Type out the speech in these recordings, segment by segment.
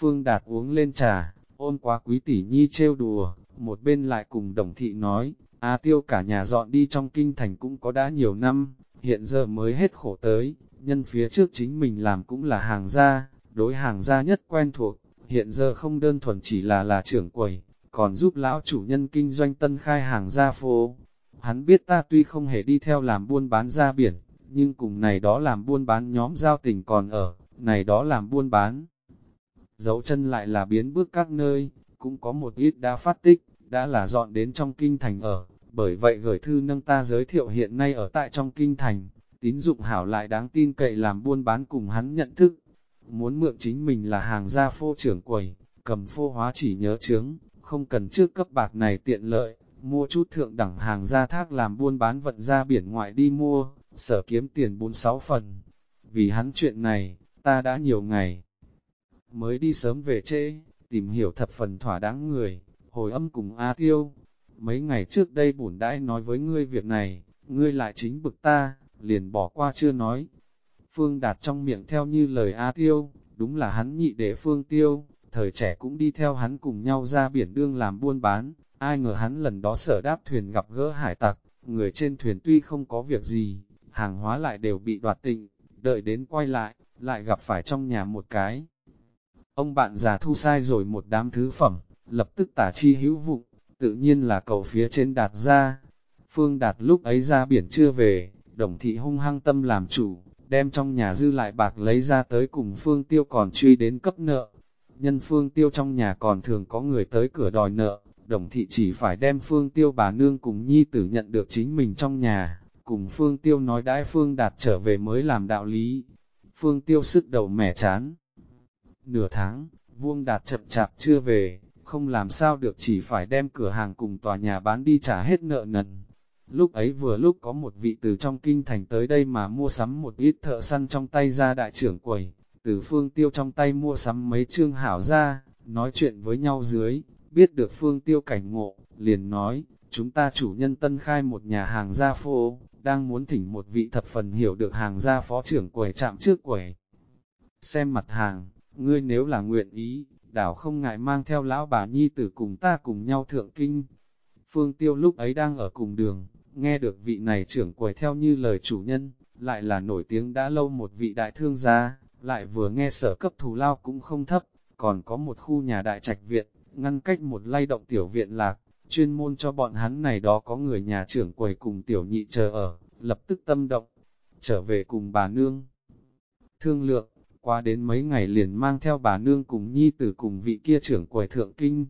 Phương Đạt uống lên trà, ôm quá quý tỷ nhi trêu đùa, một bên lại cùng đồng thị nói, A tiêu cả nhà dọn đi trong kinh thành cũng có đã nhiều năm, hiện giờ mới hết khổ tới, nhân phía trước chính mình làm cũng là hàng gia, đối hàng gia nhất quen thuộc, hiện giờ không đơn thuần chỉ là là trưởng quầy, còn giúp lão chủ nhân kinh doanh tân khai hàng gia phố. Hắn biết ta tuy không hề đi theo làm buôn bán ra biển, nhưng cùng này đó làm buôn bán nhóm giao tình còn ở, này đó làm buôn bán. Dấu chân lại là biến bước các nơi, cũng có một ít đã phát tích, đã là dọn đến trong kinh thành ở, bởi vậy gửi thư nâng ta giới thiệu hiện nay ở tại trong kinh thành, tín dụng hảo lại đáng tin cậy làm buôn bán cùng hắn nhận thức. Muốn mượn chính mình là hàng gia phô trưởng quầy, cầm phô hóa chỉ nhớ chướng, không cần trước cấp bạc này tiện lợi, mua chút thượng đẳng hàng gia thác làm buôn bán vận ra biển ngoại đi mua, sở kiếm tiền 46 phần. Vì hắn chuyện này, ta đã nhiều ngày mới đi sớm về trễ, tìm hiểu thập phần thỏa đáng người, hồi âm cùng A Tiêu. Mấy ngày trước đây bổn đãi nói với ngươi việc này, ngươi lại chính bực ta, liền bỏ qua chưa nói. Phương Đạt trong miệng theo như lời A Tiêu, đúng là hắn nhị đệ Phương Tiêu, thời trẻ cũng đi theo hắn cùng nhau ra biển đương làm buôn bán, ai ngờ hắn lần đó sở đáp thuyền gặp gỡ hải tặc, người trên thuyền tuy không có việc gì, hàng hóa lại đều bị đoạt tịnh, đợi đến quay lại, lại gặp phải trong nhà một cái. Ông bạn già thu sai rồi một đám thứ phẩm, lập tức tả chi hữu vụ, tự nhiên là cầu phía trên đạt ra. Phương Đạt lúc ấy ra biển chưa về, đồng thị hung hăng tâm làm chủ, đem trong nhà dư lại bạc lấy ra tới cùng Phương Tiêu còn truy đến cấp nợ. Nhân Phương Tiêu trong nhà còn thường có người tới cửa đòi nợ, đồng thị chỉ phải đem Phương Tiêu bà nương cùng nhi tử nhận được chính mình trong nhà, cùng Phương Tiêu nói đãi Phương Đạt trở về mới làm đạo lý. Phương Tiêu sức đầu mẻ chán. Nửa tháng, Vuông Đạt chậm chạp chưa về, không làm sao được chỉ phải đem cửa hàng cùng tòa nhà bán đi trả hết nợ nần. Lúc ấy vừa lúc có một vị từ trong kinh thành tới đây mà mua sắm một ít thợ săn trong tay ra đại trưởng quầy, từ phương tiêu trong tay mua sắm mấy trương hảo ra, nói chuyện với nhau dưới, biết được phương tiêu cảnh ngộ, liền nói, chúng ta chủ nhân tân khai một nhà hàng gia phô, đang muốn thỉnh một vị thập phần hiểu được hàng gia phó trưởng quầy chạm trước quầy. Xem mặt hàng, ngươi nếu là nguyện ý, đảo không ngại mang theo lão bà nhi tử cùng ta cùng nhau thượng kinh. Phương Tiêu lúc ấy đang ở cùng đường, nghe được vị này trưởng quầy theo như lời chủ nhân, lại là nổi tiếng đã lâu một vị đại thương gia, lại vừa nghe sở cấp thù lao cũng không thấp, còn có một khu nhà đại trạch viện, ngăn cách một lay động tiểu viện lạc, chuyên môn cho bọn hắn này đó có người nhà trưởng quầy cùng tiểu nhị chờ ở, lập tức tâm động, trở về cùng bà nương. Thương lượng, qua đến mấy ngày liền mang theo bà nương cùng nhi tử cùng vị kia trưởng quầy thượng kinh.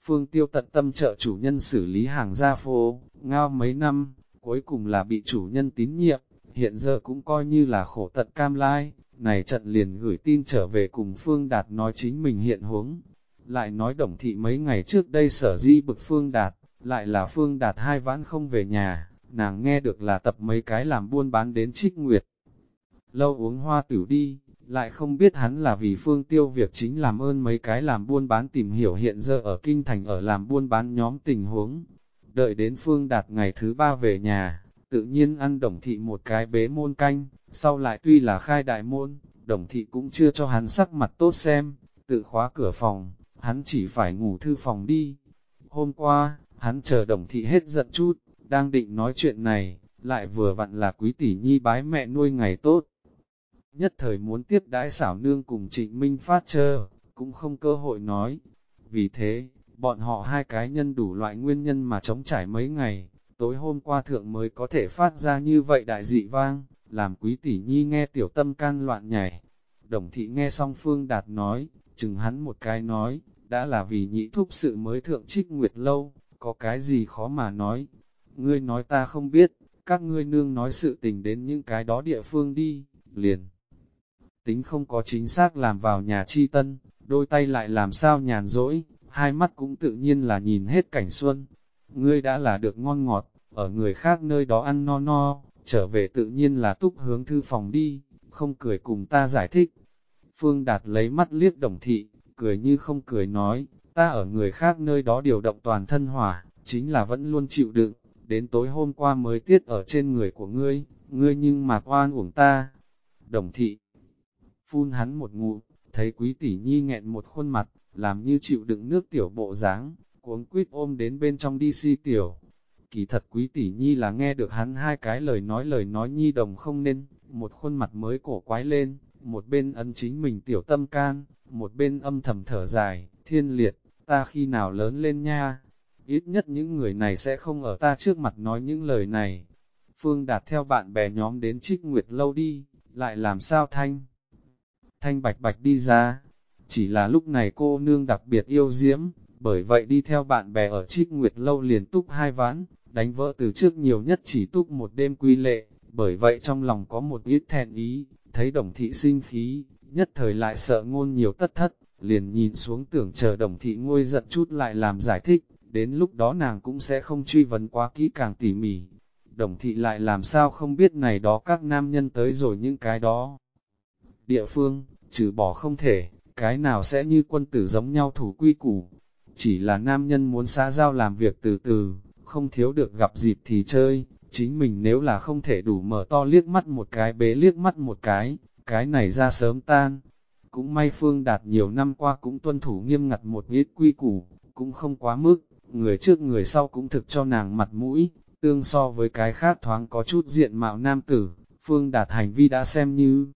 Phương tiêu tận tâm trợ chủ nhân xử lý hàng gia phố, ngao mấy năm, cuối cùng là bị chủ nhân tín nhiệm, hiện giờ cũng coi như là khổ tận cam lai, này trận liền gửi tin trở về cùng Phương Đạt nói chính mình hiện huống. Lại nói đồng thị mấy ngày trước đây sở di bực Phương Đạt, lại là Phương Đạt hai vãn không về nhà, nàng nghe được là tập mấy cái làm buôn bán đến trích nguyệt. Lâu uống hoa tử đi, lại không biết hắn là vì phương tiêu việc chính làm ơn mấy cái làm buôn bán tìm hiểu hiện giờ ở kinh thành ở làm buôn bán nhóm tình huống. Đợi đến phương đạt ngày thứ ba về nhà, tự nhiên ăn đồng thị một cái bế môn canh, sau lại tuy là khai đại môn, đồng thị cũng chưa cho hắn sắc mặt tốt xem, tự khóa cửa phòng, hắn chỉ phải ngủ thư phòng đi. Hôm qua, hắn chờ đồng thị hết giận chút, đang định nói chuyện này, lại vừa vặn là quý tỷ nhi bái mẹ nuôi ngày tốt, nhất thời muốn tiếp đãi xảo nương cùng trịnh Minh Phát chờ, cũng không cơ hội nói. Vì thế, bọn họ hai cái nhân đủ loại nguyên nhân mà chống trải mấy ngày, tối hôm qua thượng mới có thể phát ra như vậy đại dị vang, làm quý tỷ nhi nghe tiểu tâm can loạn nhảy. Đồng thị nghe xong Phương Đạt nói, chừng hắn một cái nói, đã là vì nhị thúc sự mới thượng trích nguyệt lâu, có cái gì khó mà nói. Ngươi nói ta không biết, các ngươi nương nói sự tình đến những cái đó địa phương đi, liền tính không có chính xác làm vào nhà chi tân, đôi tay lại làm sao nhàn rỗi, hai mắt cũng tự nhiên là nhìn hết cảnh xuân. Ngươi đã là được ngon ngọt, ở người khác nơi đó ăn no no, trở về tự nhiên là túc hướng thư phòng đi, không cười cùng ta giải thích. Phương Đạt lấy mắt liếc đồng thị, cười như không cười nói, ta ở người khác nơi đó điều động toàn thân hỏa, chính là vẫn luôn chịu đựng, đến tối hôm qua mới tiết ở trên người của ngươi, ngươi nhưng mà oan uổng ta. Đồng thị, phun hắn một ngụ, thấy quý tỷ nhi nghẹn một khuôn mặt, làm như chịu đựng nước tiểu bộ dáng cuống quýt ôm đến bên trong đi si tiểu. Kỳ thật quý tỷ nhi là nghe được hắn hai cái lời nói lời nói nhi đồng không nên, một khuôn mặt mới cổ quái lên, một bên ân chính mình tiểu tâm can, một bên âm thầm thở dài, thiên liệt, ta khi nào lớn lên nha, ít nhất những người này sẽ không ở ta trước mặt nói những lời này. Phương Đạt theo bạn bè nhóm đến trích nguyệt lâu đi, lại làm sao thanh? Thanh bạch bạch đi ra, chỉ là lúc này cô nương đặc biệt yêu diễm, bởi vậy đi theo bạn bè ở trích nguyệt lâu liền túc hai ván, đánh vỡ từ trước nhiều nhất chỉ túc một đêm quy lệ, bởi vậy trong lòng có một ít thẹn ý, thấy đồng thị sinh khí, nhất thời lại sợ ngôn nhiều tất thất, liền nhìn xuống tưởng chờ đồng thị ngôi giận chút lại làm giải thích, đến lúc đó nàng cũng sẽ không truy vấn quá kỹ càng tỉ mỉ. Đồng thị lại làm sao không biết này đó các nam nhân tới rồi những cái đó. Địa phương, trừ bỏ không thể, cái nào sẽ như quân tử giống nhau thủ quy củ. Chỉ là nam nhân muốn xã giao làm việc từ từ, không thiếu được gặp dịp thì chơi, chính mình nếu là không thể đủ mở to liếc mắt một cái bế liếc mắt một cái, cái này ra sớm tan. Cũng may Phương Đạt nhiều năm qua cũng tuân thủ nghiêm ngặt một ít quy củ, cũng không quá mức, người trước người sau cũng thực cho nàng mặt mũi, tương so với cái khác thoáng có chút diện mạo nam tử, Phương Đạt hành vi đã xem như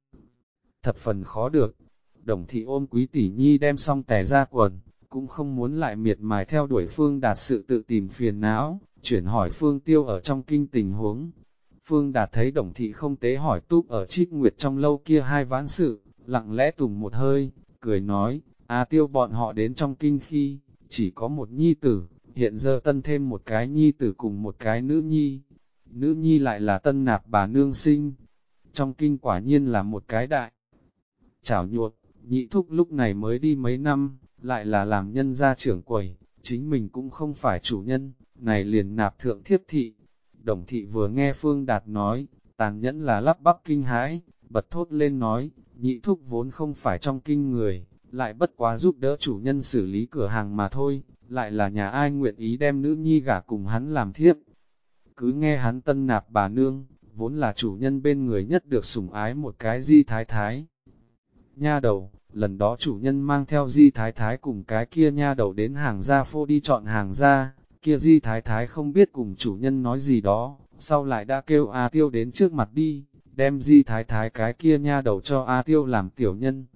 thập phần khó được. Đồng thị ôm quý tỷ nhi đem xong tè ra quần, cũng không muốn lại miệt mài theo đuổi Phương Đạt sự tự tìm phiền não, chuyển hỏi Phương Tiêu ở trong kinh tình huống. Phương Đạt thấy đồng thị không tế hỏi túp ở trích nguyệt trong lâu kia hai ván sự, lặng lẽ tùng một hơi, cười nói, A Tiêu bọn họ đến trong kinh khi, chỉ có một nhi tử, hiện giờ tân thêm một cái nhi tử cùng một cái nữ nhi. Nữ nhi lại là tân nạp bà nương sinh. Trong kinh quả nhiên là một cái đại. Chảo nhuột, nhị thúc lúc này mới đi mấy năm, lại là làm nhân gia trưởng quầy, chính mình cũng không phải chủ nhân, này liền nạp thượng thiếp thị. Đồng thị vừa nghe Phương Đạt nói, tàn nhẫn là lắp bắp kinh hãi, bật thốt lên nói, nhị thúc vốn không phải trong kinh người, lại bất quá giúp đỡ chủ nhân xử lý cửa hàng mà thôi, lại là nhà ai nguyện ý đem nữ nhi gả cùng hắn làm thiếp. Cứ nghe hắn tân nạp bà nương, vốn là chủ nhân bên người nhất được sủng ái một cái di thái thái. Nha đầu, lần đó chủ nhân mang theo di thái thái cùng cái kia nha đầu đến hàng gia phô đi chọn hàng gia, kia di thái thái không biết cùng chủ nhân nói gì đó, sau lại đã kêu A tiêu đến trước mặt đi, đem di thái thái cái kia nha đầu cho A tiêu làm tiểu nhân.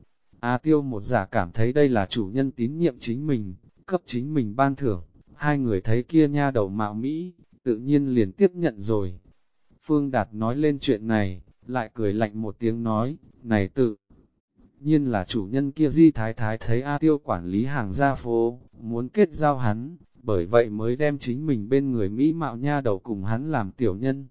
A tiêu một giả cảm thấy đây là chủ nhân tín nhiệm chính mình, cấp chính mình ban thưởng, hai người thấy kia nha đầu mạo Mỹ, tự nhiên liền tiếp nhận rồi. Phương Đạt nói lên chuyện này, lại cười lạnh một tiếng nói, này tự nhiên là chủ nhân kia di thái thái thấy A tiêu quản lý hàng gia phố, muốn kết giao hắn, bởi vậy mới đem chính mình bên người Mỹ mạo nha đầu cùng hắn làm tiểu nhân.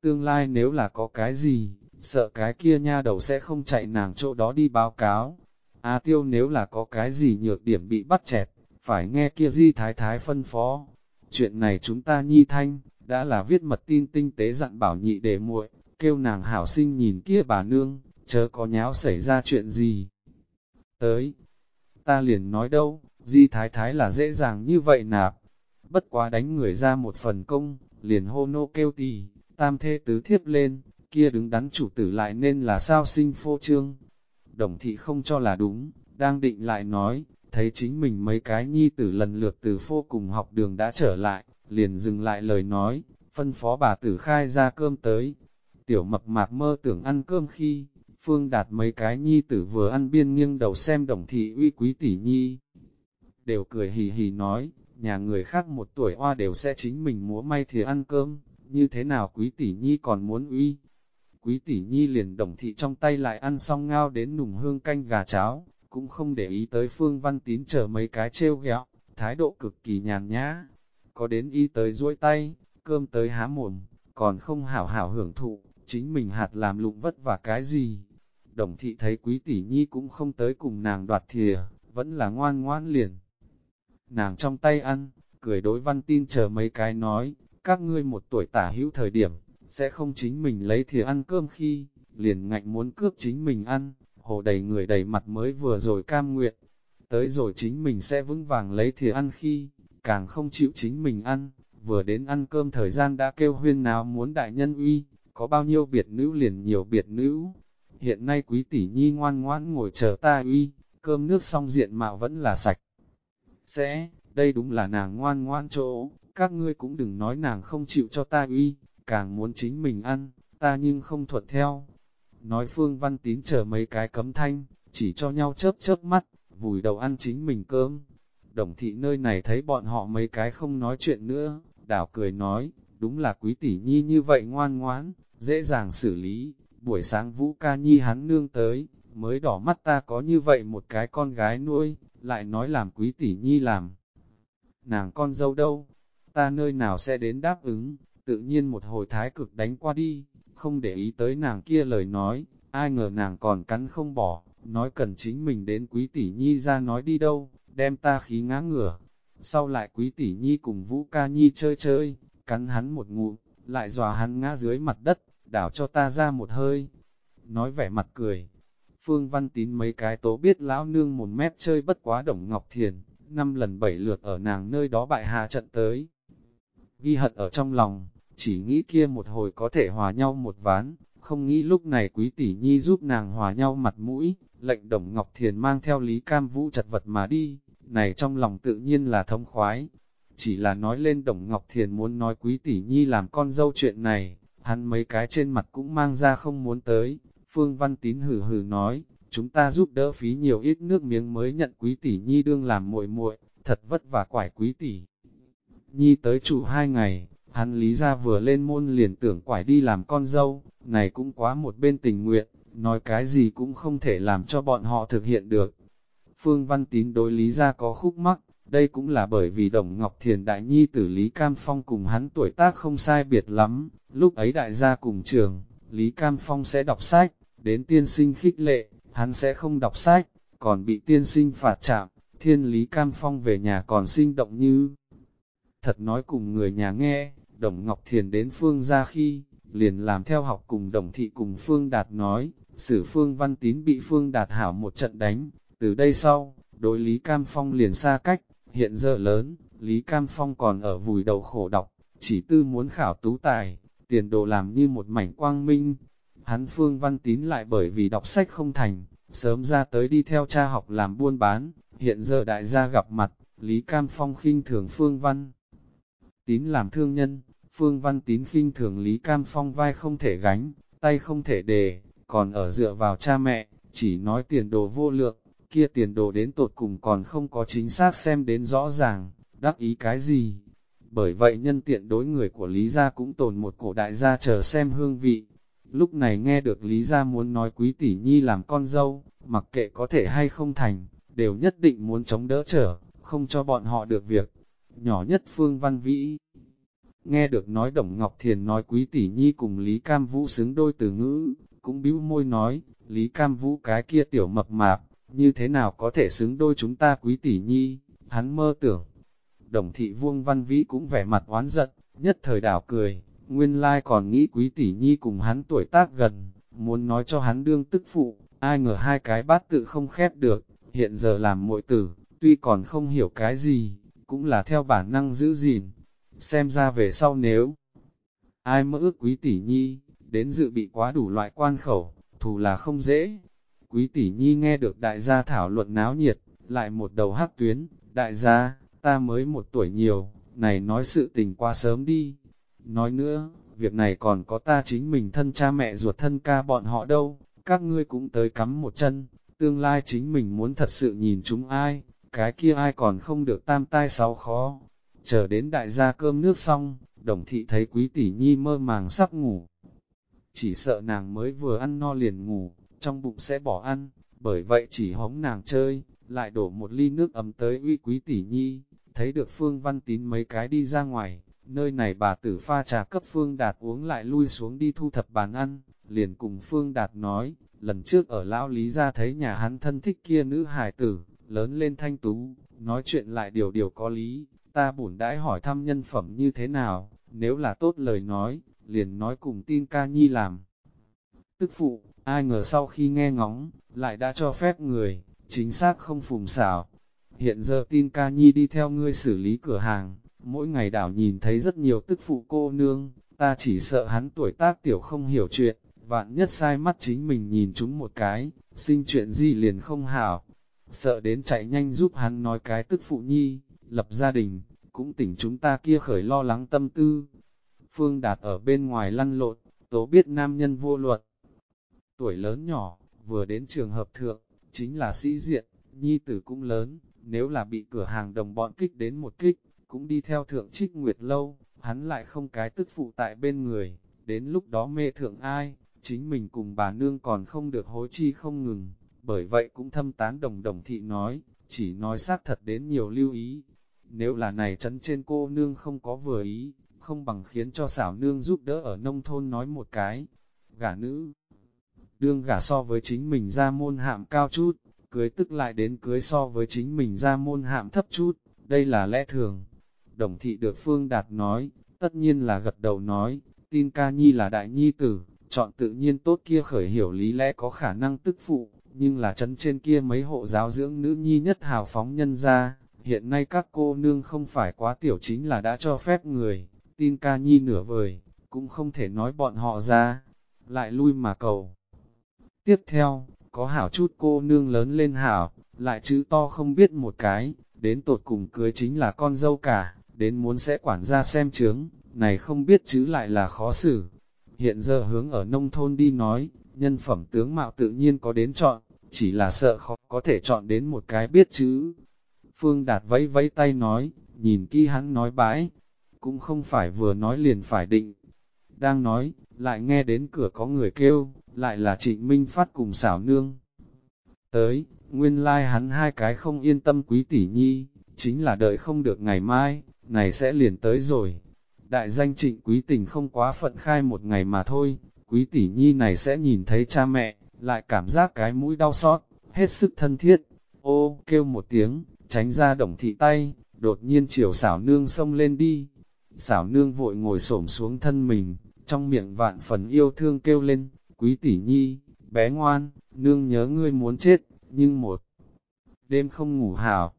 Tương lai nếu là có cái gì, sợ cái kia nha đầu sẽ không chạy nàng chỗ đó đi báo cáo. A tiêu nếu là có cái gì nhược điểm bị bắt chẹt, phải nghe kia di thái thái phân phó. Chuyện này chúng ta nhi thanh, đã là viết mật tin tinh tế dặn bảo nhị để muội, kêu nàng hảo sinh nhìn kia bà nương, chớ có nháo xảy ra chuyện gì. Tới, ta liền nói đâu, di thái thái là dễ dàng như vậy nạp, bất quá đánh người ra một phần công, liền hô nô kêu tì, tam thê tứ thiếp lên, kia đứng đắn chủ tử lại nên là sao sinh phô trương. Đồng thị không cho là đúng, đang định lại nói, thấy chính mình mấy cái nhi tử lần lượt từ phô cùng học đường đã trở lại, liền dừng lại lời nói, phân phó bà tử khai ra cơm tới. Tiểu mập mạp mơ tưởng ăn cơm khi, Phương Đạt mấy cái nhi tử vừa ăn biên nghiêng đầu xem đồng thị uy quý tỷ nhi. Đều cười hì hì nói, nhà người khác một tuổi hoa đều sẽ chính mình múa may thì ăn cơm, như thế nào quý tỷ nhi còn muốn uy. Quý tỷ nhi liền đồng thị trong tay lại ăn xong ngao đến nùng hương canh gà cháo, cũng không để ý tới Phương Văn Tín chờ mấy cái treo ghẹo, thái độ cực kỳ nhàn nhã. Có đến y tới duỗi tay, cơm tới há mồm, còn không hảo hảo hưởng thụ, chính mình hạt làm lụng vất vả cái gì. Đồng thị thấy quý tỷ nhi cũng không tới cùng nàng đoạt thìa, vẫn là ngoan ngoan liền. Nàng trong tay ăn, cười đối văn tin chờ mấy cái nói, các ngươi một tuổi tả hữu thời điểm, sẽ không chính mình lấy thìa ăn cơm khi, liền ngạnh muốn cướp chính mình ăn, hồ đầy người đầy mặt mới vừa rồi cam nguyện, tới rồi chính mình sẽ vững vàng lấy thìa ăn khi, càng không chịu chính mình ăn, vừa đến ăn cơm thời gian đã kêu huyên nào muốn đại nhân uy, có bao nhiêu biệt nữ liền nhiều biệt nữ. Hiện nay quý tỷ nhi ngoan ngoãn ngồi chờ ta uy, cơm nước xong diện mạo vẫn là sạch. Sẽ, đây đúng là nàng ngoan ngoãn chỗ, các ngươi cũng đừng nói nàng không chịu cho ta uy, càng muốn chính mình ăn, ta nhưng không thuận theo. Nói Phương Văn Tín chờ mấy cái cấm thanh, chỉ cho nhau chớp chớp mắt, vùi đầu ăn chính mình cơm. Đồng thị nơi này thấy bọn họ mấy cái không nói chuyện nữa, đảo cười nói, đúng là quý tỷ nhi như vậy ngoan ngoãn, dễ dàng xử lý, buổi sáng vũ ca nhi hắn nương tới, mới đỏ mắt ta có như vậy một cái con gái nuôi, lại nói làm quý tỷ nhi làm. Nàng con dâu đâu, ta nơi nào sẽ đến đáp ứng, tự nhiên một hồi thái cực đánh qua đi, không để ý tới nàng kia lời nói, ai ngờ nàng còn cắn không bỏ, nói cần chính mình đến quý tỷ nhi ra nói đi đâu, đem ta khí ngã ngửa. Sau lại quý tỷ nhi cùng vũ ca nhi chơi chơi, cắn hắn một ngụm, lại dòa hắn ngã dưới mặt đất, đảo cho ta ra một hơi. Nói vẻ mặt cười, Phương Văn Tín mấy cái tố biết lão nương một mép chơi bất quá đồng Ngọc Thiền, năm lần bảy lượt ở nàng nơi đó bại hạ trận tới. Ghi hận ở trong lòng, chỉ nghĩ kia một hồi có thể hòa nhau một ván, không nghĩ lúc này quý tỷ nhi giúp nàng hòa nhau mặt mũi, lệnh đồng Ngọc Thiền mang theo Lý Cam Vũ chặt vật mà đi, này trong lòng tự nhiên là thông khoái. Chỉ là nói lên đồng Ngọc Thiền muốn nói quý tỷ nhi làm con dâu chuyện này, hắn mấy cái trên mặt cũng mang ra không muốn tới, Phương Văn Tín hử hử nói, chúng ta giúp đỡ phí nhiều ít nước miếng mới nhận quý tỷ nhi đương làm muội muội, thật vất vả quải quý tỷ. Nhi tới trụ hai ngày, hắn lý ra vừa lên môn liền tưởng quải đi làm con dâu, này cũng quá một bên tình nguyện, nói cái gì cũng không thể làm cho bọn họ thực hiện được. Phương Văn Tín đối lý ra có khúc mắc, đây cũng là bởi vì Đồng Ngọc Thiền Đại Nhi tử Lý Cam Phong cùng hắn tuổi tác không sai biệt lắm, lúc ấy đại gia cùng trường, Lý Cam Phong sẽ đọc sách, đến tiên sinh khích lệ, hắn sẽ không đọc sách, còn bị tiên sinh phạt chạm, thiên lý cam phong về nhà còn sinh động như. Thật nói cùng người nhà nghe, Đồng Ngọc Thiền đến Phương ra khi, liền làm theo học cùng Đồng Thị cùng Phương Đạt nói, sử Phương Văn Tín bị Phương Đạt hảo một trận đánh, từ đây sau, đối Lý Cam Phong liền xa cách, hiện giờ lớn, Lý Cam Phong còn ở vùi đầu khổ đọc, chỉ tư muốn khảo tú tài, tiền đồ làm như một mảnh quang minh, Hắn Phương Văn Tín lại bởi vì đọc sách không thành, sớm ra tới đi theo cha học làm buôn bán, hiện giờ đại gia gặp mặt, Lý Cam Phong khinh thường Phương Văn. Tín làm thương nhân, Phương Văn Tín khinh thường Lý Cam Phong vai không thể gánh, tay không thể đề, còn ở dựa vào cha mẹ, chỉ nói tiền đồ vô lượng, kia tiền đồ đến tột cùng còn không có chính xác xem đến rõ ràng, đắc ý cái gì. Bởi vậy nhân tiện đối người của Lý gia cũng tồn một cổ đại gia chờ xem hương vị, Lúc này nghe được Lý Gia muốn nói quý tỷ nhi làm con dâu, mặc kệ có thể hay không thành, đều nhất định muốn chống đỡ trở, không cho bọn họ được việc. Nhỏ nhất Phương Văn Vĩ Nghe được nói Đồng Ngọc Thiền nói quý tỷ nhi cùng Lý Cam Vũ xứng đôi từ ngữ, cũng bĩu môi nói, Lý Cam Vũ cái kia tiểu mập mạp, như thế nào có thể xứng đôi chúng ta quý tỷ nhi, hắn mơ tưởng. Đồng thị vuông văn vĩ cũng vẻ mặt oán giận, nhất thời đảo cười, Nguyên lai còn nghĩ quý tỷ nhi cùng hắn tuổi tác gần, muốn nói cho hắn đương tức phụ, ai ngờ hai cái bát tự không khép được, hiện giờ làm muội tử, tuy còn không hiểu cái gì, cũng là theo bản năng giữ gìn. Xem ra về sau nếu ai mơ ước quý tỷ nhi, đến dự bị quá đủ loại quan khẩu, thù là không dễ. Quý tỷ nhi nghe được đại gia thảo luận náo nhiệt, lại một đầu hắc tuyến, đại gia, ta mới một tuổi nhiều, này nói sự tình qua sớm đi, Nói nữa, việc này còn có ta chính mình thân cha mẹ ruột thân ca bọn họ đâu, các ngươi cũng tới cắm một chân, tương lai chính mình muốn thật sự nhìn chúng ai, cái kia ai còn không được tam tai sáu khó. Chờ đến đại gia cơm nước xong, đồng thị thấy quý tỷ nhi mơ màng sắp ngủ. Chỉ sợ nàng mới vừa ăn no liền ngủ, trong bụng sẽ bỏ ăn, bởi vậy chỉ hống nàng chơi, lại đổ một ly nước ấm tới uy quý tỷ nhi, thấy được Phương Văn Tín mấy cái đi ra ngoài, Nơi này bà tử pha trà cấp Phương Đạt uống lại lui xuống đi thu thập bàn ăn, liền cùng Phương Đạt nói, lần trước ở Lão Lý ra thấy nhà hắn thân thích kia nữ hải tử, lớn lên thanh tú, nói chuyện lại điều điều có lý, ta bổn đãi hỏi thăm nhân phẩm như thế nào, nếu là tốt lời nói, liền nói cùng tin ca nhi làm. Tức phụ, ai ngờ sau khi nghe ngóng, lại đã cho phép người, chính xác không phùng xảo. Hiện giờ tin ca nhi đi theo ngươi xử lý cửa hàng, Mỗi ngày đảo nhìn thấy rất nhiều tức phụ cô nương, ta chỉ sợ hắn tuổi tác tiểu không hiểu chuyện, vạn nhất sai mắt chính mình nhìn chúng một cái, sinh chuyện gì liền không hảo. sợ đến chạy nhanh giúp hắn nói cái tức phụ nhi, lập gia đình, cũng tỉnh chúng ta kia khởi lo lắng tâm tư. Phương Đạt ở bên ngoài lăn lộn, tố biết nam nhân vô luật. Tuổi lớn nhỏ, vừa đến trường hợp thượng, chính là sĩ diện, nhi tử cũng lớn, nếu là bị cửa hàng đồng bọn kích đến một kích, cũng đi theo thượng trích nguyệt lâu, hắn lại không cái tức phụ tại bên người, đến lúc đó mê thượng ai, chính mình cùng bà nương còn không được hối chi không ngừng, bởi vậy cũng thâm tán đồng đồng thị nói, chỉ nói xác thật đến nhiều lưu ý. Nếu là này chấn trên cô nương không có vừa ý, không bằng khiến cho xảo nương giúp đỡ ở nông thôn nói một cái. Gả nữ, đương gả so với chính mình ra môn hạm cao chút, cưới tức lại đến cưới so với chính mình ra môn hạm thấp chút, đây là lẽ thường. Đồng thị được Phương Đạt nói, tất nhiên là gật đầu nói, tin ca nhi là đại nhi tử, chọn tự nhiên tốt kia khởi hiểu lý lẽ có khả năng tức phụ, nhưng là chấn trên kia mấy hộ giáo dưỡng nữ nhi nhất hào phóng nhân ra, hiện nay các cô nương không phải quá tiểu chính là đã cho phép người, tin ca nhi nửa vời, cũng không thể nói bọn họ ra, lại lui mà cầu. Tiếp theo, có hảo chút cô nương lớn lên hảo, lại chữ to không biết một cái, đến tột cùng cưới chính là con dâu cả, đến muốn sẽ quản gia xem chướng, này không biết chữ lại là khó xử. Hiện giờ hướng ở nông thôn đi nói, nhân phẩm tướng mạo tự nhiên có đến chọn, chỉ là sợ khó có thể chọn đến một cái biết chữ. Phương Đạt vẫy vẫy tay nói, nhìn kỹ hắn nói bãi, cũng không phải vừa nói liền phải định. Đang nói, lại nghe đến cửa có người kêu, lại là trịnh Minh Phát cùng xảo nương. Tới, nguyên lai like hắn hai cái không yên tâm quý tỷ nhi, chính là đợi không được ngày mai, này sẽ liền tới rồi. Đại danh trịnh quý tình không quá phận khai một ngày mà thôi, quý tỷ nhi này sẽ nhìn thấy cha mẹ, lại cảm giác cái mũi đau xót, hết sức thân thiết. Ô, kêu một tiếng, tránh ra đồng thị tay, đột nhiên chiều xảo nương xông lên đi. Xảo nương vội ngồi xổm xuống thân mình, trong miệng vạn phần yêu thương kêu lên, quý tỷ nhi, bé ngoan, nương nhớ ngươi muốn chết, nhưng một đêm không ngủ hảo.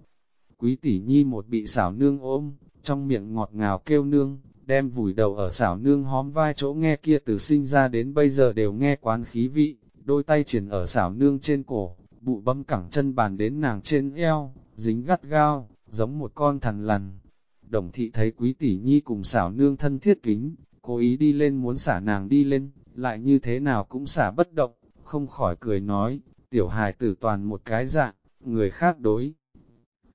Quý tỷ nhi một bị xảo nương ôm, trong miệng ngọt ngào kêu nương, đem vùi đầu ở xảo nương hóm vai chỗ nghe kia từ sinh ra đến bây giờ đều nghe quán khí vị, đôi tay triển ở xảo nương trên cổ, bụ bấm cẳng chân bàn đến nàng trên eo, dính gắt gao, giống một con thằn lằn. Đồng thị thấy quý tỷ nhi cùng xảo nương thân thiết kính, cố ý đi lên muốn xả nàng đi lên, lại như thế nào cũng xả bất động, không khỏi cười nói, tiểu hài tử toàn một cái dạng, người khác đối.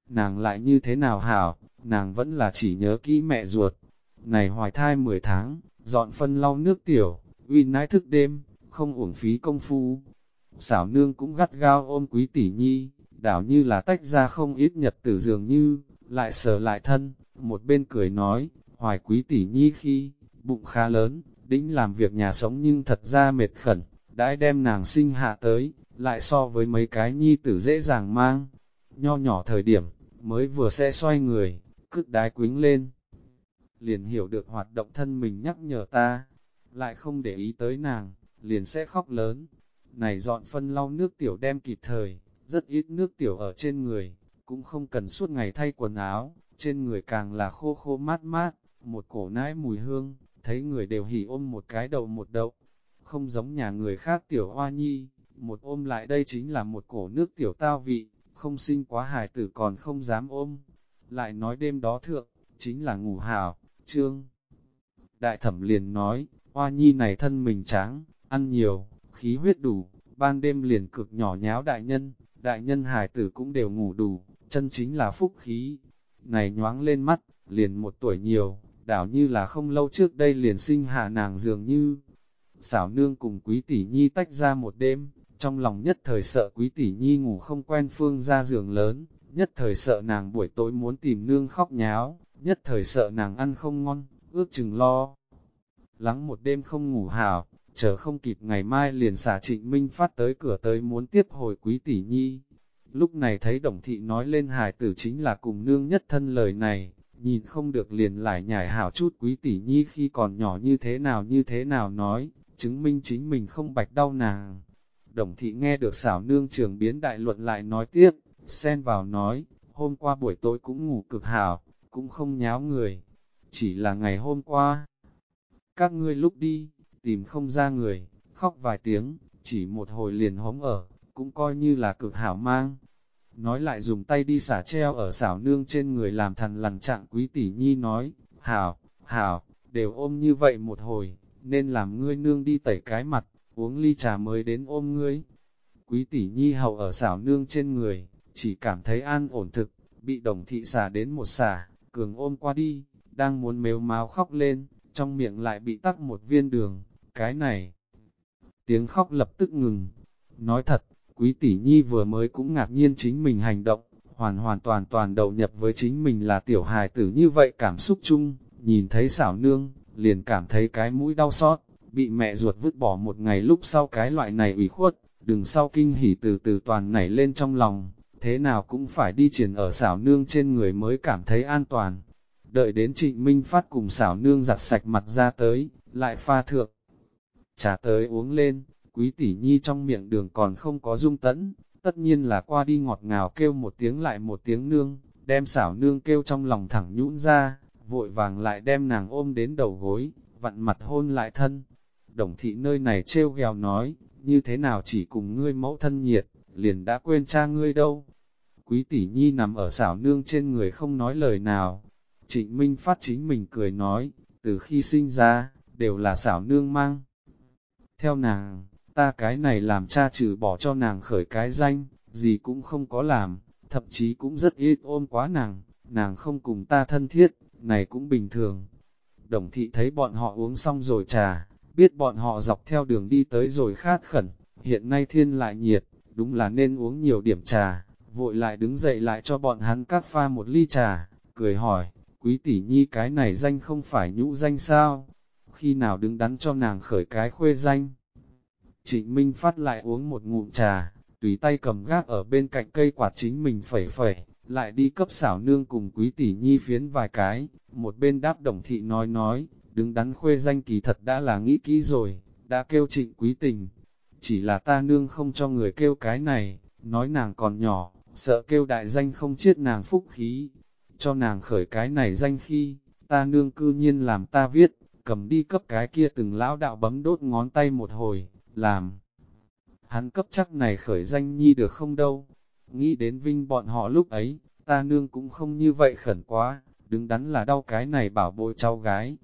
Nàng lại như thế nào hảo, nàng vẫn là chỉ nhớ kỹ mẹ ruột. Này hoài thai 10 tháng, dọn phân lau nước tiểu, uy nái thức đêm, không uổng phí công phu. Xảo nương cũng gắt gao ôm quý tỷ nhi, đảo như là tách ra không ít nhật tử dường như, lại sờ lại thân, một bên cười nói, hoài quý tỷ nhi khi, bụng khá lớn, đĩnh làm việc nhà sống nhưng thật ra mệt khẩn, đãi đem nàng sinh hạ tới, lại so với mấy cái nhi tử dễ dàng mang. Nho nhỏ thời điểm, mới vừa sẽ xoay người, cứt đái quính lên. Liền hiểu được hoạt động thân mình nhắc nhở ta, lại không để ý tới nàng, liền sẽ khóc lớn. Này dọn phân lau nước tiểu đem kịp thời, rất ít nước tiểu ở trên người, cũng không cần suốt ngày thay quần áo, trên người càng là khô khô mát mát, một cổ nãi mùi hương, thấy người đều hỉ ôm một cái đầu một đậu. Không giống nhà người khác tiểu hoa nhi, một ôm lại đây chính là một cổ nước tiểu tao vị, không sinh quá hài tử còn không dám ôm. Lại nói đêm đó thượng, chính là ngủ hào, trương. Đại thẩm liền nói, hoa nhi này thân mình trắng, ăn nhiều, khí huyết đủ, ban đêm liền cực nhỏ nháo đại nhân, đại nhân hài tử cũng đều ngủ đủ, chân chính là phúc khí. Này nhoáng lên mắt, liền một tuổi nhiều, đảo như là không lâu trước đây liền sinh hạ nàng dường như. Xảo nương cùng quý tỷ nhi tách ra một đêm, trong lòng nhất thời sợ quý tỷ nhi ngủ không quen phương ra giường lớn, nhất thời sợ nàng buổi tối muốn tìm nương khóc nháo, nhất thời sợ nàng ăn không ngon, ước chừng lo. Lắng một đêm không ngủ hảo, chờ không kịp ngày mai liền xả trịnh minh phát tới cửa tới muốn tiếp hồi quý tỷ nhi. Lúc này thấy đồng thị nói lên hài tử chính là cùng nương nhất thân lời này, nhìn không được liền lại nhảy hảo chút quý tỷ nhi khi còn nhỏ như thế nào như thế nào nói, chứng minh chính mình không bạch đau nàng. Đồng thị nghe được xảo nương trường biến đại luận lại nói tiếp, xen vào nói, hôm qua buổi tối cũng ngủ cực hảo, cũng không nháo người, chỉ là ngày hôm qua. Các ngươi lúc đi, tìm không ra người, khóc vài tiếng, chỉ một hồi liền hống ở, cũng coi như là cực hảo mang nói lại dùng tay đi xả treo ở xảo nương trên người làm thằn lằn trạng quý tỷ nhi nói, hảo, hảo, đều ôm như vậy một hồi, nên làm ngươi nương đi tẩy cái mặt, uống ly trà mới đến ôm ngươi. Quý tỷ nhi hầu ở xảo nương trên người, chỉ cảm thấy an ổn thực, bị đồng thị xả đến một xả, cường ôm qua đi, đang muốn mếu máu khóc lên, trong miệng lại bị tắc một viên đường, cái này. Tiếng khóc lập tức ngừng. Nói thật, quý tỷ nhi vừa mới cũng ngạc nhiên chính mình hành động, hoàn hoàn toàn toàn đầu nhập với chính mình là tiểu hài tử như vậy cảm xúc chung, nhìn thấy xảo nương, liền cảm thấy cái mũi đau xót, bị mẹ ruột vứt bỏ một ngày lúc sau cái loại này ủy khuất, đừng sau kinh hỉ từ từ toàn nảy lên trong lòng, thế nào cũng phải đi triển ở xảo nương trên người mới cảm thấy an toàn. Đợi đến trịnh Minh Phát cùng xảo nương giặt sạch mặt ra tới, lại pha thượng. Trà tới uống lên, quý tỷ nhi trong miệng đường còn không có dung tẫn, tất nhiên là qua đi ngọt ngào kêu một tiếng lại một tiếng nương, đem xảo nương kêu trong lòng thẳng nhũn ra, vội vàng lại đem nàng ôm đến đầu gối, vặn mặt hôn lại thân. Đồng thị nơi này trêu ghèo nói, như thế nào chỉ cùng ngươi mẫu thân nhiệt, liền đã quên cha ngươi đâu. Quý tỷ nhi nằm ở xảo nương trên người không nói lời nào. Trịnh Minh phát chính mình cười nói, từ khi sinh ra, đều là xảo nương mang. Theo nàng, ta cái này làm cha trừ bỏ cho nàng khởi cái danh, gì cũng không có làm, thậm chí cũng rất ít ôm quá nàng, nàng không cùng ta thân thiết, này cũng bình thường. Đồng thị thấy bọn họ uống xong rồi trà, biết bọn họ dọc theo đường đi tới rồi khát khẩn, hiện nay thiên lại nhiệt, đúng là nên uống nhiều điểm trà, vội lại đứng dậy lại cho bọn hắn các pha một ly trà, cười hỏi, quý tỷ nhi cái này danh không phải nhũ danh sao? Khi nào đứng đắn cho nàng khởi cái khuê danh? Trịnh Minh phát lại uống một ngụm trà, tùy tay cầm gác ở bên cạnh cây quạt chính mình phẩy phẩy, lại đi cấp xảo nương cùng quý tỷ nhi phiến vài cái, một bên đáp đồng thị nói nói, đứng đắn khuê danh kỳ thật đã là nghĩ kỹ rồi, đã kêu trịnh quý tình. Chỉ là ta nương không cho người kêu cái này, nói nàng còn nhỏ, sợ kêu đại danh không chiết nàng phúc khí. Cho nàng khởi cái này danh khi, ta nương cư nhiên làm ta viết, cầm đi cấp cái kia từng lão đạo bấm đốt ngón tay một hồi, làm. Hắn cấp chắc này khởi danh nhi được không đâu. Nghĩ đến vinh bọn họ lúc ấy, ta nương cũng không như vậy khẩn quá, đứng đắn là đau cái này bảo bội cháu gái.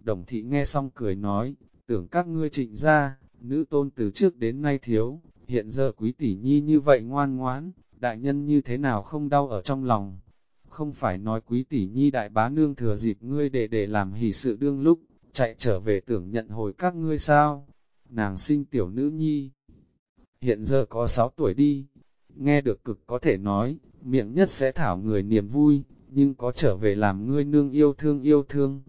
Đồng thị nghe xong cười nói, tưởng các ngươi trịnh ra, nữ tôn từ trước đến nay thiếu, hiện giờ quý tỷ nhi như vậy ngoan ngoãn, đại nhân như thế nào không đau ở trong lòng. Không phải nói quý tỷ nhi đại bá nương thừa dịp ngươi để để làm hỷ sự đương lúc, chạy trở về tưởng nhận hồi các ngươi sao. Nàng sinh tiểu nữ nhi, hiện giờ có 6 tuổi đi, nghe được cực có thể nói, miệng nhất sẽ thảo người niềm vui, nhưng có trở về làm ngươi nương yêu thương yêu thương.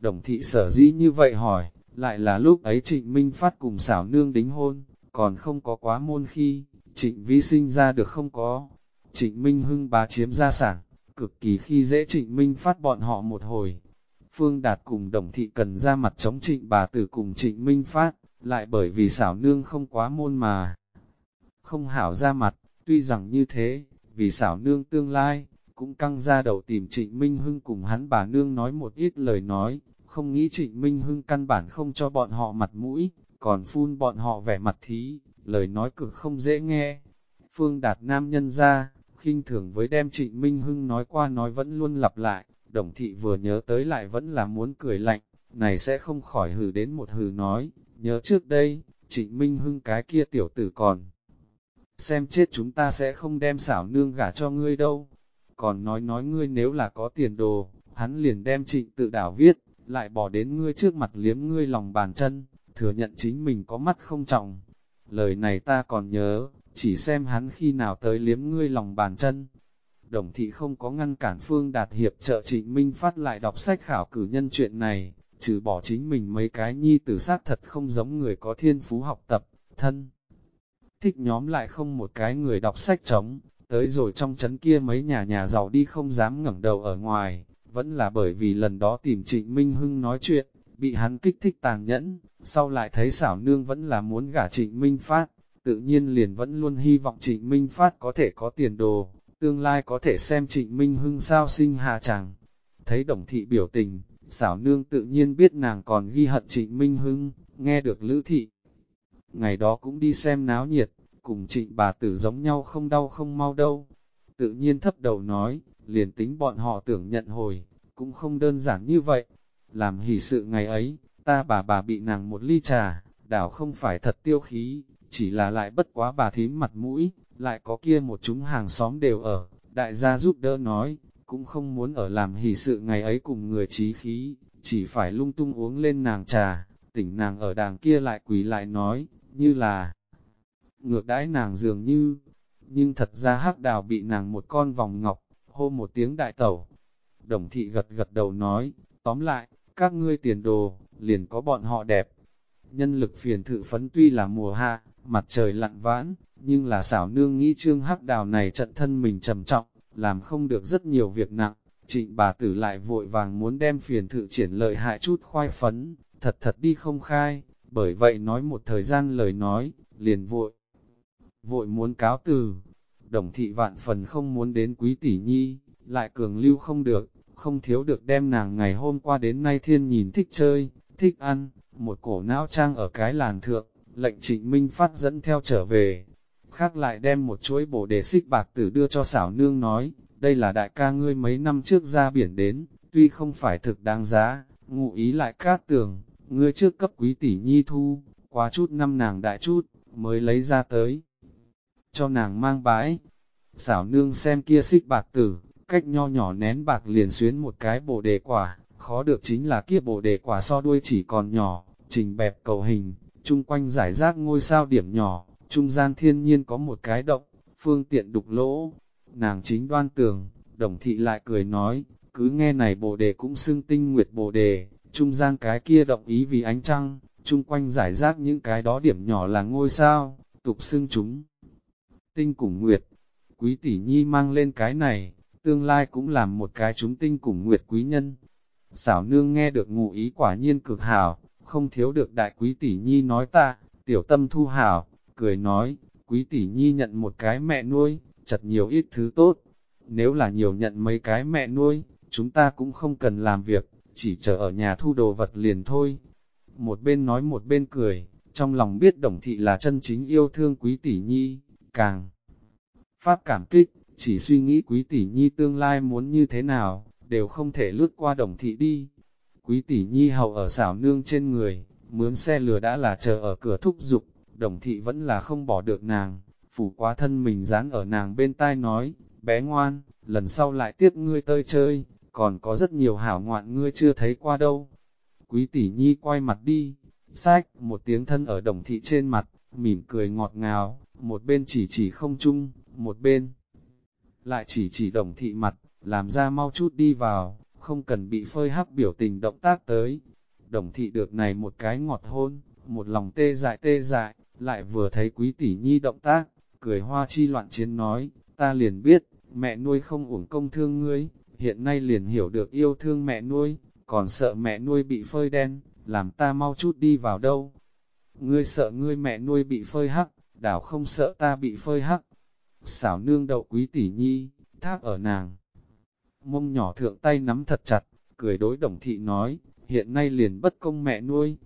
Đồng thị sở dĩ như vậy hỏi, lại là lúc ấy trịnh Minh Phát cùng xảo nương đính hôn, còn không có quá môn khi, trịnh vi sinh ra được không có. Trịnh Minh Hưng bá chiếm gia sản, cực kỳ khi dễ trịnh Minh Phát bọn họ một hồi. Phương Đạt cùng đồng thị cần ra mặt chống trịnh bà tử cùng trịnh Minh Phát, lại bởi vì xảo nương không quá môn mà. Không hảo ra mặt, tuy rằng như thế, vì xảo nương tương lai, cũng căng ra đầu tìm trịnh Minh Hưng cùng hắn bà nương nói một ít lời nói, không nghĩ trịnh Minh Hưng căn bản không cho bọn họ mặt mũi, còn phun bọn họ vẻ mặt thí, lời nói cực không dễ nghe. Phương Đạt Nam nhân ra, khinh thường với đem trịnh Minh Hưng nói qua nói vẫn luôn lặp lại, đồng thị vừa nhớ tới lại vẫn là muốn cười lạnh, này sẽ không khỏi hừ đến một hừ nói, nhớ trước đây, trịnh Minh Hưng cái kia tiểu tử còn. Xem chết chúng ta sẽ không đem xảo nương gả cho ngươi đâu, còn nói nói ngươi nếu là có tiền đồ, hắn liền đem trịnh tự đảo viết, lại bỏ đến ngươi trước mặt liếm ngươi lòng bàn chân, thừa nhận chính mình có mắt không trọng. Lời này ta còn nhớ, chỉ xem hắn khi nào tới liếm ngươi lòng bàn chân. Đồng thị không có ngăn cản Phương Đạt Hiệp trợ trịnh Minh phát lại đọc sách khảo cử nhân chuyện này, trừ bỏ chính mình mấy cái nhi tử sát thật không giống người có thiên phú học tập, thân. Thích nhóm lại không một cái người đọc sách trống, tới rồi trong chấn kia mấy nhà nhà giàu đi không dám ngẩng đầu ở ngoài, vẫn là bởi vì lần đó tìm Trịnh Minh Hưng nói chuyện, bị hắn kích thích tàn nhẫn, sau lại thấy xảo nương vẫn là muốn gả Trịnh Minh Phát, tự nhiên liền vẫn luôn hy vọng Trịnh Minh Phát có thể có tiền đồ, tương lai có thể xem Trịnh Minh Hưng sao sinh hạ chẳng. Thấy đồng thị biểu tình, xảo nương tự nhiên biết nàng còn ghi hận Trịnh Minh Hưng, nghe được Lữ thị. Ngày đó cũng đi xem náo nhiệt, cùng trịnh bà tử giống nhau không đau không mau đâu. tự nhiên thấp đầu nói, liền tính bọn họ tưởng nhận hồi, cũng không đơn giản như vậy. Làm hỷ sự ngày ấy, ta bà bà bị nàng một ly trà, đảo không phải thật tiêu khí, chỉ là lại bất quá bà thím mặt mũi, lại có kia một chúng hàng xóm đều ở, đại gia giúp đỡ nói, cũng không muốn ở làm hỷ sự ngày ấy cùng người trí khí, chỉ phải lung tung uống lên nàng trà, tỉnh nàng ở đàng kia lại quỳ lại nói, như là ngược đãi nàng dường như, nhưng thật ra hắc đào bị nàng một con vòng ngọc, hô một tiếng đại tẩu. Đồng thị gật gật đầu nói, tóm lại, các ngươi tiền đồ, liền có bọn họ đẹp. Nhân lực phiền thự phấn tuy là mùa hạ, mặt trời lặn vãn, nhưng là xảo nương nghĩ trương hắc đào này trận thân mình trầm trọng, làm không được rất nhiều việc nặng. Trịnh bà tử lại vội vàng muốn đem phiền thự triển lợi hại chút khoai phấn, thật thật đi không khai, bởi vậy nói một thời gian lời nói, liền vội. Vội muốn cáo từ, đồng thị vạn phần không muốn đến quý tỷ nhi, lại cường lưu không được, không thiếu được đem nàng ngày hôm qua đến nay thiên nhìn thích chơi, thích ăn, một cổ não trang ở cái làn thượng, lệnh trịnh minh phát dẫn theo trở về. Khác lại đem một chuỗi bổ đề xích bạc tử đưa cho xảo nương nói, đây là đại ca ngươi mấy năm trước ra biển đến, tuy không phải thực đáng giá, ngụ ý lại cát tường, ngươi trước cấp quý tỷ nhi thu, quá chút năm nàng đại chút, mới lấy ra tới. Cho nàng mang bãi, xảo nương xem kia xích bạc tử, cách nho nhỏ nén bạc liền xuyến một cái bộ đề quả, khó được chính là kia bộ đề quả so đuôi chỉ còn nhỏ, trình bẹp cầu hình, chung quanh giải rác ngôi sao điểm nhỏ, trung gian thiên nhiên có một cái động, phương tiện đục lỗ, nàng chính đoan tường, đồng thị lại cười nói, cứ nghe này bồ đề cũng xưng tinh nguyệt bồ đề, trung gian cái kia động ý vì ánh trăng, chung quanh giải rác những cái đó điểm nhỏ là ngôi sao, tục xưng chúng. Tinh cùng nguyệt, quý tỷ nhi mang lên cái này, tương lai cũng làm một cái chúng tinh cùng nguyệt quý nhân. Xảo nương nghe được ngụ ý quả nhiên cực hảo, không thiếu được đại quý tỷ nhi nói ta, tiểu tâm thu hảo, cười nói, quý tỷ nhi nhận một cái mẹ nuôi, chật nhiều ít thứ tốt. Nếu là nhiều nhận mấy cái mẹ nuôi, chúng ta cũng không cần làm việc, chỉ chờ ở nhà thu đồ vật liền thôi. Một bên nói một bên cười, trong lòng biết đồng thị là chân chính yêu thương quý tỷ nhi, càng pháp cảm kích, chỉ suy nghĩ quý tỷ nhi tương lai muốn như thế nào, đều không thể lướt qua đồng thị đi. Quý tỷ nhi hầu ở xảo nương trên người, mướn xe lừa đã là chờ ở cửa thúc dục đồng thị vẫn là không bỏ được nàng, phủ quá thân mình dán ở nàng bên tai nói, bé ngoan, lần sau lại tiếp ngươi tơi chơi, còn có rất nhiều hảo ngoạn ngươi chưa thấy qua đâu. Quý tỷ nhi quay mặt đi, sách, một tiếng thân ở đồng thị trên mặt, mỉm cười ngọt ngào, một bên chỉ chỉ không chung, một bên lại chỉ chỉ đồng thị mặt, làm ra mau chút đi vào, không cần bị phơi hắc biểu tình động tác tới. Đồng thị được này một cái ngọt hôn, một lòng tê dại tê dại, lại vừa thấy quý tỷ nhi động tác, cười hoa chi loạn chiến nói, ta liền biết, mẹ nuôi không uổng công thương ngươi, hiện nay liền hiểu được yêu thương mẹ nuôi, còn sợ mẹ nuôi bị phơi đen, làm ta mau chút đi vào đâu. Ngươi sợ ngươi mẹ nuôi bị phơi hắc, đảo không sợ ta bị phơi hắc. Xảo nương đậu quý tỷ nhi, thác ở nàng. Mông nhỏ thượng tay nắm thật chặt, cười đối đồng thị nói, hiện nay liền bất công mẹ nuôi.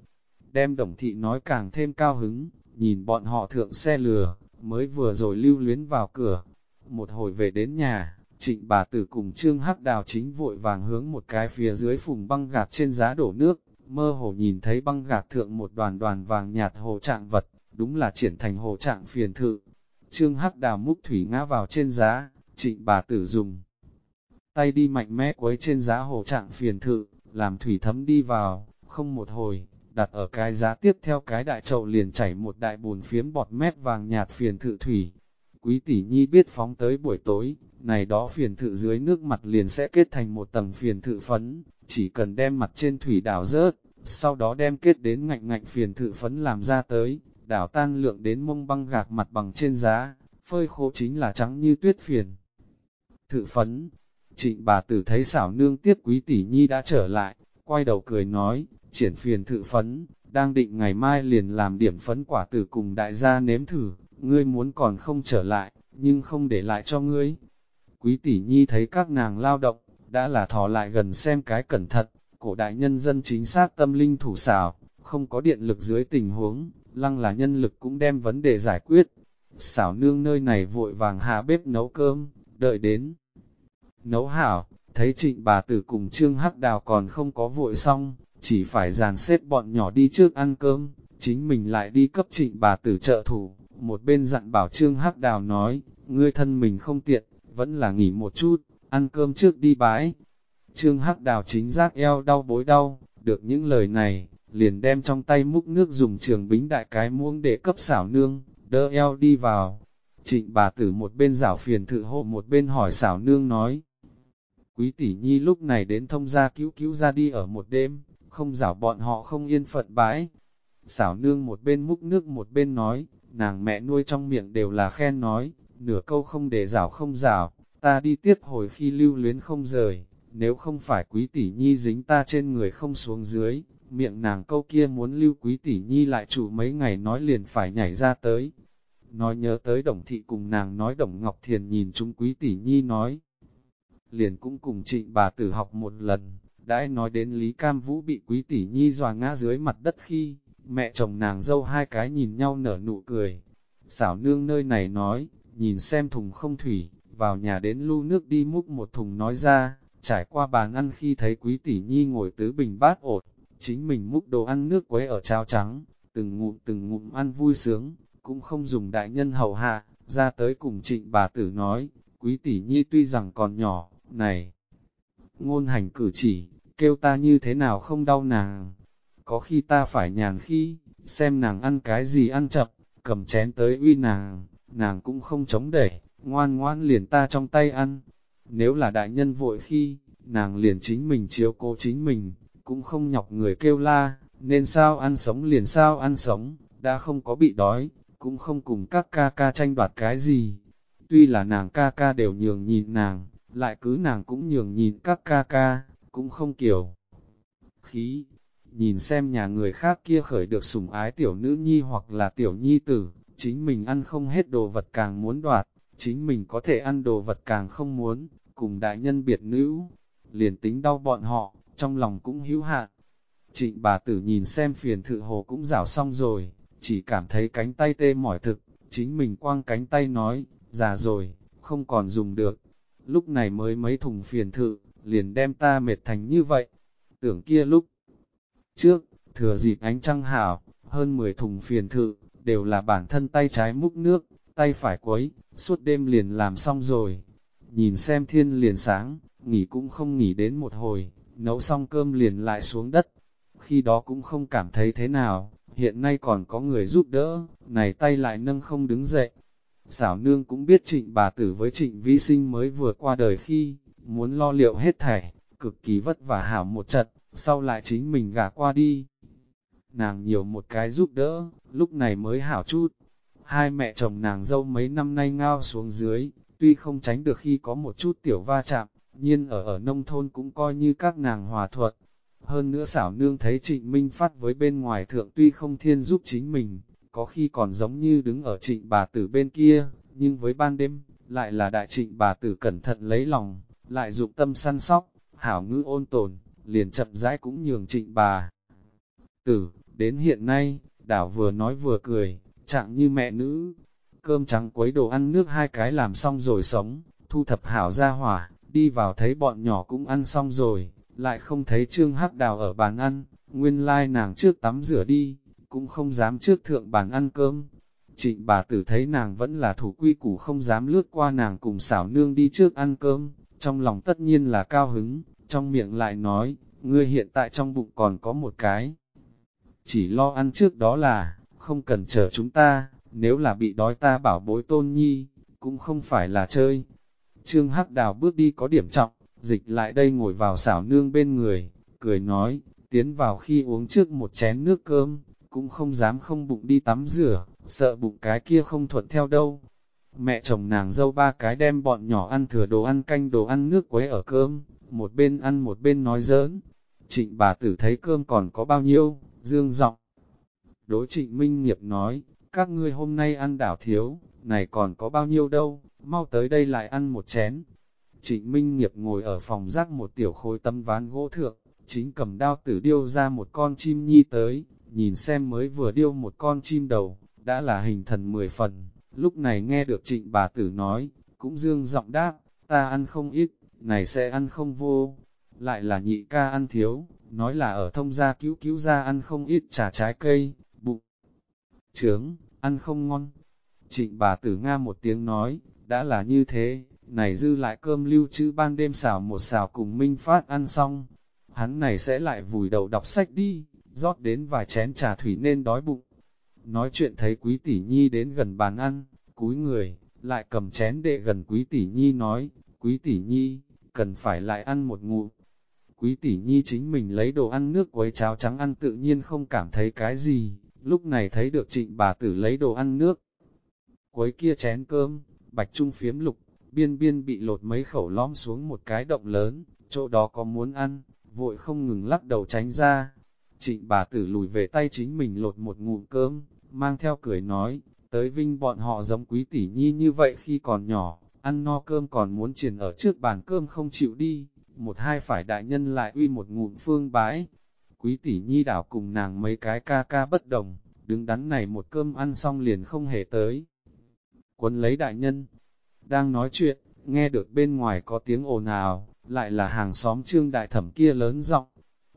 Đem đồng thị nói càng thêm cao hứng, nhìn bọn họ thượng xe lừa, mới vừa rồi lưu luyến vào cửa. Một hồi về đến nhà, trịnh bà tử cùng trương hắc đào chính vội vàng hướng một cái phía dưới phùng băng gạt trên giá đổ nước, mơ hồ nhìn thấy băng gạt thượng một đoàn đoàn vàng nhạt hồ trạng vật, đúng là triển thành hồ trạng phiền thự. Trương hắc đào múc thủy ngã vào trên giá, trịnh bà tử dùng. Tay đi mạnh mẽ quấy trên giá hồ trạng phiền thự, làm thủy thấm đi vào, không một hồi, đặt ở cái giá tiếp theo cái đại chậu liền chảy một đại bùn phiếm bọt mép vàng nhạt phiền thự thủy. Quý tỷ nhi biết phóng tới buổi tối, này đó phiền thự dưới nước mặt liền sẽ kết thành một tầng phiền thự phấn, chỉ cần đem mặt trên thủy đảo rớt, sau đó đem kết đến ngạnh ngạnh phiền thự phấn làm ra tới, đảo tan lượng đến mông băng gạc mặt bằng trên giá, phơi khô chính là trắng như tuyết phiền. Thự phấn, trịnh bà tử thấy xảo nương tiếp quý tỷ nhi đã trở lại, quay đầu cười nói, triển phiền thự phấn, đang định ngày mai liền làm điểm phấn quả tử cùng đại gia nếm thử, ngươi muốn còn không trở lại, nhưng không để lại cho ngươi. Quý tỷ nhi thấy các nàng lao động, đã là thò lại gần xem cái cẩn thận, cổ đại nhân dân chính xác tâm linh thủ xảo, không có điện lực dưới tình huống, lăng là nhân lực cũng đem vấn đề giải quyết. Xảo nương nơi này vội vàng hạ bếp nấu cơm, đợi đến. Nấu hảo, thấy trịnh bà tử cùng trương hắc đào còn không có vội xong, chỉ phải dàn xếp bọn nhỏ đi trước ăn cơm, chính mình lại đi cấp trịnh bà tử trợ thủ, một bên dặn bảo trương hắc đào nói, ngươi thân mình không tiện, vẫn là nghỉ một chút, ăn cơm trước đi bái. Trương hắc đào chính giác eo đau bối đau, được những lời này, liền đem trong tay múc nước dùng trường bính đại cái muỗng để cấp xảo nương, đỡ eo đi vào. Trịnh bà tử một bên rảo phiền thự hộ một bên hỏi xảo nương nói. Quý tỷ nhi lúc này đến thông gia cứu cứu ra đi ở một đêm, không rảo bọn họ không yên phận bãi. Xảo nương một bên múc nước một bên nói, nàng mẹ nuôi trong miệng đều là khen nói, nửa câu không để rảo không rảo, ta đi tiếp hồi khi lưu luyến không rời, nếu không phải quý tỷ nhi dính ta trên người không xuống dưới, miệng nàng câu kia muốn lưu quý tỷ nhi lại chủ mấy ngày nói liền phải nhảy ra tới. Nói nhớ tới đồng thị cùng nàng nói đồng Ngọc Thiền nhìn chúng quý tỷ nhi nói. Liền cũng cùng trịnh bà tử học một lần, đã nói đến Lý Cam Vũ bị quý tỷ nhi dòa ngã dưới mặt đất khi, mẹ chồng nàng dâu hai cái nhìn nhau nở nụ cười. Xảo nương nơi này nói, nhìn xem thùng không thủy, vào nhà đến lưu nước đi múc một thùng nói ra, trải qua bàn ăn khi thấy quý tỷ nhi ngồi tứ bình bát ột, chính mình múc đồ ăn nước quấy ở cháo trắng, từng ngụm từng ngụm ăn vui sướng, cũng không dùng đại nhân hầu hạ, ra tới cùng trịnh bà tử nói, quý tỷ nhi tuy rằng còn nhỏ, này, ngôn hành cử chỉ, kêu ta như thế nào không đau nàng, có khi ta phải nhàn khi, xem nàng ăn cái gì ăn chậm, cầm chén tới uy nàng, nàng cũng không chống đẩy, ngoan ngoan liền ta trong tay ăn, nếu là đại nhân vội khi, nàng liền chính mình chiếu cố chính mình, cũng không nhọc người kêu la, nên sao ăn sống liền sao ăn sống, đã không có bị đói, cũng không cùng các ca ca tranh đoạt cái gì. Tuy là nàng ca ca đều nhường nhìn nàng, lại cứ nàng cũng nhường nhìn các ca ca, cũng không kiểu. Khí, nhìn xem nhà người khác kia khởi được sủng ái tiểu nữ nhi hoặc là tiểu nhi tử, chính mình ăn không hết đồ vật càng muốn đoạt, chính mình có thể ăn đồ vật càng không muốn, cùng đại nhân biệt nữ, liền tính đau bọn họ, trong lòng cũng hữu hạn. Trịnh bà tử nhìn xem phiền thự hồ cũng rảo xong rồi, chỉ cảm thấy cánh tay tê mỏi thực, chính mình quang cánh tay nói, già rồi, không còn dùng được. Lúc này mới mấy thùng phiền thự, liền đem ta mệt thành như vậy. Tưởng kia lúc trước, thừa dịp ánh trăng hảo, hơn 10 thùng phiền thự, đều là bản thân tay trái múc nước, tay phải quấy, suốt đêm liền làm xong rồi. Nhìn xem thiên liền sáng, nghỉ cũng không nghỉ đến một hồi, nấu xong cơm liền lại xuống đất. Khi đó cũng không cảm thấy thế nào, hiện nay còn có người giúp đỡ, này tay lại nâng không đứng dậy. Xảo nương cũng biết trịnh bà tử với trịnh vi sinh mới vừa qua đời khi, muốn lo liệu hết thảy, cực kỳ vất vả hảo một trận, sau lại chính mình gả qua đi. Nàng nhiều một cái giúp đỡ, lúc này mới hảo chút. Hai mẹ chồng nàng dâu mấy năm nay ngao xuống dưới, tuy không tránh được khi có một chút tiểu va chạm, nhiên ở ở nông thôn cũng coi như các nàng hòa thuận. Hơn nữa xảo nương thấy trịnh Minh Phát với bên ngoài thượng tuy không thiên giúp chính mình, có khi còn giống như đứng ở trịnh bà tử bên kia, nhưng với ban đêm, lại là đại trịnh bà tử cẩn thận lấy lòng, lại dục tâm săn sóc, hảo ngữ ôn tồn, liền chậm rãi cũng nhường trịnh bà. Tử, đến hiện nay, đảo vừa nói vừa cười, chẳng như mẹ nữ, cơm trắng quấy đồ ăn nước hai cái làm xong rồi sống, thu thập hảo ra hỏa, đi vào thấy bọn nhỏ cũng ăn xong rồi, lại không thấy Trương Hắc Đào ở bàn ăn, nguyên lai nàng trước tắm rửa đi, cũng không dám trước thượng bàn ăn cơm. Trịnh bà tử thấy nàng vẫn là thủ quy củ không dám lướt qua nàng cùng xảo nương đi trước ăn cơm, trong lòng tất nhiên là cao hứng, trong miệng lại nói, ngươi hiện tại trong bụng còn có một cái. Chỉ lo ăn trước đó là, không cần chờ chúng ta, nếu là bị đói ta bảo bối tôn nhi, cũng không phải là chơi. Trương Hắc Đào bước đi có điểm trọng, dịch lại đây ngồi vào xảo nương bên người, cười nói, tiến vào khi uống trước một chén nước cơm, cũng không dám không bụng đi tắm rửa, sợ bụng cái kia không thuận theo đâu. Mẹ chồng nàng dâu ba cái đem bọn nhỏ ăn thừa đồ ăn canh đồ ăn nước quấy ở cơm, một bên ăn một bên nói giỡn. Trịnh bà tử thấy cơm còn có bao nhiêu, dương giọng Đối trịnh Minh Nghiệp nói, các ngươi hôm nay ăn đảo thiếu, này còn có bao nhiêu đâu, mau tới đây lại ăn một chén. Trịnh Minh Nghiệp ngồi ở phòng rác một tiểu khối tấm ván gỗ thượng, chính cầm đao tử điêu ra một con chim nhi tới, nhìn xem mới vừa điêu một con chim đầu, đã là hình thần mười phần. Lúc này nghe được trịnh bà tử nói, cũng dương giọng đáp, ta ăn không ít, này sẽ ăn không vô, lại là nhị ca ăn thiếu, nói là ở thông gia cứu cứu ra ăn không ít trà trái cây, bụng trướng, ăn không ngon. Trịnh bà tử Nga một tiếng nói, đã là như thế, này dư lại cơm lưu trữ ban đêm xào một xào cùng Minh Phát ăn xong, hắn này sẽ lại vùi đầu đọc sách đi, rót đến vài chén trà thủy nên đói bụng. Nói chuyện thấy quý tỷ nhi đến gần bàn ăn, cúi người, lại cầm chén đệ gần quý tỷ nhi nói, quý tỷ nhi, cần phải lại ăn một ngụ. Quý tỷ nhi chính mình lấy đồ ăn nước quấy cháo trắng ăn tự nhiên không cảm thấy cái gì, lúc này thấy được trịnh bà tử lấy đồ ăn nước. Quấy kia chén cơm, bạch trung phiếm lục, biên biên bị lột mấy khẩu lõm xuống một cái động lớn, chỗ đó có muốn ăn, vội không ngừng lắc đầu tránh ra. Trịnh bà tử lùi về tay chính mình lột một ngụm cơm, mang theo cười nói, tới vinh bọn họ giống quý tỷ nhi như vậy khi còn nhỏ, ăn no cơm còn muốn triển ở trước bàn cơm không chịu đi, một hai phải đại nhân lại uy một ngụm phương bái. Quý tỷ nhi đảo cùng nàng mấy cái ca ca bất đồng, đứng đắn này một cơm ăn xong liền không hề tới. Quân lấy đại nhân, đang nói chuyện, nghe được bên ngoài có tiếng ồn ào, lại là hàng xóm trương đại thẩm kia lớn giọng.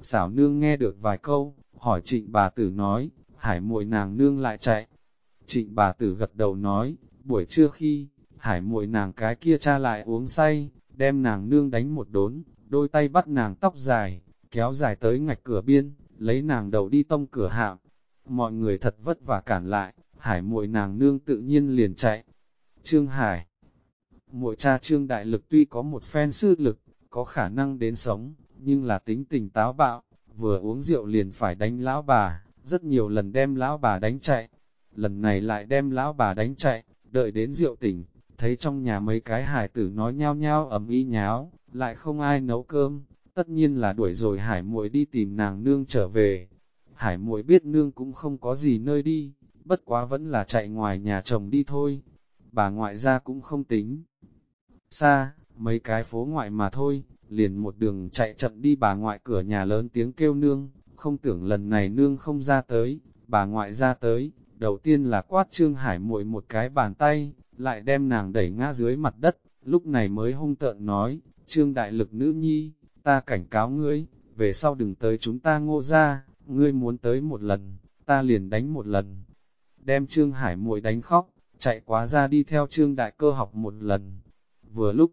Xảo nương nghe được vài câu, hỏi trịnh bà tử nói, hải muội nàng nương lại chạy. Trịnh bà tử gật đầu nói, buổi trưa khi, hải muội nàng cái kia cha lại uống say, đem nàng nương đánh một đốn, đôi tay bắt nàng tóc dài, kéo dài tới ngạch cửa biên, lấy nàng đầu đi tông cửa hạm. Mọi người thật vất vả cản lại, hải muội nàng nương tự nhiên liền chạy. Trương Hải Muội cha Trương Đại Lực tuy có một phen sư lực, có khả năng đến sống, nhưng là tính tình táo bạo, vừa uống rượu liền phải đánh lão bà, rất nhiều lần đem lão bà đánh chạy. Lần này lại đem lão bà đánh chạy, đợi đến rượu tỉnh, thấy trong nhà mấy cái hải tử nói nhao nhao ầm y nháo, lại không ai nấu cơm, tất nhiên là đuổi rồi hải muội đi tìm nàng nương trở về. Hải muội biết nương cũng không có gì nơi đi, bất quá vẫn là chạy ngoài nhà chồng đi thôi. Bà ngoại ra cũng không tính. Xa, mấy cái phố ngoại mà thôi, liền một đường chạy chậm đi bà ngoại cửa nhà lớn tiếng kêu nương, không tưởng lần này nương không ra tới, bà ngoại ra tới, đầu tiên là quát Trương Hải muội một cái bàn tay, lại đem nàng đẩy ngã dưới mặt đất, lúc này mới hung tợn nói, Trương Đại Lực nữ nhi, ta cảnh cáo ngươi, về sau đừng tới chúng ta ngô ra, ngươi muốn tới một lần, ta liền đánh một lần. Đem Trương Hải muội đánh khóc, chạy quá ra đi theo Trương Đại cơ học một lần. Vừa lúc,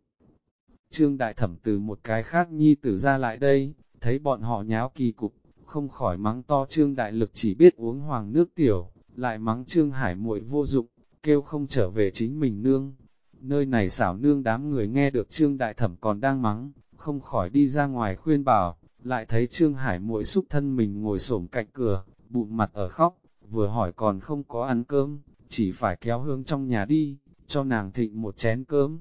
Trương Đại Thẩm từ một cái khác nhi tử ra lại đây, thấy bọn họ nháo kỳ cục, không khỏi mắng to Trương Đại Lực chỉ biết uống hoàng nước tiểu, lại mắng Trương Hải muội vô dụng, kêu không trở về chính mình nương. Nơi này xảo nương đám người nghe được Trương Đại Thẩm còn đang mắng, không khỏi đi ra ngoài khuyên bảo, lại thấy Trương Hải muội xúc thân mình ngồi xổm cạnh cửa, bụng mặt ở khóc, vừa hỏi còn không có ăn cơm, chỉ phải kéo hương trong nhà đi, cho nàng thịnh một chén cơm.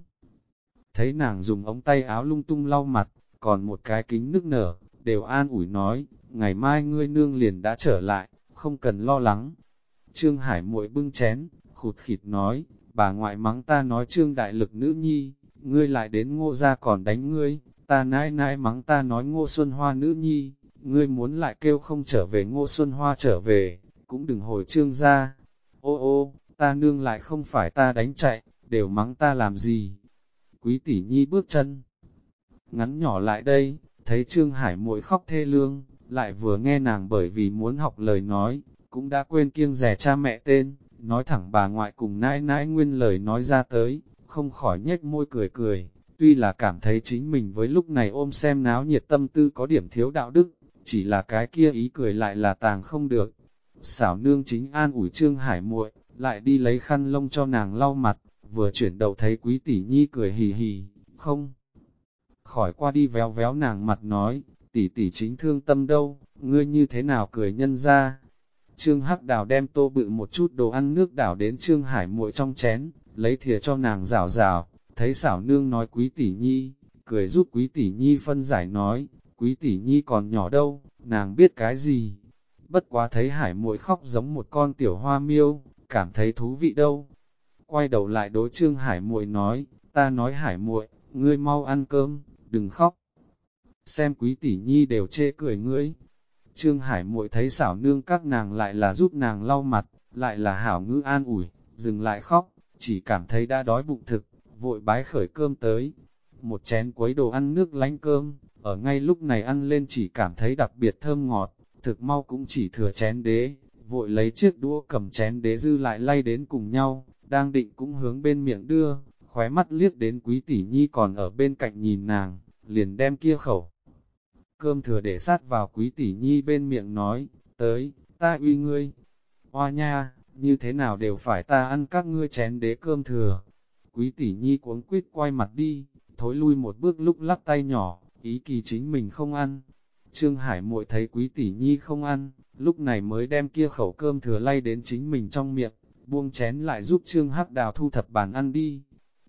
Thấy nàng dùng ống tay áo lung tung lau mặt, còn một cái kính nước nở, đều an ủi nói, ngày mai ngươi nương liền đã trở lại, không cần lo lắng. Trương Hải muội bưng chén, khụt khịt nói, bà ngoại mắng ta nói Trương Đại Lực nữ nhi, ngươi lại đến ngô ra còn đánh ngươi, ta nãi nãi mắng ta nói ngô Xuân Hoa nữ nhi, ngươi muốn lại kêu không trở về ngô Xuân Hoa trở về, cũng đừng hồi trương ra. Ô ô, ta nương lại không phải ta đánh chạy, đều mắng ta làm gì. Quý tỷ nhi bước chân, ngắn nhỏ lại đây, thấy Trương Hải muội khóc thê lương, lại vừa nghe nàng bởi vì muốn học lời nói, cũng đã quên kiêng rẻ cha mẹ tên, nói thẳng bà ngoại cùng nãi nãi nguyên lời nói ra tới, không khỏi nhếch môi cười cười, tuy là cảm thấy chính mình với lúc này ôm xem náo nhiệt tâm tư có điểm thiếu đạo đức, chỉ là cái kia ý cười lại là tàng không được. Xảo nương chính an ủi Trương Hải muội, lại đi lấy khăn lông cho nàng lau mặt, vừa chuyển đầu thấy quý tỷ nhi cười hì hì, không. Khỏi qua đi véo véo nàng mặt nói, tỷ tỷ chính thương tâm đâu, ngươi như thế nào cười nhân ra. Trương Hắc Đào đem tô bự một chút đồ ăn nước đảo đến Trương Hải muội trong chén, lấy thìa cho nàng rào rào, thấy xảo nương nói quý tỷ nhi, cười giúp quý tỷ nhi phân giải nói, quý tỷ nhi còn nhỏ đâu, nàng biết cái gì. Bất quá thấy hải muội khóc giống một con tiểu hoa miêu, cảm thấy thú vị đâu. Quay đầu lại đối trương hải muội nói, ta nói hải muội, ngươi mau ăn cơm, đừng khóc. Xem quý tỷ nhi đều chê cười ngươi. Trương hải muội thấy xảo nương các nàng lại là giúp nàng lau mặt, lại là hảo ngữ an ủi, dừng lại khóc, chỉ cảm thấy đã đói bụng thực, vội bái khởi cơm tới. một chén quấy đồ ăn nước lánh cơm, ở ngay lúc này ăn lên chỉ cảm thấy đặc biệt thơm ngọt, thực mau cũng chỉ thừa chén đế, vội lấy chiếc đũa cầm chén đế dư lại lay đến cùng nhau, đang định cũng hướng bên miệng đưa, khóe mắt liếc đến quý tỷ nhi còn ở bên cạnh nhìn nàng, liền đem kia khẩu. Cơm thừa để sát vào quý tỷ nhi bên miệng nói, tới, ta uy ngươi, hoa nha, như thế nào đều phải ta ăn các ngươi chén đế cơm thừa. Quý tỷ nhi cuống quýt quay mặt đi, thối lui một bước lúc lắc tay nhỏ, ý kỳ chính mình không ăn. Trương Hải muội thấy quý tỷ nhi không ăn, lúc này mới đem kia khẩu cơm thừa lay đến chính mình trong miệng, buông chén lại giúp Trương Hắc Đào thu thập bàn ăn đi.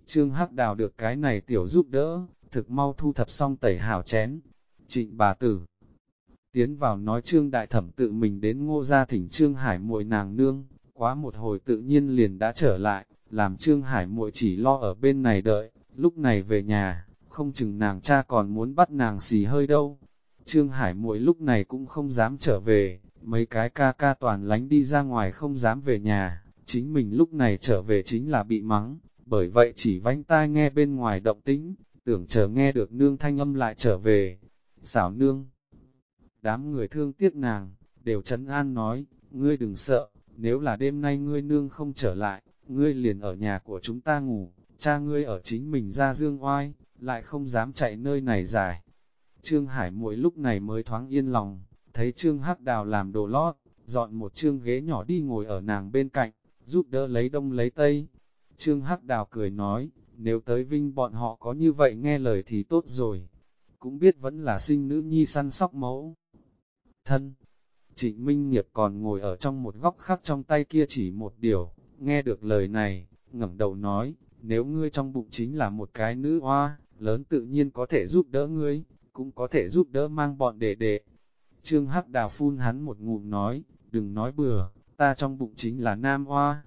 Trương Hắc Đào được cái này tiểu giúp đỡ, thực mau thu thập xong tẩy hảo chén. Trịnh bà tử tiến vào nói Trương Đại Thẩm tự mình đến ngô gia thỉnh Trương Hải muội nàng nương, quá một hồi tự nhiên liền đã trở lại, làm Trương Hải muội chỉ lo ở bên này đợi, lúc này về nhà, không chừng nàng cha còn muốn bắt nàng xì hơi đâu. Trương Hải muội lúc này cũng không dám trở về, mấy cái ca ca toàn lánh đi ra ngoài không dám về nhà, chính mình lúc này trở về chính là bị mắng, bởi vậy chỉ vánh tai nghe bên ngoài động tĩnh, tưởng chờ nghe được nương thanh âm lại trở về. Xảo nương, đám người thương tiếc nàng, đều chấn an nói, ngươi đừng sợ, nếu là đêm nay ngươi nương không trở lại, ngươi liền ở nhà của chúng ta ngủ, cha ngươi ở chính mình ra dương oai, lại không dám chạy nơi này dài. Trương Hải mỗi lúc này mới thoáng yên lòng, thấy Trương Hắc Đào làm đồ lót, dọn một trương ghế nhỏ đi ngồi ở nàng bên cạnh, giúp đỡ lấy đông lấy tây. Trương Hắc Đào cười nói, nếu tới vinh bọn họ có như vậy nghe lời thì tốt rồi, cũng biết vẫn là sinh nữ nhi săn sóc mẫu. Thân, Trịnh Minh Nghiệp còn ngồi ở trong một góc khác trong tay kia chỉ một điều, nghe được lời này, ngẩng đầu nói, nếu ngươi trong bụng chính là một cái nữ hoa, lớn tự nhiên có thể giúp đỡ ngươi, cũng có thể giúp đỡ mang bọn đệ đệ. Trương Hắc Đào phun hắn một ngụm nói, đừng nói bừa, ta trong bụng chính là nam hoa.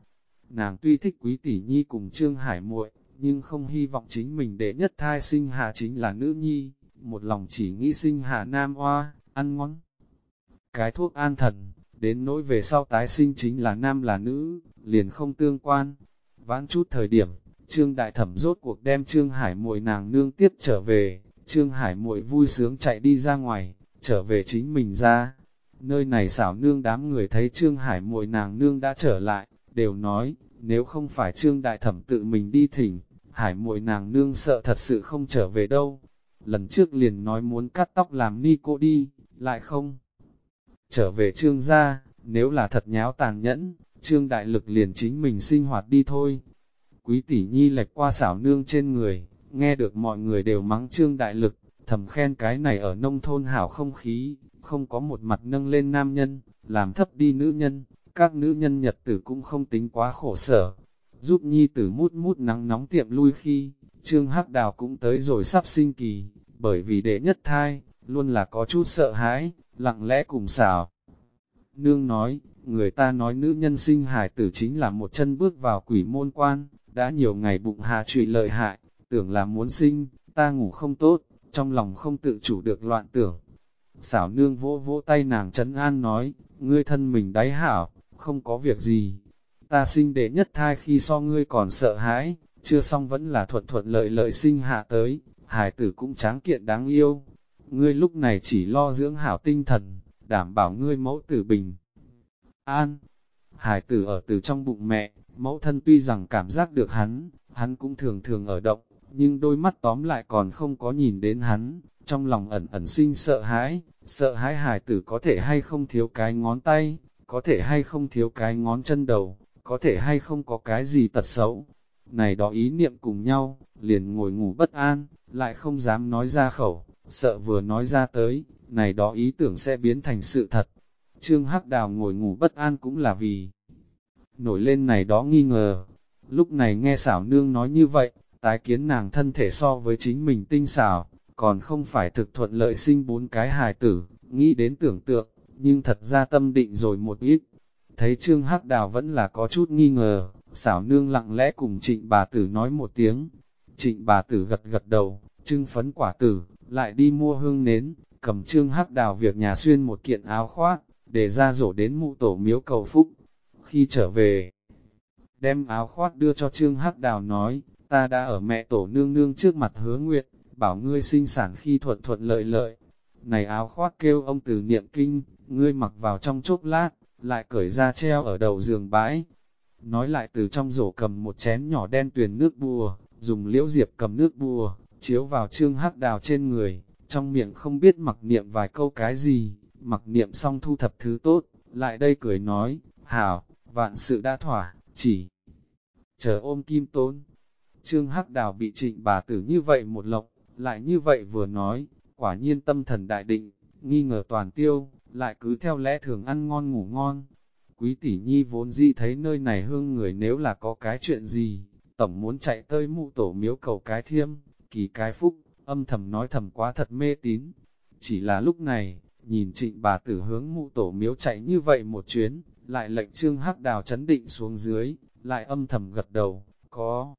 Nàng tuy thích quý tỷ nhi cùng Trương Hải muội, nhưng không hy vọng chính mình đệ nhất thai sinh hạ chính là nữ nhi, một lòng chỉ nghĩ sinh hạ nam hoa, ăn ngon cái thuốc an thần, đến nỗi về sau tái sinh chính là nam là nữ, liền không tương quan. Vãn chút thời điểm, Trương Đại Thẩm rốt cuộc đem Trương Hải muội nàng nương tiếp trở về, Trương Hải muội vui sướng chạy đi ra ngoài, trở về chính mình ra. Nơi này xảo nương đám người thấy Trương Hải muội nàng nương đã trở lại, đều nói, nếu không phải Trương Đại Thẩm tự mình đi thỉnh, Hải muội nàng nương sợ thật sự không trở về đâu. Lần trước liền nói muốn cắt tóc làm ni cô đi, lại không. Trở về trương gia, nếu là thật nháo tàn nhẫn, trương đại lực liền chính mình sinh hoạt đi thôi. Quý tỷ nhi lệch qua xảo nương trên người, nghe được mọi người đều mắng trương đại lực, thầm khen cái này ở nông thôn hảo không khí, không có một mặt nâng lên nam nhân, làm thấp đi nữ nhân, các nữ nhân nhật tử cũng không tính quá khổ sở. Giúp nhi tử mút mút nắng nóng tiệm lui khi, trương hắc đào cũng tới rồi sắp sinh kỳ, bởi vì đệ nhất thai, luôn là có chút sợ hãi, lặng lẽ cùng xảo. Nương nói, người ta nói nữ nhân sinh hải tử chính là một chân bước vào quỷ môn quan, đã nhiều ngày bụng hà trụy lợi hại, tưởng là muốn sinh, ta ngủ không tốt, trong lòng không tự chủ được loạn tưởng. Xảo nương vỗ vỗ tay nàng trấn an nói, ngươi thân mình đáy hảo, không có việc gì. Ta sinh đệ nhất thai khi so ngươi còn sợ hãi, chưa xong vẫn là thuận thuận lợi lợi sinh hạ tới, hải tử cũng tráng kiện đáng yêu, ngươi lúc này chỉ lo dưỡng hảo tinh thần, đảm bảo ngươi mẫu tử bình. An, hải tử ở từ trong bụng mẹ, mẫu thân tuy rằng cảm giác được hắn, hắn cũng thường thường ở động, nhưng đôi mắt tóm lại còn không có nhìn đến hắn, trong lòng ẩn ẩn sinh sợ hãi, sợ hãi hải tử có thể hay không thiếu cái ngón tay, có thể hay không thiếu cái ngón chân đầu, có thể hay không có cái gì tật xấu. Này đó ý niệm cùng nhau, liền ngồi ngủ bất an, lại không dám nói ra khẩu, sợ vừa nói ra tới, này đó ý tưởng sẽ biến thành sự thật. Trương Hắc Đào ngồi ngủ bất an cũng là vì nổi lên này đó nghi ngờ. Lúc này nghe xảo nương nói như vậy, tái kiến nàng thân thể so với chính mình tinh xảo, còn không phải thực thuận lợi sinh bốn cái hài tử, nghĩ đến tưởng tượng, nhưng thật ra tâm định rồi một ít. Thấy Trương Hắc Đào vẫn là có chút nghi ngờ, xảo nương lặng lẽ cùng trịnh bà tử nói một tiếng. Trịnh bà tử gật gật đầu, trưng phấn quả tử, lại đi mua hương nến, cầm trương hắc đào việc nhà xuyên một kiện áo khoác, để ra rổ đến mụ tổ miếu cầu phúc. Khi trở về, đem áo khoác đưa cho trương hắc đào nói, ta đã ở mẹ tổ nương nương trước mặt hứa nguyện, bảo ngươi sinh sản khi thuận thuận lợi lợi. Này áo khoác kêu ông từ niệm kinh, ngươi mặc vào trong chốc lát, lại cởi ra treo ở đầu giường bãi. Nói lại từ trong rổ cầm một chén nhỏ đen tuyền nước bùa, dùng liễu diệp cầm nước bùa, chiếu vào trương hắc đào trên người, trong miệng không biết mặc niệm vài câu cái gì, mặc niệm xong thu thập thứ tốt, lại đây cười nói, hảo, vạn sự đã thỏa, chỉ chờ ôm kim tốn. Trương Hắc Đào bị trịnh bà tử như vậy một lộng, lại như vậy vừa nói, quả nhiên tâm thần đại định, nghi ngờ toàn tiêu, lại cứ theo lẽ thường ăn ngon ngủ ngon. Quý tỷ nhi vốn dĩ thấy nơi này hương người nếu là có cái chuyện gì, tổng muốn chạy tới mụ tổ miếu cầu cái thiêm, kỳ cái phúc, âm thầm nói thầm quá thật mê tín. Chỉ là lúc này, nhìn trịnh bà tử hướng mụ tổ miếu chạy như vậy một chuyến, lại lệnh trương hắc đào chấn định xuống dưới, lại âm thầm gật đầu, có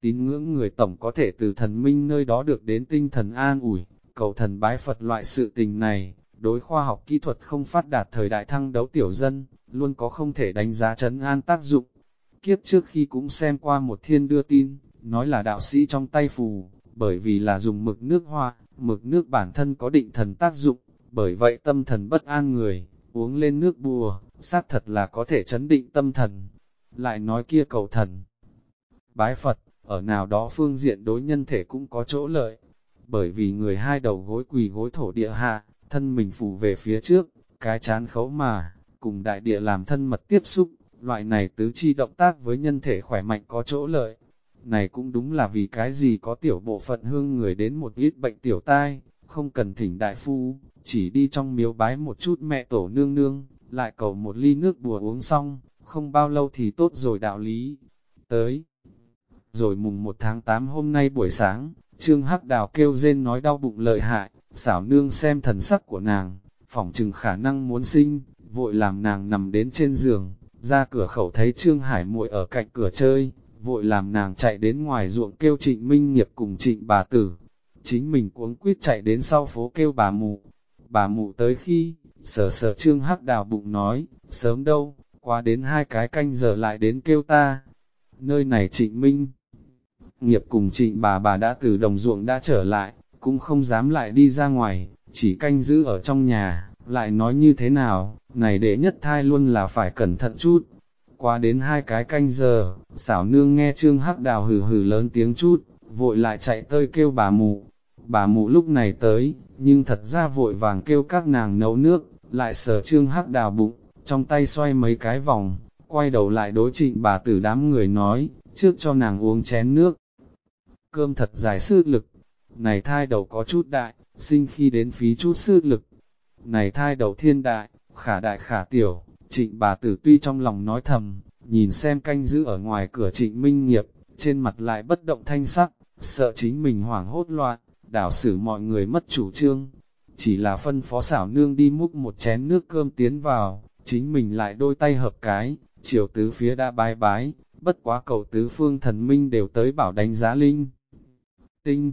tín ngưỡng người tổng có thể từ thần minh nơi đó được đến tinh thần an ủi, cầu thần bái Phật loại sự tình này, đối khoa học kỹ thuật không phát đạt thời đại thăng đấu tiểu dân, luôn có không thể đánh giá chấn an tác dụng. Kiếp trước khi cũng xem qua một thiên đưa tin, nói là đạo sĩ trong tay phù, bởi vì là dùng mực nước hoa, mực nước bản thân có định thần tác dụng, bởi vậy tâm thần bất an người, uống lên nước bùa, xác thật là có thể chấn định tâm thần. Lại nói kia cầu thần. Bái Phật, ở nào đó phương diện đối nhân thể cũng có chỗ lợi, bởi vì người hai đầu gối quỳ gối thổ địa hạ, thân mình phủ về phía trước, cái chán khấu mà, cùng đại địa làm thân mật tiếp xúc, loại này tứ chi động tác với nhân thể khỏe mạnh có chỗ lợi. Này cũng đúng là vì cái gì có tiểu bộ phận hương người đến một ít bệnh tiểu tai, không cần thỉnh đại phu, chỉ đi trong miếu bái một chút mẹ tổ nương nương, lại cầu một ly nước bùa uống xong, không bao lâu thì tốt rồi đạo lý. Tới, rồi mùng một tháng 8 hôm nay buổi sáng, Trương Hắc Đào kêu rên nói đau bụng lợi hại, xảo nương xem thần sắc của nàng, phỏng chừng khả năng muốn sinh, vội làm nàng nằm đến trên giường, ra cửa khẩu thấy Trương Hải muội ở cạnh cửa chơi, vội làm nàng chạy đến ngoài ruộng kêu trịnh minh nghiệp cùng trịnh bà tử. Chính mình cuống quyết chạy đến sau phố kêu bà mụ. Bà mụ tới khi, sờ sờ Trương Hắc Đào bụng nói, sớm đâu, qua đến hai cái canh giờ lại đến kêu ta. Nơi này trịnh minh nghiệp cùng trịnh bà bà đã từ đồng ruộng đã trở lại, cũng không dám lại đi ra ngoài, chỉ canh giữ ở trong nhà, lại nói như thế nào, này để nhất thai luôn là phải cẩn thận chút. Qua đến hai cái canh giờ, xảo nương nghe trương hắc đào hừ hừ lớn tiếng chút, vội lại chạy tới kêu bà mụ. Bà mụ lúc này tới, nhưng thật ra vội vàng kêu các nàng nấu nước, lại sờ trương hắc đào bụng, trong tay xoay mấy cái vòng, quay đầu lại đối trịnh bà tử đám người nói, trước cho nàng uống chén nước cơm thật dài sức lực. Này thai đầu có chút đại, sinh khi đến phí chút sức lực. Này thai đầu thiên đại, khả đại khả tiểu, trịnh bà tử tuy trong lòng nói thầm, nhìn xem canh giữ ở ngoài cửa trịnh minh nghiệp, trên mặt lại bất động thanh sắc, sợ chính mình hoảng hốt loạn, đảo xử mọi người mất chủ trương. Chỉ là phân phó xảo nương đi múc một chén nước cơm tiến vào, chính mình lại đôi tay hợp cái, chiều tứ phía đã bái bái, bất quá cầu tứ phương thần minh đều tới bảo đánh giá linh tinh.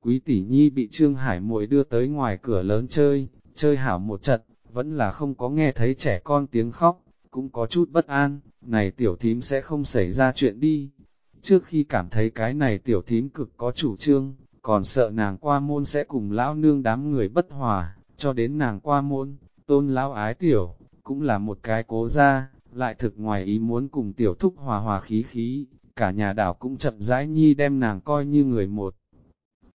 Quý tỷ nhi bị Trương Hải muội đưa tới ngoài cửa lớn chơi, chơi hảo một trận, vẫn là không có nghe thấy trẻ con tiếng khóc, cũng có chút bất an, này tiểu thím sẽ không xảy ra chuyện đi. Trước khi cảm thấy cái này tiểu thím cực có chủ trương, còn sợ nàng qua môn sẽ cùng lão nương đám người bất hòa, cho đến nàng qua môn, tôn lão ái tiểu, cũng là một cái cố ra, lại thực ngoài ý muốn cùng tiểu thúc hòa hòa khí khí, cả nhà đảo cũng chậm rãi nhi đem nàng coi như người một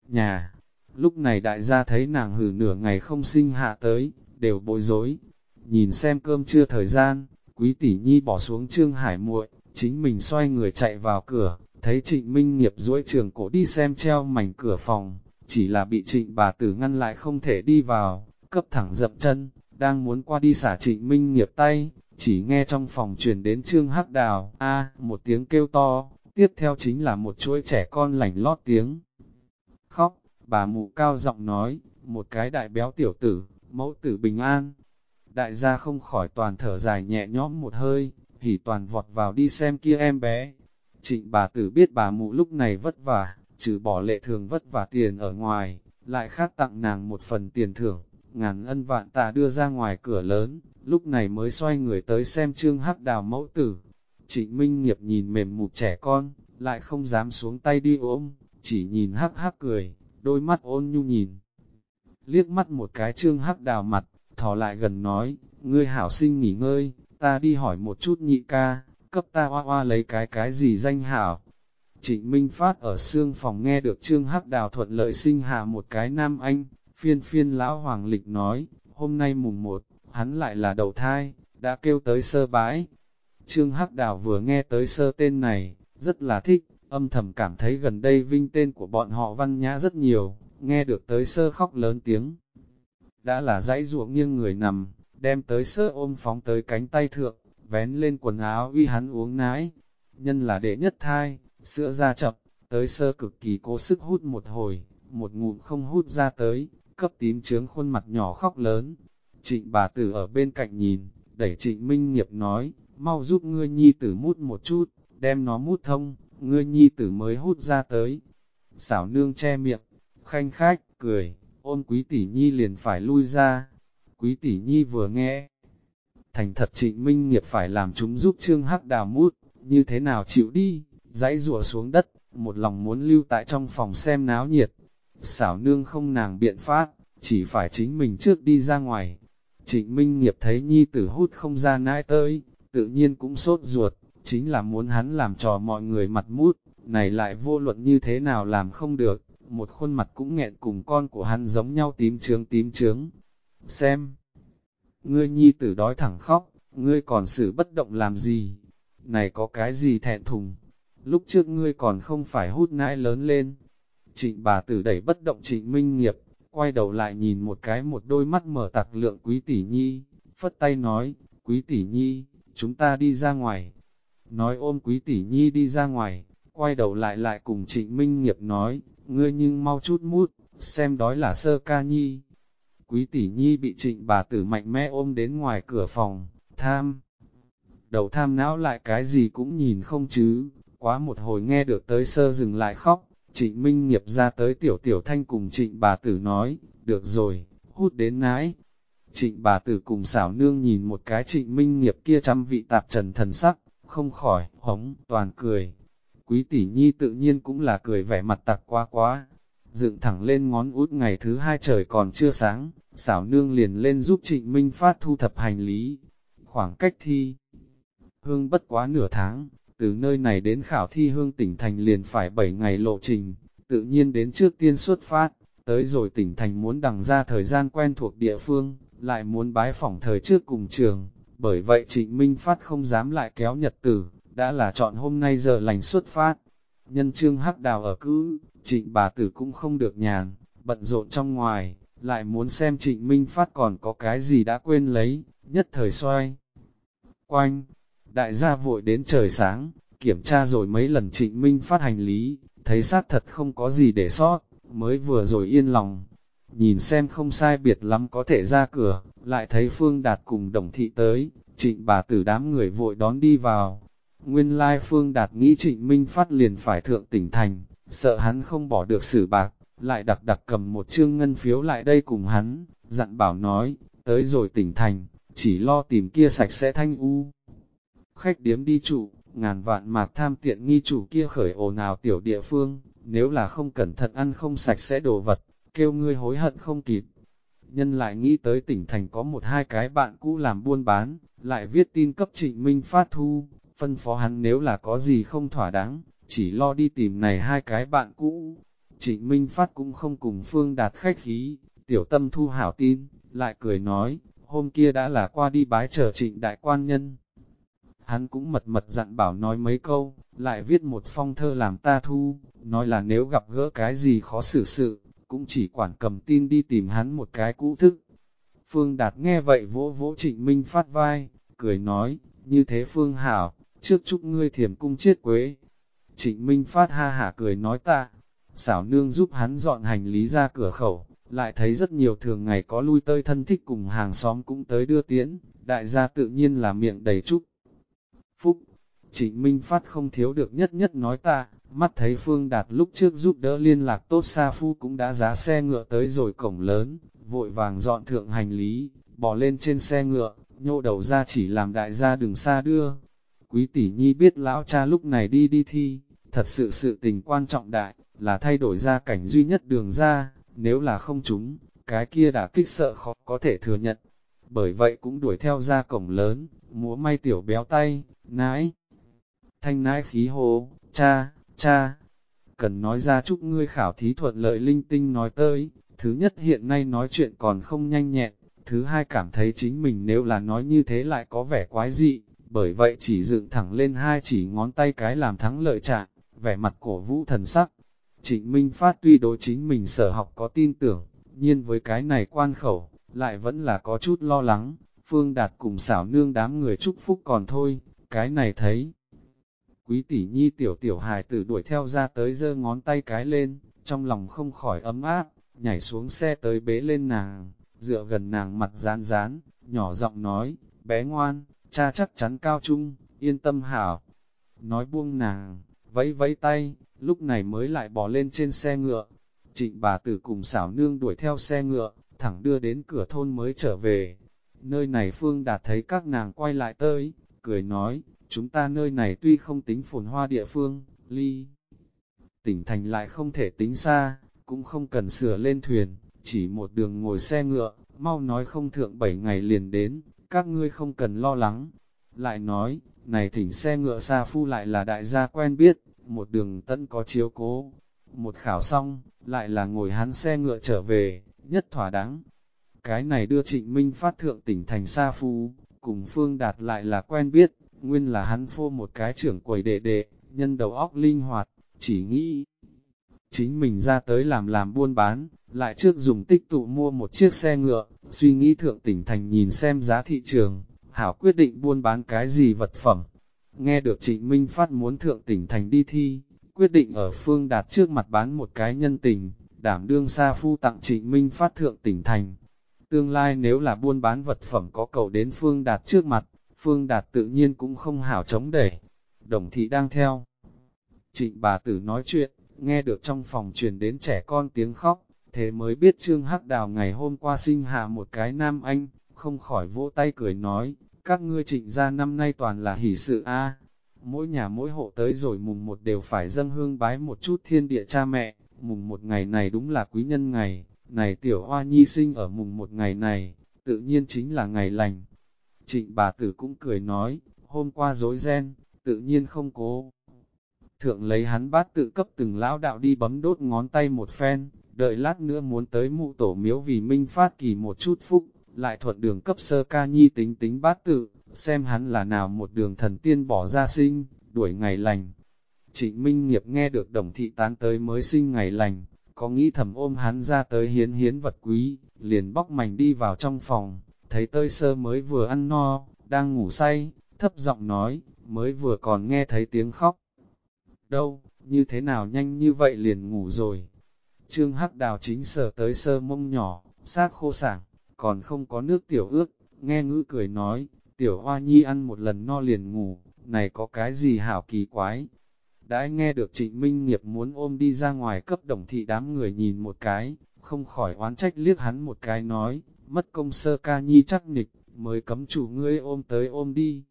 nhà. Lúc này đại gia thấy nàng hử nửa ngày không sinh hạ tới, đều bối rối. Nhìn xem cơm chưa thời gian, quý tỷ nhi bỏ xuống trương hải muội, chính mình xoay người chạy vào cửa, thấy trịnh minh nghiệp duỗi trường cổ đi xem treo mảnh cửa phòng, chỉ là bị trịnh bà tử ngăn lại không thể đi vào, cấp thẳng dậm chân, đang muốn qua đi xả trịnh minh nghiệp tay, chỉ nghe trong phòng truyền đến trương hắc đào, a một tiếng kêu to, tiếp theo chính là một chuỗi trẻ con lảnh lót tiếng bà mụ cao giọng nói, một cái đại béo tiểu tử, mẫu tử bình an. Đại gia không khỏi toàn thở dài nhẹ nhõm một hơi, hỉ toàn vọt vào đi xem kia em bé. Trịnh bà tử biết bà mụ lúc này vất vả, trừ bỏ lệ thường vất vả tiền ở ngoài, lại khác tặng nàng một phần tiền thưởng, ngàn ân vạn tà đưa ra ngoài cửa lớn, lúc này mới xoay người tới xem trương hắc đào mẫu tử. Trịnh Minh Nghiệp nhìn mềm mụt trẻ con, lại không dám xuống tay đi ôm, chỉ nhìn hắc hắc cười, đôi mắt ôn nhu nhìn. Liếc mắt một cái trương hắc đào mặt, thò lại gần nói, ngươi hảo sinh nghỉ ngơi, ta đi hỏi một chút nhị ca, cấp ta hoa hoa lấy cái cái gì danh hảo. Trịnh Minh Phát ở xương phòng nghe được Trương Hắc Đào thuận lợi sinh hạ một cái nam anh, phiên phiên lão hoàng lịch nói, hôm nay mùng một, hắn lại là đầu thai, đã kêu tới sơ bái. Trương Hắc Đào vừa nghe tới sơ tên này, rất là thích, âm thầm cảm thấy gần đây vinh tên của bọn họ văn nhã rất nhiều, nghe được tới sơ khóc lớn tiếng. Đã là dãy ruộng nghiêng người nằm, đem tới sơ ôm phóng tới cánh tay thượng, vén lên quần áo uy hắn uống nái. Nhân là đệ nhất thai, sữa ra chập, tới sơ cực kỳ cố sức hút một hồi, một ngụm không hút ra tới, cấp tím trướng khuôn mặt nhỏ khóc lớn. Trịnh bà tử ở bên cạnh nhìn, đẩy trịnh minh nghiệp nói, mau giúp ngươi nhi tử mút một chút, đem nó mút thông, ngươi nhi tử mới hút ra tới. Xảo nương che miệng, khanh khách, cười, ôm quý tỷ nhi liền phải lui ra. Quý tỷ nhi vừa nghe, thành thật trịnh minh nghiệp phải làm chúng giúp trương hắc đào mút, như thế nào chịu đi, dãy rùa xuống đất, một lòng muốn lưu tại trong phòng xem náo nhiệt. Xảo nương không nàng biện pháp, chỉ phải chính mình trước đi ra ngoài. Trịnh Minh Nghiệp thấy nhi tử hút không ra nãi tới, tự nhiên cũng sốt ruột, chính là muốn hắn làm trò mọi người mặt mút, này lại vô luận như thế nào làm không được, một khuôn mặt cũng nghẹn cùng con của hắn giống nhau tím trướng tím trướng. Xem, ngươi nhi tử đói thẳng khóc, ngươi còn xử bất động làm gì? Này có cái gì thẹn thùng? Lúc trước ngươi còn không phải hút nãi lớn lên. Trịnh bà tử đẩy bất động trịnh minh nghiệp, quay đầu lại nhìn một cái một đôi mắt mở tặc lượng quý tỷ nhi, phất tay nói, quý tỷ nhi, chúng ta đi ra ngoài. Nói ôm quý tỷ nhi đi ra ngoài, quay đầu lại lại cùng trịnh minh nghiệp nói, ngươi nhưng mau chút mút, xem đói là sơ ca nhi. Quý tỷ nhi bị trịnh bà tử mạnh mẽ ôm đến ngoài cửa phòng, tham. Đầu tham não lại cái gì cũng nhìn không chứ, quá một hồi nghe được tới sơ dừng lại khóc, trịnh minh nghiệp ra tới tiểu tiểu thanh cùng trịnh bà tử nói, được rồi, hút đến nãi. Trịnh bà tử cùng xảo nương nhìn một cái trịnh minh nghiệp kia trăm vị tạp trần thần sắc, không khỏi, hống, toàn cười. Quý tỷ nhi tự nhiên cũng là cười vẻ mặt tặc quá quá, dựng thẳng lên ngón út ngày thứ hai trời còn chưa sáng, xảo nương liền lên giúp trịnh minh phát thu thập hành lý. Khoảng cách thi, hương bất quá nửa tháng, từ nơi này đến khảo thi hương tỉnh thành liền phải 7 ngày lộ trình, tự nhiên đến trước tiên xuất phát, tới rồi tỉnh thành muốn đằng ra thời gian quen thuộc địa phương, lại muốn bái phỏng thời trước cùng trường, bởi vậy trịnh Minh Phát không dám lại kéo nhật tử, đã là chọn hôm nay giờ lành xuất phát. Nhân trương hắc đào ở cữ, trịnh bà tử cũng không được nhàn, bận rộn trong ngoài, lại muốn xem trịnh Minh Phát còn có cái gì đã quên lấy, nhất thời xoay. Quanh, đại gia vội đến trời sáng, kiểm tra rồi mấy lần trịnh Minh Phát hành lý, thấy xác thật không có gì để sót, mới vừa rồi yên lòng. Nhìn xem không sai biệt lắm có thể ra cửa, lại thấy Phương Đạt cùng đồng thị tới, trịnh bà tử đám người vội đón đi vào. Nguyên lai Phương Đạt nghĩ trịnh Minh Phát liền phải thượng tỉnh thành, sợ hắn không bỏ được xử bạc, lại đặc đặc cầm một chương ngân phiếu lại đây cùng hắn, dặn bảo nói, tới rồi tỉnh thành, chỉ lo tìm kia sạch sẽ thanh u. Khách điếm đi trụ, ngàn vạn mạc tham tiện nghi chủ kia khởi ồn nào tiểu địa phương, nếu là không cẩn thận ăn không sạch sẽ đồ vật, kêu ngươi hối hận không kịp. Nhân lại nghĩ tới tỉnh thành có một hai cái bạn cũ làm buôn bán, lại viết tin cấp trịnh minh phát thu, phân phó hắn nếu là có gì không thỏa đáng, chỉ lo đi tìm này hai cái bạn cũ. Trịnh Minh Phát cũng không cùng Phương Đạt khách khí, tiểu tâm thu hảo tin, lại cười nói, hôm kia đã là qua đi bái chờ trịnh đại quan nhân. Hắn cũng mật mật dặn bảo nói mấy câu, lại viết một phong thơ làm ta thu, nói là nếu gặp gỡ cái gì khó xử sự, cũng chỉ quản cầm tin đi tìm hắn một cái cũ thức. Phương Đạt nghe vậy vỗ vỗ trịnh Minh Phát vai, cười nói, như thế Phương Hảo, trước chúc ngươi thiểm cung chết quế. Trịnh Minh Phát ha hả cười nói ta, xảo nương giúp hắn dọn hành lý ra cửa khẩu, lại thấy rất nhiều thường ngày có lui tơi thân thích cùng hàng xóm cũng tới đưa tiễn, đại gia tự nhiên là miệng đầy chúc. Phúc, Trịnh Minh Phát không thiếu được nhất nhất nói ta, mắt thấy Phương Đạt lúc trước giúp đỡ liên lạc tốt Sa Phu cũng đã giá xe ngựa tới rồi cổng lớn, vội vàng dọn thượng hành lý, bỏ lên trên xe ngựa, nhô đầu ra chỉ làm đại gia đừng xa đưa. Quý tỷ nhi biết lão cha lúc này đi đi thi, thật sự sự tình quan trọng đại, là thay đổi ra cảnh duy nhất đường ra, nếu là không chúng, cái kia đã kích sợ khó có thể thừa nhận. Bởi vậy cũng đuổi theo ra cổng lớn, múa may tiểu béo tay, nãi. Thanh nãi khí hồ, cha, cha, cần nói ra chúc ngươi khảo thí thuận lợi linh tinh nói tới, thứ nhất hiện nay nói chuyện còn không nhanh nhẹn, thứ hai cảm thấy chính mình nếu là nói như thế lại có vẻ quái dị, bởi vậy chỉ dựng thẳng lên hai chỉ ngón tay cái làm thắng lợi trạng, vẻ mặt cổ vũ thần sắc. Trịnh Minh Phát tuy đối chính mình sở học có tin tưởng, nhiên với cái này quan khẩu, lại vẫn là có chút lo lắng, Phương Đạt cùng xảo nương đám người chúc phúc còn thôi, cái này thấy. Quý tỷ nhi tiểu tiểu hài tử đuổi theo ra tới giơ ngón tay cái lên, trong lòng không khỏi ấm áp, nhảy xuống xe tới bế lên nàng, dựa gần nàng mặt rán rán, nhỏ giọng nói, bé ngoan, cha chắc chắn cao trung, yên tâm hảo. Nói buông nàng, vẫy vẫy tay, lúc này mới lại bỏ lên trên xe ngựa. Trịnh bà tử cùng xảo nương đuổi theo xe ngựa, thẳng đưa đến cửa thôn mới trở về. Nơi này Phương đã thấy các nàng quay lại tới, cười nói, chúng ta nơi này tuy không tính phồn hoa địa phương, ly. Tỉnh thành lại không thể tính xa, cũng không cần sửa lên thuyền, chỉ một đường ngồi xe ngựa, mau nói không thượng bảy ngày liền đến, các ngươi không cần lo lắng. Lại nói, này thỉnh xe ngựa xa phu lại là đại gia quen biết, một đường tận có chiếu cố. Một khảo xong, lại là ngồi hắn xe ngựa trở về, nhất thỏa đáng. Cái này đưa trịnh minh phát thượng tỉnh thành xa phu, cùng Phương Đạt lại là quen biết, nguyên là hắn phô một cái trưởng quầy đệ đệ, nhân đầu óc linh hoạt, chỉ nghĩ chính mình ra tới làm làm buôn bán, lại trước dùng tích tụ mua một chiếc xe ngựa, suy nghĩ thượng tỉnh thành nhìn xem giá thị trường, hảo quyết định buôn bán cái gì vật phẩm. Nghe được Trịnh Minh Phát muốn thượng tỉnh thành đi thi, quyết định ở phương đạt trước mặt bán một cái nhân tình, đảm đương sa phu tặng Trịnh Minh Phát thượng tỉnh thành. Tương lai nếu là buôn bán vật phẩm có cầu đến phương đạt trước mặt, phương đạt tự nhiên cũng không hảo chống đẩy. Đồng thị đang theo. Trịnh bà tử nói chuyện, nghe được trong phòng truyền đến trẻ con tiếng khóc, thế mới biết Trương Hắc Đào ngày hôm qua sinh hạ một cái nam anh, không khỏi vỗ tay cười nói, các ngươi trịnh gia năm nay toàn là hỷ sự a Mỗi nhà mỗi hộ tới rồi mùng một đều phải dâng hương bái một chút thiên địa cha mẹ, mùng một ngày này đúng là quý nhân ngày, này tiểu hoa nhi sinh ở mùng một ngày này, tự nhiên chính là ngày lành. Trịnh bà tử cũng cười nói, hôm qua dối ren, tự nhiên không cố. Thượng lấy hắn bát tự cấp từng lão đạo đi bấm đốt ngón tay một phen, đợi lát nữa muốn tới mụ tổ miếu vì minh phát kỳ một chút phúc, lại thuận đường cấp sơ ca nhi tính tính bát tự, xem hắn là nào một đường thần tiên bỏ ra sinh, đuổi ngày lành. Trịnh Minh Nghiệp nghe được đồng thị tán tới mới sinh ngày lành, có nghĩ thầm ôm hắn ra tới hiến hiến vật quý, liền bóc mảnh đi vào trong phòng, thấy tơi sơ mới vừa ăn no, đang ngủ say, thấp giọng nói, mới vừa còn nghe thấy tiếng khóc. Đâu, như thế nào nhanh như vậy liền ngủ rồi. Trương Hắc Đào chính sở tới sơ mông nhỏ, xác khô sảng, còn không có nước tiểu ước, nghe ngữ cười nói, tiểu hoa nhi ăn một lần no liền ngủ, này có cái gì hảo kỳ quái. Đã nghe được trịnh minh nghiệp muốn ôm đi ra ngoài cấp đồng thị đám người nhìn một cái, không khỏi oán trách liếc hắn một cái nói, mất công sơ ca nhi chắc nịch, mới cấm chủ ngươi ôm tới ôm đi.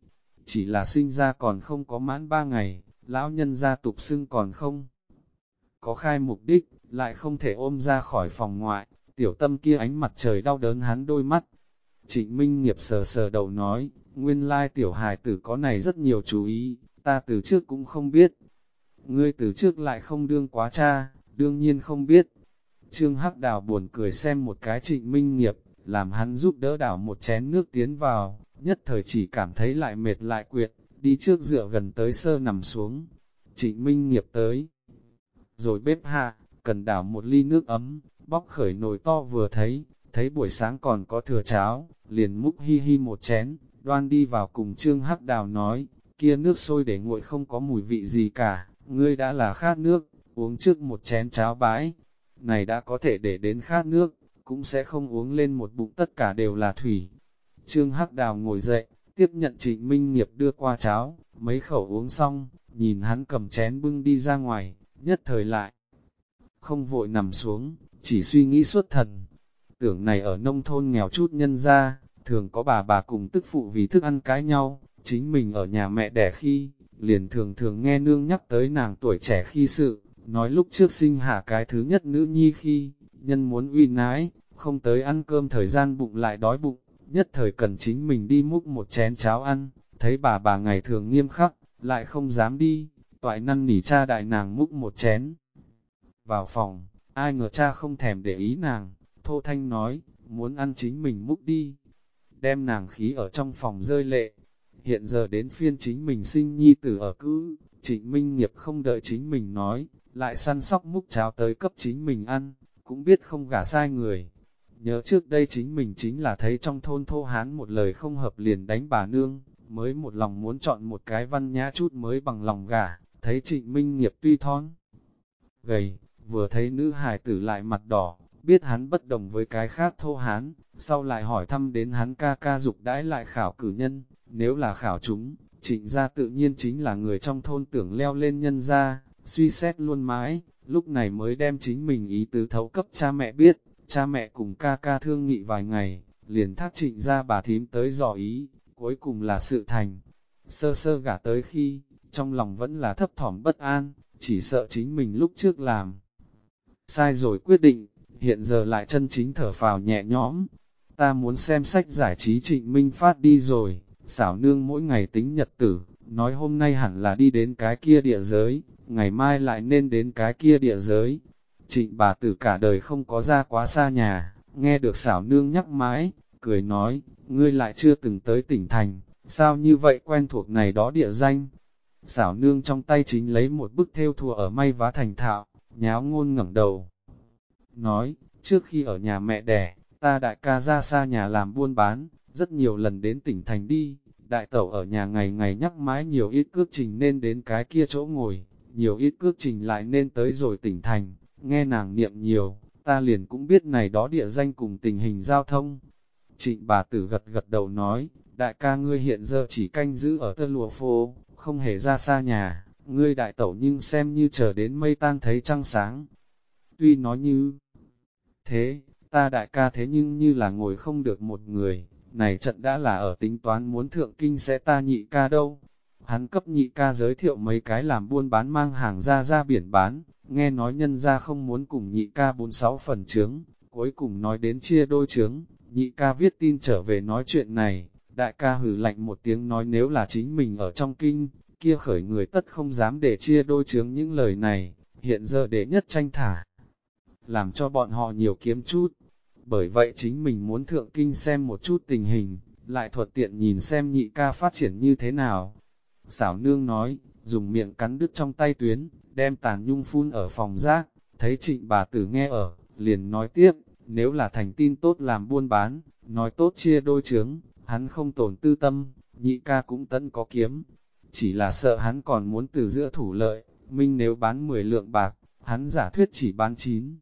Chỉ là sinh ra còn không có mãn ba ngày, lão nhân gia tục xưng còn không. Có khai mục đích, lại không thể ôm ra khỏi phòng ngoại, tiểu tâm kia ánh mặt trời đau đớn hắn đôi mắt. Trịnh Minh nghiệp sờ sờ đầu nói, nguyên lai tiểu hài tử có này rất nhiều chú ý, ta từ trước cũng không biết. Ngươi từ trước lại không đương quá cha, đương nhiên không biết. Trương Hắc Đào buồn cười xem một cái trịnh minh nghiệp, làm hắn giúp đỡ đảo một chén nước tiến vào, nhất thời chỉ cảm thấy lại mệt lại quyệt, đi trước dựa gần tới sơ nằm xuống. Trịnh Minh nghiệp tới. Rồi bếp hạ, cần đảo một ly nước ấm, bóc khởi nồi to vừa thấy, thấy buổi sáng còn có thừa cháo, liền múc hi hi một chén, đoan đi vào cùng Trương Hắc Đào nói, kia nước sôi để nguội không có mùi vị gì cả, ngươi đã là khát nước, uống trước một chén cháo bãi, này đã có thể để đến khát nước, cũng sẽ không uống lên một bụng tất cả đều là thủy. Trương Hắc Đào ngồi dậy, tiếp nhận trịnh minh nghiệp đưa qua cháo, mấy khẩu uống xong, nhìn hắn cầm chén bưng đi ra ngoài, nhất thời lại. Không vội nằm xuống, chỉ suy nghĩ suốt thần. Tưởng này ở nông thôn nghèo chút nhân ra, thường có bà bà cùng tức phụ vì thức ăn cái nhau, chính mình ở nhà mẹ đẻ khi, liền thường thường nghe nương nhắc tới nàng tuổi trẻ khi sự, nói lúc trước sinh hạ cái thứ nhất nữ nhi khi, nhân muốn uy nái, không tới ăn cơm thời gian bụng lại đói bụng, nhất thời cần chính mình đi múc một chén cháo ăn, thấy bà bà ngày thường nghiêm khắc, lại không dám đi, toại năn nỉ cha đại nàng múc một chén. Vào phòng, ai ngờ cha không thèm để ý nàng, thô thanh nói, muốn ăn chính mình múc đi, đem nàng khí ở trong phòng rơi lệ. Hiện giờ đến phiên chính mình sinh nhi tử ở cữ, trịnh minh nghiệp không đợi chính mình nói, lại săn sóc múc cháo tới cấp chính mình ăn, cũng biết không gả sai người. Nhớ trước đây chính mình chính là thấy trong thôn thô hán một lời không hợp liền đánh bà nương, mới một lòng muốn chọn một cái văn nhã chút mới bằng lòng gả, thấy trịnh minh nghiệp tuy thon. Gầy, vừa thấy nữ hài tử lại mặt đỏ, biết hắn bất đồng với cái khác thô hán, sau lại hỏi thăm đến hắn ca ca dục đãi lại khảo cử nhân, nếu là khảo chúng, trịnh gia tự nhiên chính là người trong thôn tưởng leo lên nhân gia, suy xét luôn mãi, lúc này mới đem chính mình ý tứ thấu cấp cha mẹ biết, cha mẹ cùng ca ca thương nghị vài ngày, liền thác trịnh ra bà thím tới dò ý, cuối cùng là sự thành. Sơ sơ gả tới khi, trong lòng vẫn là thấp thỏm bất an, chỉ sợ chính mình lúc trước làm. Sai rồi quyết định, hiện giờ lại chân chính thở phào nhẹ nhõm. Ta muốn xem sách giải trí trịnh minh phát đi rồi, xảo nương mỗi ngày tính nhật tử, nói hôm nay hẳn là đi đến cái kia địa giới, ngày mai lại nên đến cái kia địa giới. Trịnh bà tử cả đời không có ra quá xa nhà, nghe được xảo nương nhắc mãi, cười nói, ngươi lại chưa từng tới tỉnh thành, sao như vậy quen thuộc này đó địa danh. Xảo nương trong tay chính lấy một bức theo thùa ở may vá thành thạo, nháo ngôn ngẩng đầu. Nói, trước khi ở nhà mẹ đẻ, ta đại ca ra xa nhà làm buôn bán, rất nhiều lần đến tỉnh thành đi, đại tẩu ở nhà ngày ngày nhắc mãi nhiều ít cước trình nên đến cái kia chỗ ngồi, nhiều ít cước trình lại nên tới rồi tỉnh thành, nghe nàng niệm nhiều, ta liền cũng biết này đó địa danh cùng tình hình giao thông. Trịnh bà tử gật gật đầu nói, đại ca ngươi hiện giờ chỉ canh giữ ở tơ lùa phố, không hề ra xa nhà, ngươi đại tẩu nhưng xem như chờ đến mây tan thấy trăng sáng. Tuy nói như thế, ta đại ca thế nhưng như là ngồi không được một người, này trận đã là ở tính toán muốn thượng kinh sẽ ta nhị ca đâu. Hắn cấp nhị ca giới thiệu mấy cái làm buôn bán mang hàng ra ra biển bán, nghe nói nhân ra không muốn cùng nhị ca 46 phần trướng, cuối cùng nói đến chia đôi trướng, nhị ca viết tin trở về nói chuyện này, đại ca hử lạnh một tiếng nói nếu là chính mình ở trong kinh, kia khởi người tất không dám để chia đôi trướng những lời này, hiện giờ để nhất tranh thả, làm cho bọn họ nhiều kiếm chút, bởi vậy chính mình muốn thượng kinh xem một chút tình hình, lại thuật tiện nhìn xem nhị ca phát triển như thế nào. Xảo nương nói, dùng miệng cắn đứt trong tay tuyến, đem tàn nhung phun ở phòng rác, thấy trịnh bà tử nghe ở, liền nói tiếp, nếu là thành tin tốt làm buôn bán, nói tốt chia đôi chướng, hắn không tổn tư tâm, nhị ca cũng tận có kiếm, chỉ là sợ hắn còn muốn từ giữa thủ lợi, minh nếu bán 10 lượng bạc, hắn giả thuyết chỉ bán 9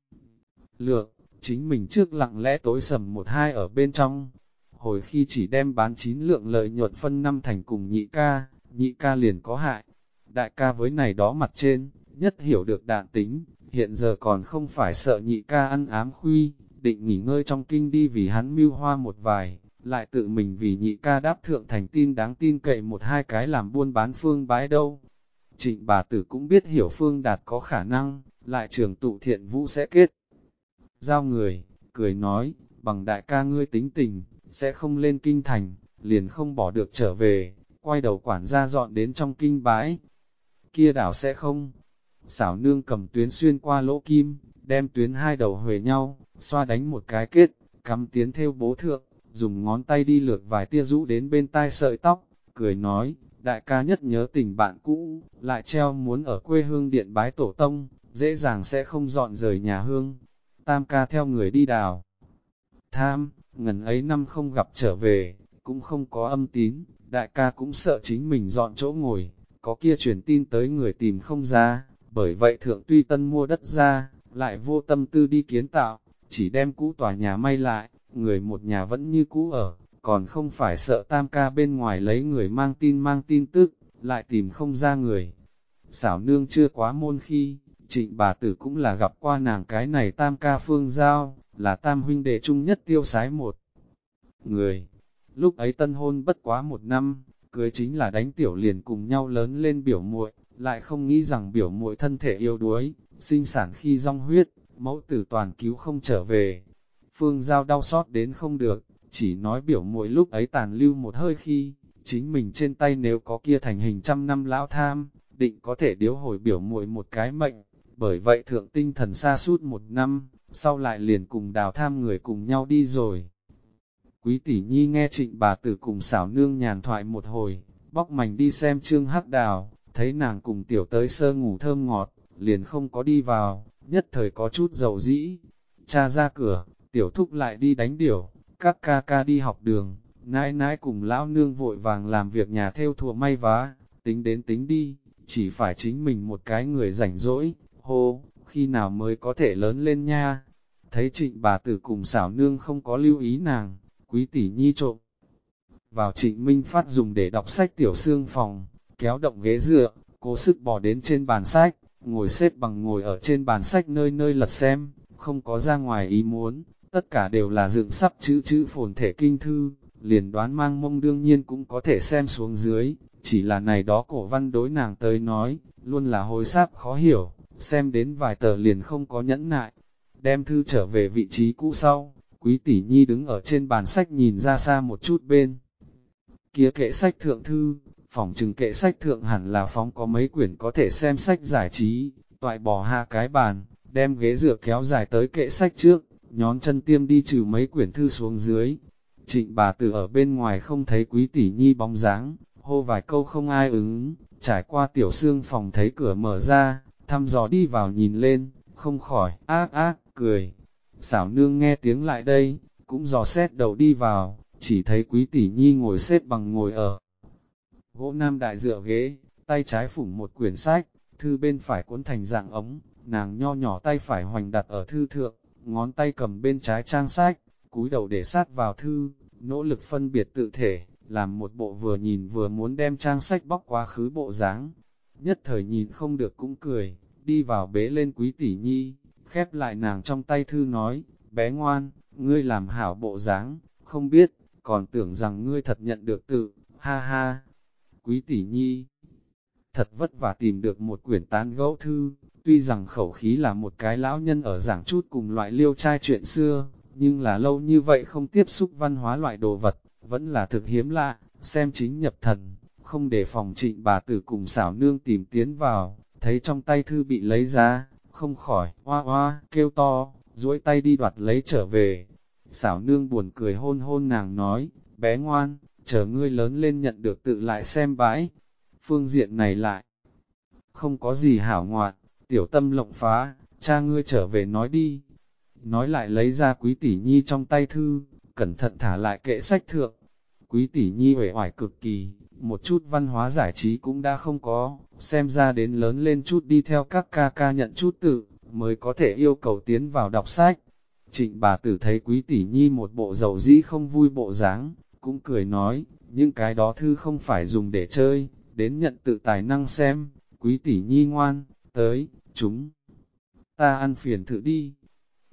lượng, chính mình trước lặng lẽ tối sầm một hai ở bên trong. Hồi khi chỉ đem bán chín lượng lợi nhuận phân năm thành cùng nhị ca, nhị ca liền có hại. Đại ca với này đó mặt trên, nhất hiểu được đạn tính, hiện giờ còn không phải sợ nhị ca ăn ám khuy, định nghỉ ngơi trong kinh đi vì hắn mưu hoa một vài, lại tự mình vì nhị ca đáp thượng thành tin đáng tin cậy một hai cái làm buôn bán phương bái đâu. Trịnh bà tử cũng biết hiểu phương đạt có khả năng, lại trường tụ thiện vũ sẽ kết giao người, cười nói, bằng đại ca ngươi tính tình, sẽ không lên kinh thành, liền không bỏ được trở về, quay đầu quản gia dọn đến trong kinh bãi. Kia đảo sẽ không. Xảo nương cầm tuyến xuyên qua lỗ kim, đem tuyến hai đầu huề nhau, xoa đánh một cái kết, cắm tiến theo bố thượng, dùng ngón tay đi lượt vài tia rũ đến bên tai sợi tóc, cười nói, đại ca nhất nhớ tình bạn cũ, lại treo muốn ở quê hương điện bái tổ tông, dễ dàng sẽ không dọn rời nhà hương, tam ca theo người đi đào. Tham, ngần ấy năm không gặp trở về, cũng không có âm tín, đại ca cũng sợ chính mình dọn chỗ ngồi, có kia truyền tin tới người tìm không ra, bởi vậy thượng tuy tân mua đất ra, lại vô tâm tư đi kiến tạo, chỉ đem cũ tòa nhà may lại, người một nhà vẫn như cũ ở, còn không phải sợ tam ca bên ngoài lấy người mang tin mang tin tức, lại tìm không ra người. Xảo nương chưa quá môn khi, Trịnh bà tử cũng là gặp qua nàng cái này tam ca phương giao, là tam huynh đệ chung nhất tiêu sái một người. Lúc ấy tân hôn bất quá một năm, cưới chính là đánh tiểu liền cùng nhau lớn lên biểu muội, lại không nghĩ rằng biểu muội thân thể yêu đuối, sinh sản khi rong huyết, mẫu tử toàn cứu không trở về. Phương Giao đau xót đến không được, chỉ nói biểu muội lúc ấy tàn lưu một hơi khi, chính mình trên tay nếu có kia thành hình trăm năm lão tham, định có thể điếu hồi biểu muội một cái mệnh, bởi vậy thượng tinh thần xa suốt một năm, sau lại liền cùng đào tham người cùng nhau đi rồi. Quý tỷ nhi nghe trịnh bà tử cùng xảo nương nhàn thoại một hồi, bóc mảnh đi xem trương hắc đào, thấy nàng cùng tiểu tới sơ ngủ thơm ngọt, liền không có đi vào, nhất thời có chút dầu dĩ. Cha ra cửa, tiểu thúc lại đi đánh điểu, các ca ca đi học đường, nãi nãi cùng lão nương vội vàng làm việc nhà theo thùa may vá, tính đến tính đi, chỉ phải chính mình một cái người rảnh rỗi, hô, khi nào mới có thể lớn lên nha. Thấy trịnh bà tử cùng xảo nương không có lưu ý nàng, quý tỷ nhi trộm. Vào trịnh Minh Phát dùng để đọc sách tiểu xương phòng, kéo động ghế dựa, cố sức bỏ đến trên bàn sách, ngồi xếp bằng ngồi ở trên bàn sách nơi nơi lật xem, không có ra ngoài ý muốn, tất cả đều là dựng sắp chữ chữ phồn thể kinh thư, liền đoán mang mông đương nhiên cũng có thể xem xuống dưới, chỉ là này đó cổ văn đối nàng tới nói, luôn là hồi sáp khó hiểu, xem đến vài tờ liền không có nhẫn nại, đem thư trở về vị trí cũ sau, quý tỷ nhi đứng ở trên bàn sách nhìn ra xa một chút bên. Kia kệ sách thượng thư, phòng trừng kệ sách thượng hẳn là phóng có mấy quyển có thể xem sách giải trí, toại bỏ hạ cái bàn, đem ghế dựa kéo dài tới kệ sách trước, nhón chân tiêm đi trừ mấy quyển thư xuống dưới. Trịnh bà tử ở bên ngoài không thấy quý tỷ nhi bóng dáng, hô vài câu không ai ứng, trải qua tiểu xương phòng thấy cửa mở ra, thăm dò đi vào nhìn lên, không khỏi, ác ác, cười. Xảo nương nghe tiếng lại đây, cũng dò xét đầu đi vào, chỉ thấy quý tỷ nhi ngồi xếp bằng ngồi ở gỗ nam đại dựa ghế, tay trái phủng một quyển sách, thư bên phải cuốn thành dạng ống, nàng nho nhỏ tay phải hoành đặt ở thư thượng, ngón tay cầm bên trái trang sách, cúi đầu để sát vào thư, nỗ lực phân biệt tự thể, làm một bộ vừa nhìn vừa muốn đem trang sách bóc quá khứ bộ dáng. Nhất thời nhìn không được cũng cười, đi vào bế lên quý tỷ nhi, khép lại nàng trong tay thư nói, bé ngoan, ngươi làm hảo bộ dáng, không biết, còn tưởng rằng ngươi thật nhận được tự, ha ha. Quý tỷ nhi, thật vất vả tìm được một quyển tán gẫu thư, tuy rằng khẩu khí là một cái lão nhân ở giảng chút cùng loại liêu trai chuyện xưa, nhưng là lâu như vậy không tiếp xúc văn hóa loại đồ vật, vẫn là thực hiếm lạ, xem chính nhập thần, không để phòng trịnh bà tử cùng xảo nương tìm tiến vào, thấy trong tay thư bị lấy ra, không khỏi, hoa hoa, kêu to, duỗi tay đi đoạt lấy trở về. Xảo nương buồn cười hôn hôn nàng nói, bé ngoan, chờ ngươi lớn lên nhận được tự lại xem bãi. Phương diện này lại, không có gì hảo ngoạn, tiểu tâm lộng phá, cha ngươi trở về nói đi. Nói lại lấy ra quý tỷ nhi trong tay thư, cẩn thận thả lại kệ sách thượng. Quý tỷ nhi uể oải cực kỳ, một chút văn hóa giải trí cũng đã không có, xem ra đến lớn lên chút đi theo các ca ca nhận chút tự, mới có thể yêu cầu tiến vào đọc sách. Trịnh bà tử thấy quý tỷ nhi một bộ dầu dĩ không vui bộ dáng, cũng cười nói, những cái đó thư không phải dùng để chơi, đến nhận tự tài năng xem, quý tỷ nhi ngoan, tới, chúng. Ta ăn phiền thử đi.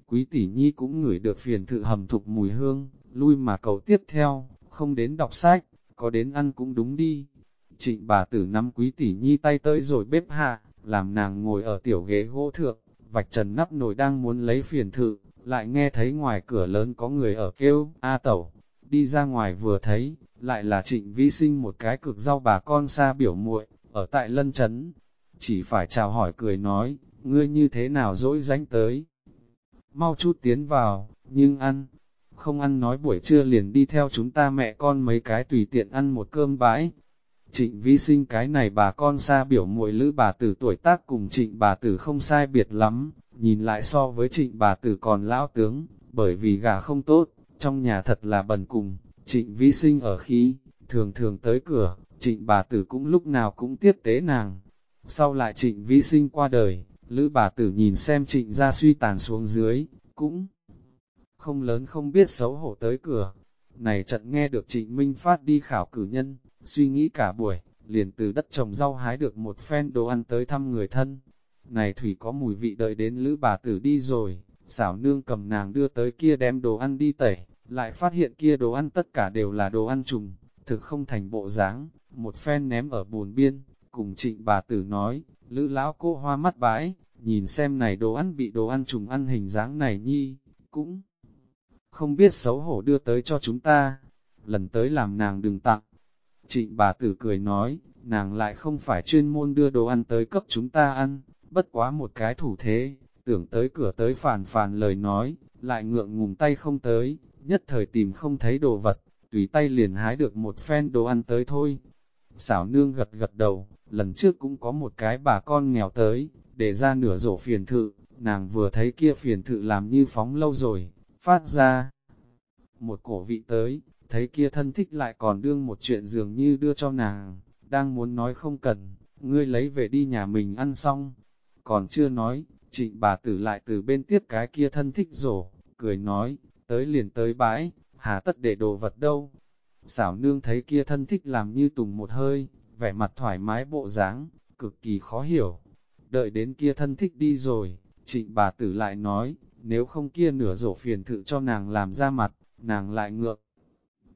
Quý tỷ nhi cũng ngửi được phiền thử hầm thục mùi hương, lui mà cầu tiếp theo, không đến đọc sách, có đến ăn cũng đúng đi. Trịnh bà tử nắm quý tỷ nhi tay tới rồi bếp hạ, làm nàng ngồi ở tiểu ghế gỗ thượng, vạch trần nắp nồi đang muốn lấy phiền thự, lại nghe thấy ngoài cửa lớn có người ở kêu, A tẩu, đi ra ngoài vừa thấy, lại là trịnh vi sinh một cái cực rau bà con xa biểu muội ở tại lân chấn. Chỉ phải chào hỏi cười nói, ngươi như thế nào dỗi dánh tới. Mau chút tiến vào, nhưng ăn, không ăn nói buổi trưa liền đi theo chúng ta mẹ con mấy cái tùy tiện ăn một cơm bãi. Trịnh vi sinh cái này bà con xa biểu muội lữ bà tử tuổi tác cùng trịnh bà tử không sai biệt lắm, nhìn lại so với trịnh bà tử còn lão tướng, bởi vì gà không tốt, trong nhà thật là bần cùng, trịnh vi sinh ở khí, thường thường tới cửa, trịnh bà tử cũng lúc nào cũng tiếp tế nàng. Sau lại trịnh vi sinh qua đời, lữ bà tử nhìn xem trịnh ra suy tàn xuống dưới, cũng không lớn không biết xấu hổ tới cửa. Này trận nghe được trịnh Minh Phát đi khảo cử nhân, suy nghĩ cả buổi, liền từ đất trồng rau hái được một phen đồ ăn tới thăm người thân. Này thủy có mùi vị đợi đến lữ bà tử đi rồi, xảo nương cầm nàng đưa tới kia đem đồ ăn đi tẩy, lại phát hiện kia đồ ăn tất cả đều là đồ ăn trùng, thực không thành bộ dáng, một phen ném ở bùn biên, cùng trịnh bà tử nói, lữ lão cô hoa mắt bãi, nhìn xem này đồ ăn bị đồ ăn trùng ăn hình dáng này nhi, cũng không biết xấu hổ đưa tới cho chúng ta, lần tới làm nàng đừng tặng. Trịnh bà tử cười nói, nàng lại không phải chuyên môn đưa đồ ăn tới cấp chúng ta ăn, bất quá một cái thủ thế, tưởng tới cửa tới phàn phàn lời nói, lại ngượng ngùng tay không tới, nhất thời tìm không thấy đồ vật, tùy tay liền hái được một phen đồ ăn tới thôi. Xảo nương gật gật đầu, lần trước cũng có một cái bà con nghèo tới, để ra nửa rổ phiền thự, nàng vừa thấy kia phiền thự làm như phóng lâu rồi, phát ra một cổ vị tới, thấy kia thân thích lại còn đương một chuyện dường như đưa cho nàng, đang muốn nói không cần, ngươi lấy về đi nhà mình ăn xong, còn chưa nói, trịnh bà tử lại từ bên tiếp cái kia thân thích rổ, cười nói, tới liền tới bãi, hà tất để đồ vật đâu. Xảo nương thấy kia thân thích làm như tùng một hơi, vẻ mặt thoải mái bộ dáng, cực kỳ khó hiểu. Đợi đến kia thân thích đi rồi, trịnh bà tử lại nói, nếu không kia nửa rổ phiền thự cho nàng làm ra mặt, nàng lại ngược.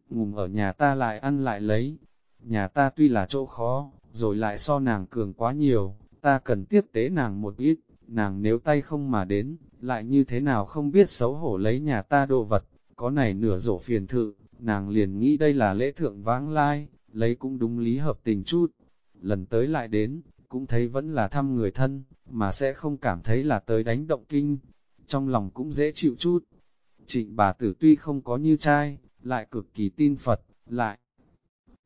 Ngùng ở nhà ta lại ăn lại lấy, nhà ta tuy là chỗ khó, rồi lại so nàng cường quá nhiều, ta cần tiếp tế nàng một ít, nàng nếu tay không mà đến, lại như thế nào không biết xấu hổ lấy nhà ta đồ vật, có này nửa rổ phiền thự, nàng liền nghĩ đây là lễ thượng vãng lai, lấy cũng đúng lý hợp tình chút. Lần tới lại đến, cũng thấy vẫn là thăm người thân, mà sẽ không cảm thấy là tới đánh động kinh, trong lòng cũng dễ chịu chút. Trịnh bà tử tuy không có như trai, lại cực kỳ tin Phật, lại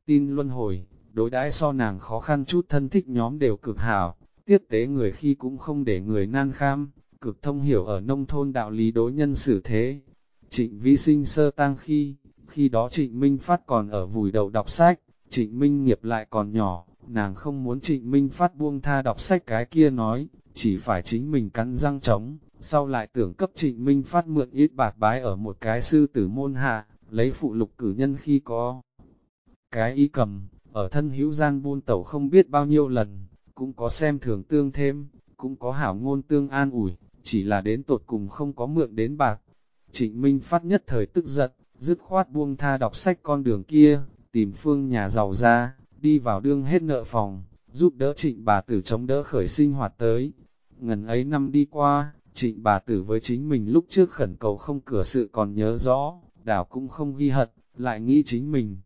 tin luân hồi, đối đãi so nàng khó khăn chút thân thích nhóm đều cực hảo, tiết tế người khi cũng không để người nan kham, cực thông hiểu ở nông thôn đạo lý đối nhân xử thế. Trịnh vi sinh sơ tang khi, khi đó trịnh Minh Phát còn ở vùi đầu đọc sách, trịnh Minh nghiệp lại còn nhỏ, nàng không muốn trịnh Minh Phát buông tha đọc sách cái kia nói, chỉ phải chính mình cắn răng trống, sau lại tưởng cấp trịnh Minh Phát mượn ít bạc bái ở một cái sư tử môn hạ, lấy phụ lục cử nhân khi có. Cái y cầm, ở thân hữu gian buôn tẩu không biết bao nhiêu lần, cũng có xem thường tương thêm, cũng có hảo ngôn tương an ủi, chỉ là đến tột cùng không có mượn đến bạc. Trịnh Minh Phát nhất thời tức giận, dứt khoát buông tha đọc sách con đường kia, tìm phương nhà giàu ra, đi vào đương hết nợ phòng, giúp đỡ trịnh bà tử chống đỡ khởi sinh hoạt tới. Ngần ấy năm đi qua, trịnh bà tử với chính mình lúc trước khẩn cầu không cửa sự còn nhớ rõ, đảo cũng không ghi hận, lại nghĩ chính mình.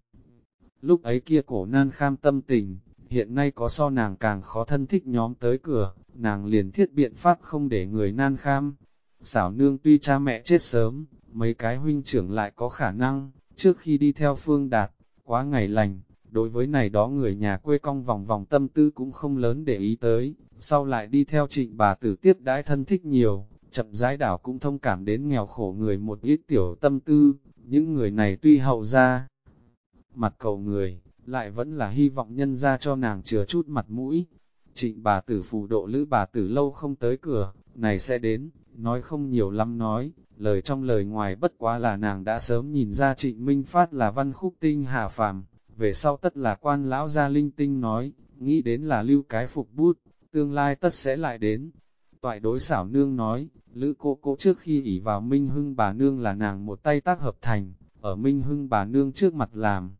Lúc ấy kia cổ nan kham tâm tình, hiện nay có so nàng càng khó thân thích nhóm tới cửa, nàng liền thiết biện pháp không để người nan kham. Xảo nương tuy cha mẹ chết sớm, mấy cái huynh trưởng lại có khả năng, trước khi đi theo phương đạt, quá ngày lành, đối với này đó người nhà quê cong vòng vòng tâm tư cũng không lớn để ý tới, sau lại đi theo trịnh bà tử tiếp đãi thân thích nhiều, chậm rãi đảo cũng thông cảm đến nghèo khổ người một ít tiểu tâm tư, những người này tuy hậu ra, mặt cầu người, lại vẫn là hy vọng nhân ra cho nàng chừa chút mặt mũi. Trịnh bà tử phù độ lữ bà tử lâu không tới cửa, này sẽ đến, nói không nhiều lắm nói, lời trong lời ngoài bất quá là nàng đã sớm nhìn ra trịnh Minh Phát là văn khúc tinh hạ phàm, về sau tất là quan lão gia linh tinh nói, nghĩ đến là lưu cái phục bút, tương lai tất sẽ lại đến. Toại đối xảo nương nói, lữ cô cô trước khi ỉ vào Minh Hưng bà nương là nàng một tay tác hợp thành, ở Minh Hưng bà nương trước mặt làm.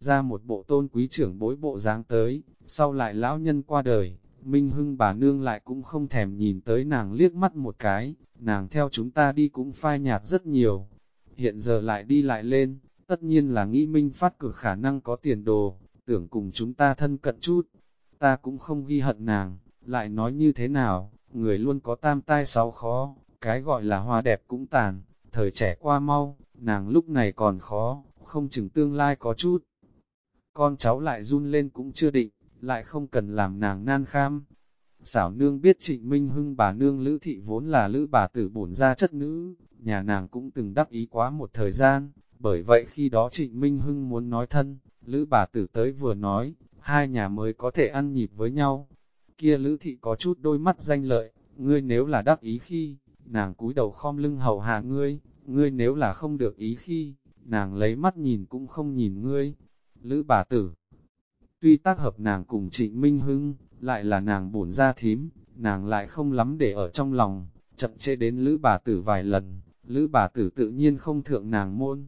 Ra một bộ tôn quý trưởng bối bộ dáng tới, sau lại lão nhân qua đời, Minh Hưng bà nương lại cũng không thèm nhìn tới nàng liếc mắt một cái, nàng theo chúng ta đi cũng phai nhạt rất nhiều. Hiện giờ lại đi lại lên, tất nhiên là nghĩ Minh phát cực khả năng có tiền đồ, tưởng cùng chúng ta thân cận chút. Ta cũng không ghi hận nàng, lại nói như thế nào, người luôn có tam tai sáu khó, cái gọi là hoa đẹp cũng tàn, thời trẻ qua mau, nàng lúc này còn khó, không chừng tương lai có chút. Con cháu lại run lên cũng chưa định, lại không cần làm nàng nan kham. Xảo nương biết trịnh Minh Hưng bà nương Lữ Thị vốn là Lữ bà tử bổn ra chất nữ, nhà nàng cũng từng đắc ý quá một thời gian, bởi vậy khi đó trịnh Minh Hưng muốn nói thân, Lữ bà tử tới vừa nói, hai nhà mới có thể ăn nhịp với nhau. Kia Lữ Thị có chút đôi mắt danh lợi, ngươi nếu là đắc ý khi, nàng cúi đầu khom lưng hầu hạ ngươi, ngươi nếu là không được ý khi, nàng lấy mắt nhìn cũng không nhìn ngươi. Lữ bà tử, tuy tác hợp nàng cùng trịnh Minh Hưng, lại là nàng bổn ra thím, nàng lại không lắm để ở trong lòng, chậm chê đến lữ bà tử vài lần, lữ bà tử tự nhiên không thượng nàng môn.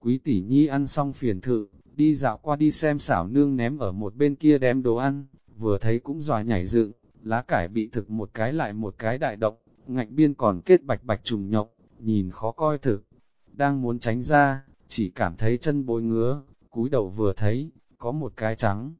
Quý tỷ nhi ăn xong phiền thự, đi dạo qua đi xem xảo nương ném ở một bên kia đem đồ ăn, vừa thấy cũng dòa nhảy dựng, lá cải bị thực một cái lại một cái đại động, ngạnh biên còn kết bạch bạch trùng nhộng, nhìn khó coi thực. Đang muốn tránh ra, chỉ cảm thấy chân bối ngứa, cúi đầu vừa thấy, có một cái trắng.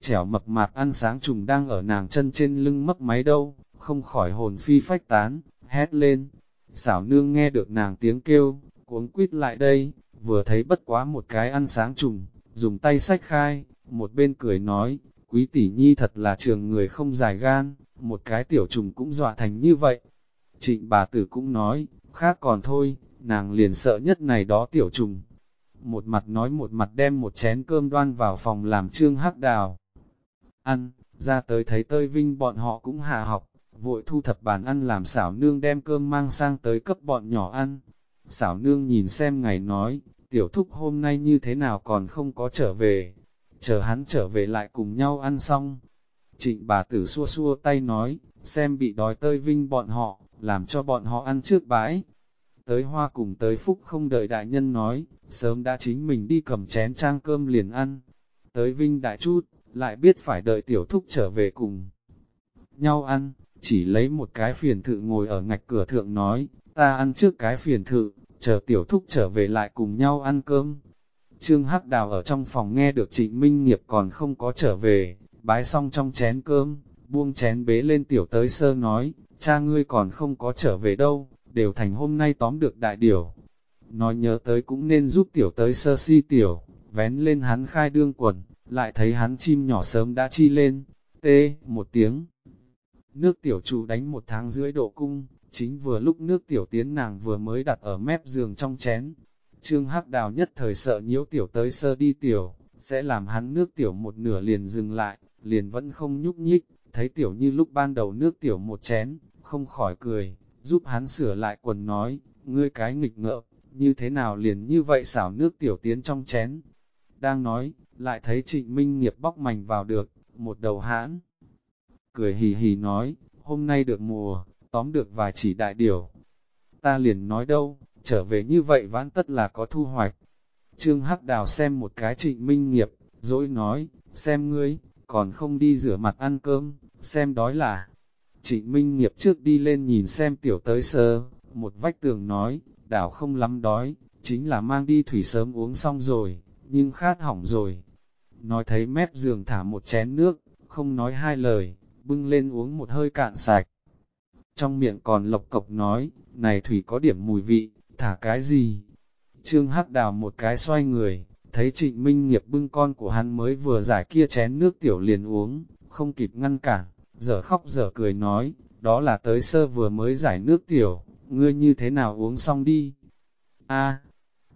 Chẻo mập mạp ăn sáng trùng đang ở nàng chân trên lưng mấp máy đâu, không khỏi hồn phi phách tán, hét lên. Xảo nương nghe được nàng tiếng kêu, cuống quýt lại đây, vừa thấy bất quá một cái ăn sáng trùng, dùng tay sách khai, một bên cười nói, quý tỷ nhi thật là trường người không dài gan, một cái tiểu trùng cũng dọa thành như vậy. Trịnh bà tử cũng nói, khác còn thôi, nàng liền sợ nhất này đó tiểu trùng. Một mặt nói một mặt đem một chén cơm đoan vào phòng làm trương hắc đào. Ăn, ra tới thấy tơi vinh bọn họ cũng hạ học, vội thu thập bàn ăn làm xảo nương đem cơm mang sang tới cấp bọn nhỏ ăn. Xảo nương nhìn xem ngày nói, tiểu thúc hôm nay như thế nào còn không có trở về, chờ hắn trở về lại cùng nhau ăn xong. Trịnh bà tử xua xua tay nói, xem bị đói tơi vinh bọn họ, làm cho bọn họ ăn trước bãi. Tới hoa cùng tới phúc không đợi đại nhân nói, sớm đã chính mình đi cầm chén trang cơm liền ăn. Tới vinh đại chút, lại biết phải đợi tiểu thúc trở về cùng nhau ăn, chỉ lấy một cái phiền thự ngồi ở ngạch cửa thượng nói, ta ăn trước cái phiền thự, chờ tiểu thúc trở về lại cùng nhau ăn cơm. Trương Hắc Đào ở trong phòng nghe được trịnh Minh Nghiệp còn không có trở về, bái xong trong chén cơm, buông chén bế lên tiểu tới sơ nói, cha ngươi còn không có trở về đâu, đều thành hôm nay tóm được đại điều. Nói nhớ tới cũng nên giúp tiểu tới sơ si tiểu, vén lên hắn khai đương quần, lại thấy hắn chim nhỏ sớm đã chi lên, tê, một tiếng. Nước tiểu trụ đánh một tháng rưỡi độ cung, chính vừa lúc nước tiểu tiến nàng vừa mới đặt ở mép giường trong chén. Trương Hắc Đào nhất thời sợ nhiễu tiểu tới sơ đi tiểu, sẽ làm hắn nước tiểu một nửa liền dừng lại, liền vẫn không nhúc nhích, thấy tiểu như lúc ban đầu nước tiểu một chén, không khỏi cười, giúp hắn sửa lại quần nói, ngươi cái nghịch ngợm, như thế nào liền như vậy xảo nước tiểu tiến trong chén. Đang nói, lại thấy trịnh minh nghiệp bóc mảnh vào được, một đầu hãn. Cười hì hì nói, hôm nay được mùa, tóm được vài chỉ đại điều. Ta liền nói đâu, trở về như vậy vãn tất là có thu hoạch. Trương Hắc Đào xem một cái trịnh minh nghiệp, dỗi nói, xem ngươi, còn không đi rửa mặt ăn cơm, xem đói là. Trịnh minh nghiệp trước đi lên nhìn xem tiểu tới sơ, một vách tường nói, đảo không lắm đói, chính là mang đi thủy sớm uống xong rồi, nhưng khát hỏng rồi. Nói thấy mép giường thả một chén nước, không nói hai lời, bưng lên uống một hơi cạn sạch. Trong miệng còn lộc cộc nói, này thủy có điểm mùi vị, thả cái gì? Trương Hắc đào một cái xoay người, thấy trịnh minh nghiệp bưng con của hắn mới vừa giải kia chén nước tiểu liền uống, không kịp ngăn cản, giờ khóc giờ cười nói, đó là tới sơ vừa mới giải nước tiểu, ngươi như thế nào uống xong đi. A,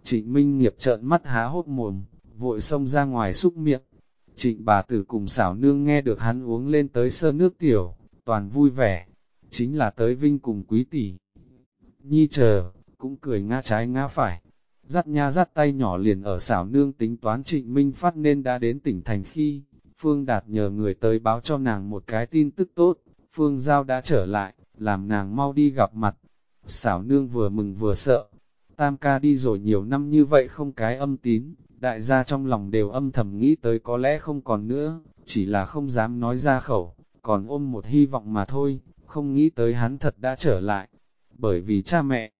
trịnh minh nghiệp trợn mắt há hốt mồm, vội xông ra ngoài xúc miệng. Trịnh bà tử cùng xảo nương nghe được hắn uống lên tới sơ nước tiểu, toàn vui vẻ, chính là tới vinh cùng quý tỷ. Nhi chờ, cũng cười ngã trái ngã phải, dắt nha dắt tay nhỏ liền ở xảo nương tính toán trịnh minh phát nên đã đến tỉnh thành khi, Phương Đạt nhờ người tới báo cho nàng một cái tin tức tốt, Phương Giao đã trở lại, làm nàng mau đi gặp mặt. Xảo nương vừa mừng vừa sợ, tam ca đi rồi nhiều năm như vậy không cái âm tín, đại gia trong lòng đều âm thầm nghĩ tới có lẽ không còn nữa, chỉ là không dám nói ra khẩu, còn ôm một hy vọng mà thôi, không nghĩ tới hắn thật đã trở lại, bởi vì cha mẹ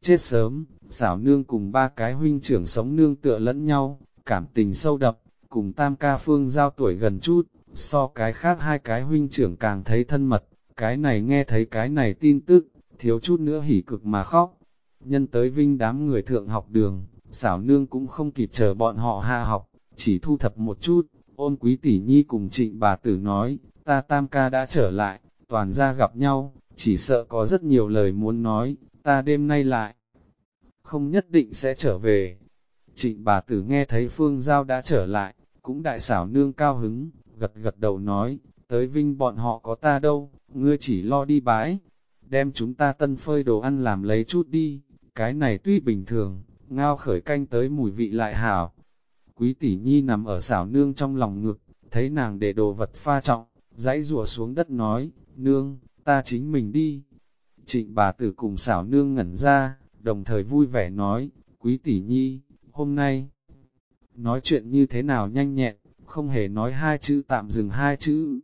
chết sớm, xảo nương cùng ba cái huynh trưởng sống nương tựa lẫn nhau, cảm tình sâu đậm, cùng tam ca phương giao tuổi gần chút, so cái khác hai cái huynh trưởng càng thấy thân mật, cái này nghe thấy cái này tin tức, thiếu chút nữa hỉ cực mà khóc. Nhân tới vinh đám người thượng học đường, xảo nương cũng không kịp chờ bọn họ hạ học, chỉ thu thập một chút, ôn quý tỷ nhi cùng trịnh bà tử nói, ta tam ca đã trở lại, toàn ra gặp nhau, chỉ sợ có rất nhiều lời muốn nói, ta đêm nay lại, không nhất định sẽ trở về. Trịnh bà tử nghe thấy Phương Giao đã trở lại, cũng đại xảo nương cao hứng, gật gật đầu nói, tới vinh bọn họ có ta đâu, ngươi chỉ lo đi bãi đem chúng ta tân phơi đồ ăn làm lấy chút đi, cái này tuy bình thường, ngao khởi canh tới mùi vị lại hảo. Quý tỷ nhi nằm ở xảo nương trong lòng ngực, thấy nàng để đồ vật pha trọng, dãy rùa xuống đất nói, nương, ta chính mình đi. Trịnh bà tử cùng xảo nương ngẩn ra, đồng thời vui vẻ nói, quý tỷ nhi, hôm nay, nói chuyện như thế nào nhanh nhẹn, không hề nói hai chữ tạm dừng hai chữ.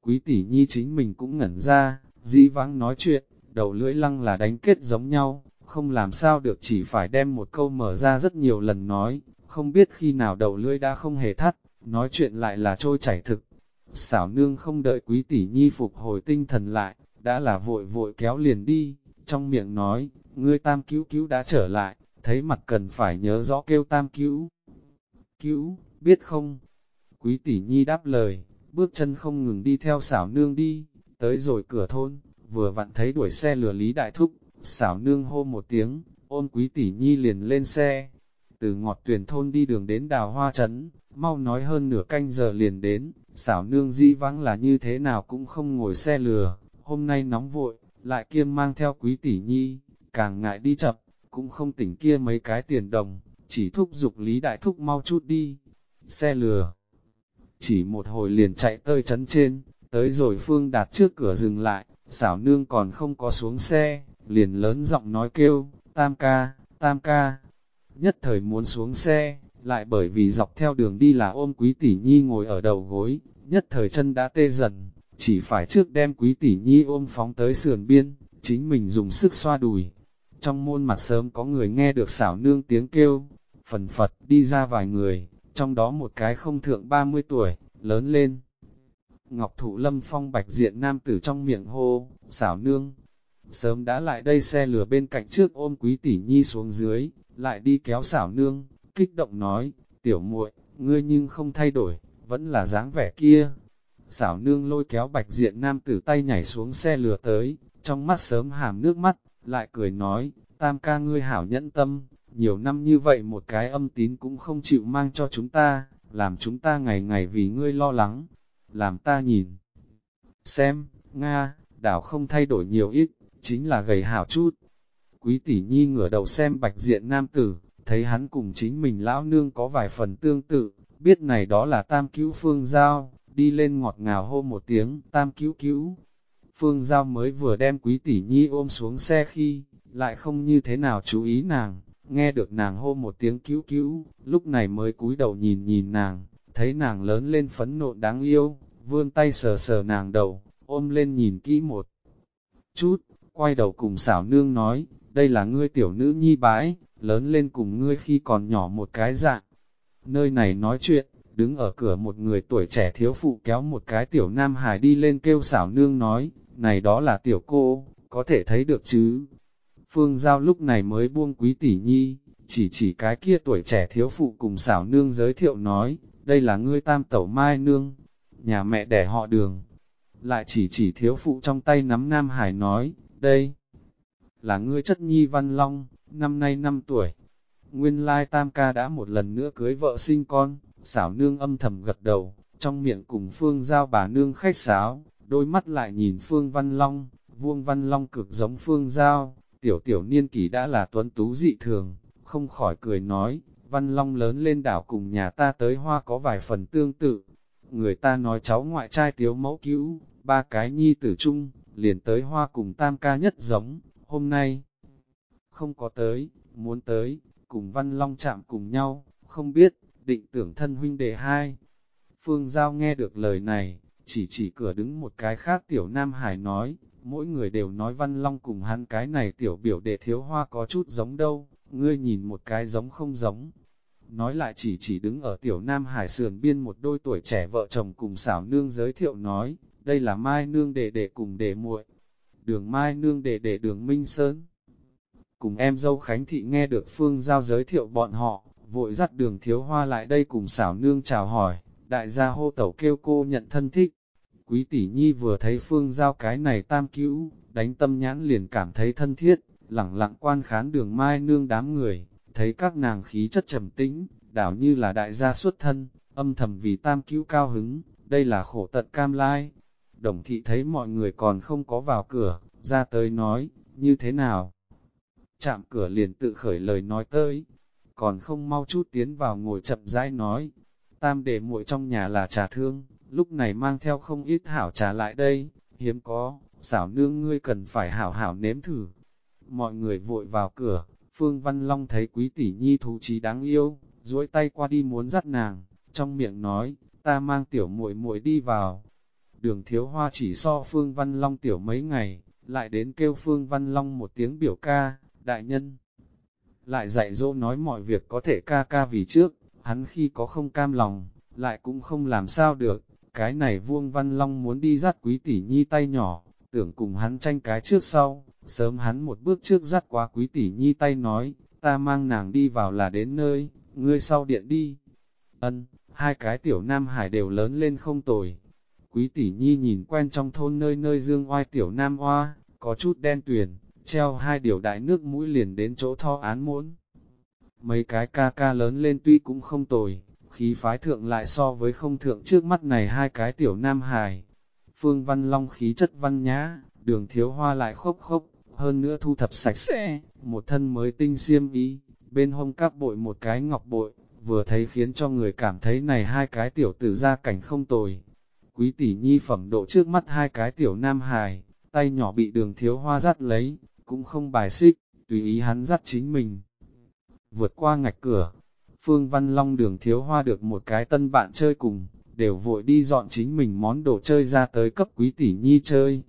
Quý tỷ nhi chính mình cũng ngẩn ra, dĩ vãng nói chuyện, đầu lưỡi lăng là đánh kết giống nhau, không làm sao được chỉ phải đem một câu mở ra rất nhiều lần nói, không biết khi nào đầu lưỡi đã không hề thắt, nói chuyện lại là trôi chảy thực. Xảo nương không đợi quý tỷ nhi phục hồi tinh thần lại, đã là vội vội kéo liền đi, trong miệng nói, ngươi tam cứu cứu đã trở lại, thấy mặt cần phải nhớ rõ kêu tam cứu. Cứu, biết không? Quý tỷ nhi đáp lời, bước chân không ngừng đi theo xảo nương đi, tới rồi cửa thôn, vừa vặn thấy đuổi xe lừa lý đại thúc, xảo nương hô một tiếng, ôm quý tỷ nhi liền lên xe. Từ ngọt tuyển thôn đi đường đến đào hoa trấn, mau nói hơn nửa canh giờ liền đến, xảo nương dĩ vắng là như thế nào cũng không ngồi xe lừa, hôm nay nóng vội, lại kiêm mang theo quý tỷ nhi, càng ngại đi chậm, cũng không tỉnh kia mấy cái tiền đồng, chỉ thúc giục lý đại thúc mau chút đi. Xe lừa, chỉ một hồi liền chạy tơi chấn trên, tới rồi Phương Đạt trước cửa dừng lại, xảo nương còn không có xuống xe, liền lớn giọng nói kêu, tam ca, tam ca. Nhất thời muốn xuống xe, lại bởi vì dọc theo đường đi là ôm quý tỷ nhi ngồi ở đầu gối, nhất thời chân đã tê dần, chỉ phải trước đem quý tỷ nhi ôm phóng tới sườn biên, chính mình dùng sức xoa đùi. Trong môn mặt sớm có người nghe được xảo nương tiếng kêu, phần phật đi ra vài người, trong đó một cái không thượng 30 tuổi, lớn lên. Ngọc Thụ Lâm Phong bạch diện nam tử trong miệng hô, xảo nương. Sớm đã lại đây xe lửa bên cạnh trước ôm quý tỷ nhi xuống dưới, lại đi kéo xảo nương, kích động nói, tiểu muội, ngươi nhưng không thay đổi, vẫn là dáng vẻ kia. Xảo nương lôi kéo bạch diện nam tử tay nhảy xuống xe lửa tới, trong mắt sớm hàm nước mắt, lại cười nói, tam ca ngươi hảo nhẫn tâm, nhiều năm như vậy một cái âm tín cũng không chịu mang cho chúng ta, làm chúng ta ngày ngày vì ngươi lo lắng, làm ta nhìn. Xem, Nga, đảo không thay đổi nhiều ít, chính là gầy hảo chút. Quý tỷ nhi ngửa đầu xem bạch diện nam tử, thấy hắn cùng chính mình lão nương có vài phần tương tự, biết này đó là tam cứu phương giao, đi lên ngọt ngào hô một tiếng, tam cứu cứu. Phương giao mới vừa đem quý tỷ nhi ôm xuống xe khi, lại không như thế nào chú ý nàng, nghe được nàng hô một tiếng cứu cứu, lúc này mới cúi đầu nhìn nhìn nàng, thấy nàng lớn lên phấn nộn đáng yêu, vươn tay sờ sờ nàng đầu, ôm lên nhìn kỹ một chút, quay đầu cùng xảo nương nói, đây là ngươi tiểu nữ nhi bãi, lớn lên cùng ngươi khi còn nhỏ một cái dạng. Nơi này nói chuyện, đứng ở cửa một người tuổi trẻ thiếu phụ kéo một cái tiểu nam hải đi lên kêu xảo nương nói, này đó là tiểu cô, có thể thấy được chứ. Phương Giao lúc này mới buông quý tỷ nhi, chỉ chỉ cái kia tuổi trẻ thiếu phụ cùng xảo nương giới thiệu nói, đây là ngươi tam tẩu mai nương, nhà mẹ đẻ họ đường. Lại chỉ chỉ thiếu phụ trong tay nắm Nam Hải nói, đây là ngươi chất nhi văn long, năm nay năm tuổi. Nguyên lai tam ca đã một lần nữa cưới vợ sinh con, xảo nương âm thầm gật đầu, trong miệng cùng phương giao bà nương khách sáo, đôi mắt lại nhìn phương văn long, vuông văn long cực giống phương giao, tiểu tiểu niên kỷ đã là tuấn tú dị thường, không khỏi cười nói, văn long lớn lên đảo cùng nhà ta tới hoa có vài phần tương tự. Người ta nói cháu ngoại trai tiếu mẫu cứu, ba cái nhi tử chung, liền tới hoa cùng tam ca nhất giống, hôm nay không có tới, muốn tới, cùng văn long chạm cùng nhau, không biết, định tưởng thân huynh đệ hai. Phương Giao nghe được lời này, chỉ chỉ cửa đứng một cái khác tiểu Nam Hải nói, mỗi người đều nói Văn Long cùng hắn cái này tiểu biểu đệ thiếu hoa có chút giống đâu, ngươi nhìn một cái giống không giống. Nói lại chỉ chỉ đứng ở tiểu Nam Hải sườn biên một đôi tuổi trẻ vợ chồng cùng xảo nương giới thiệu nói, đây là Mai nương đệ đệ cùng đệ muội đường Mai nương đệ đệ đường Minh Sơn. Cùng em dâu Khánh Thị nghe được Phương Giao giới thiệu bọn họ, vội dắt đường thiếu hoa lại đây cùng xảo nương chào hỏi, đại gia hô tẩu kêu cô nhận thân thích. Quý tỷ nhi vừa thấy phương giao cái này tam cứu, đánh tâm nhãn liền cảm thấy thân thiết, lẳng lặng quan khán đường mai nương đám người, thấy các nàng khí chất trầm tĩnh, đảo như là đại gia xuất thân, âm thầm vì tam cứu cao hứng, đây là khổ tận cam lai. Đồng thị thấy mọi người còn không có vào cửa, ra tới nói, như thế nào? Chạm cửa liền tự khởi lời nói tới, còn không mau chút tiến vào ngồi chậm rãi nói. Tam để muội trong nhà là trà thương, lúc này mang theo không ít hảo trà lại đây, hiếm có, xảo nương ngươi cần phải hảo hảo nếm thử. Mọi người vội vào cửa, Phương Văn Long thấy quý tỷ nhi thú trí đáng yêu, duỗi tay qua đi muốn dắt nàng, trong miệng nói, ta mang tiểu muội muội đi vào. Đường thiếu hoa chỉ so Phương Văn Long tiểu mấy ngày, lại đến kêu Phương Văn Long một tiếng biểu ca, đại nhân. Lại dạy dỗ nói mọi việc có thể ca ca vì trước, hắn khi có không cam lòng, lại cũng không làm sao được, cái này vuông Văn Long muốn đi dắt quý tỷ nhi tay nhỏ, tưởng cùng hắn tranh cái trước sau, sớm hắn một bước trước dắt quá quý tỷ nhi tay nói, ta mang nàng đi vào là đến nơi, ngươi sau điện đi. Ân, hai cái tiểu nam hải đều lớn lên không tồi. Quý tỷ nhi nhìn quen trong thôn nơi nơi dương oai tiểu nam hoa, có chút đen tuyền, treo hai điều đại nước mũi liền đến chỗ tho án muốn. Mấy cái ca ca lớn lên tuy cũng không tồi, khí phái thượng lại so với không thượng trước mắt này hai cái tiểu nam hài. Phương Văn Long khí chất văn nhã, đường thiếu hoa lại khốc khốc, hơn nữa thu thập sạch sẽ, một thân mới tinh xiêm ý, bên hông các bội một cái ngọc bội, vừa thấy khiến cho người cảm thấy này hai cái tiểu tử ra cảnh không tồi. Quý tỷ nhi phẩm độ trước mắt hai cái tiểu nam hài, tay nhỏ bị đường thiếu hoa dắt lấy, cũng không bài xích, tùy ý hắn dắt chính mình. Vượt qua ngạch cửa, Phương Văn Long đường thiếu hoa được một cái tân bạn chơi cùng, đều vội đi dọn chính mình món đồ chơi ra tới cấp quý tỷ nhi chơi.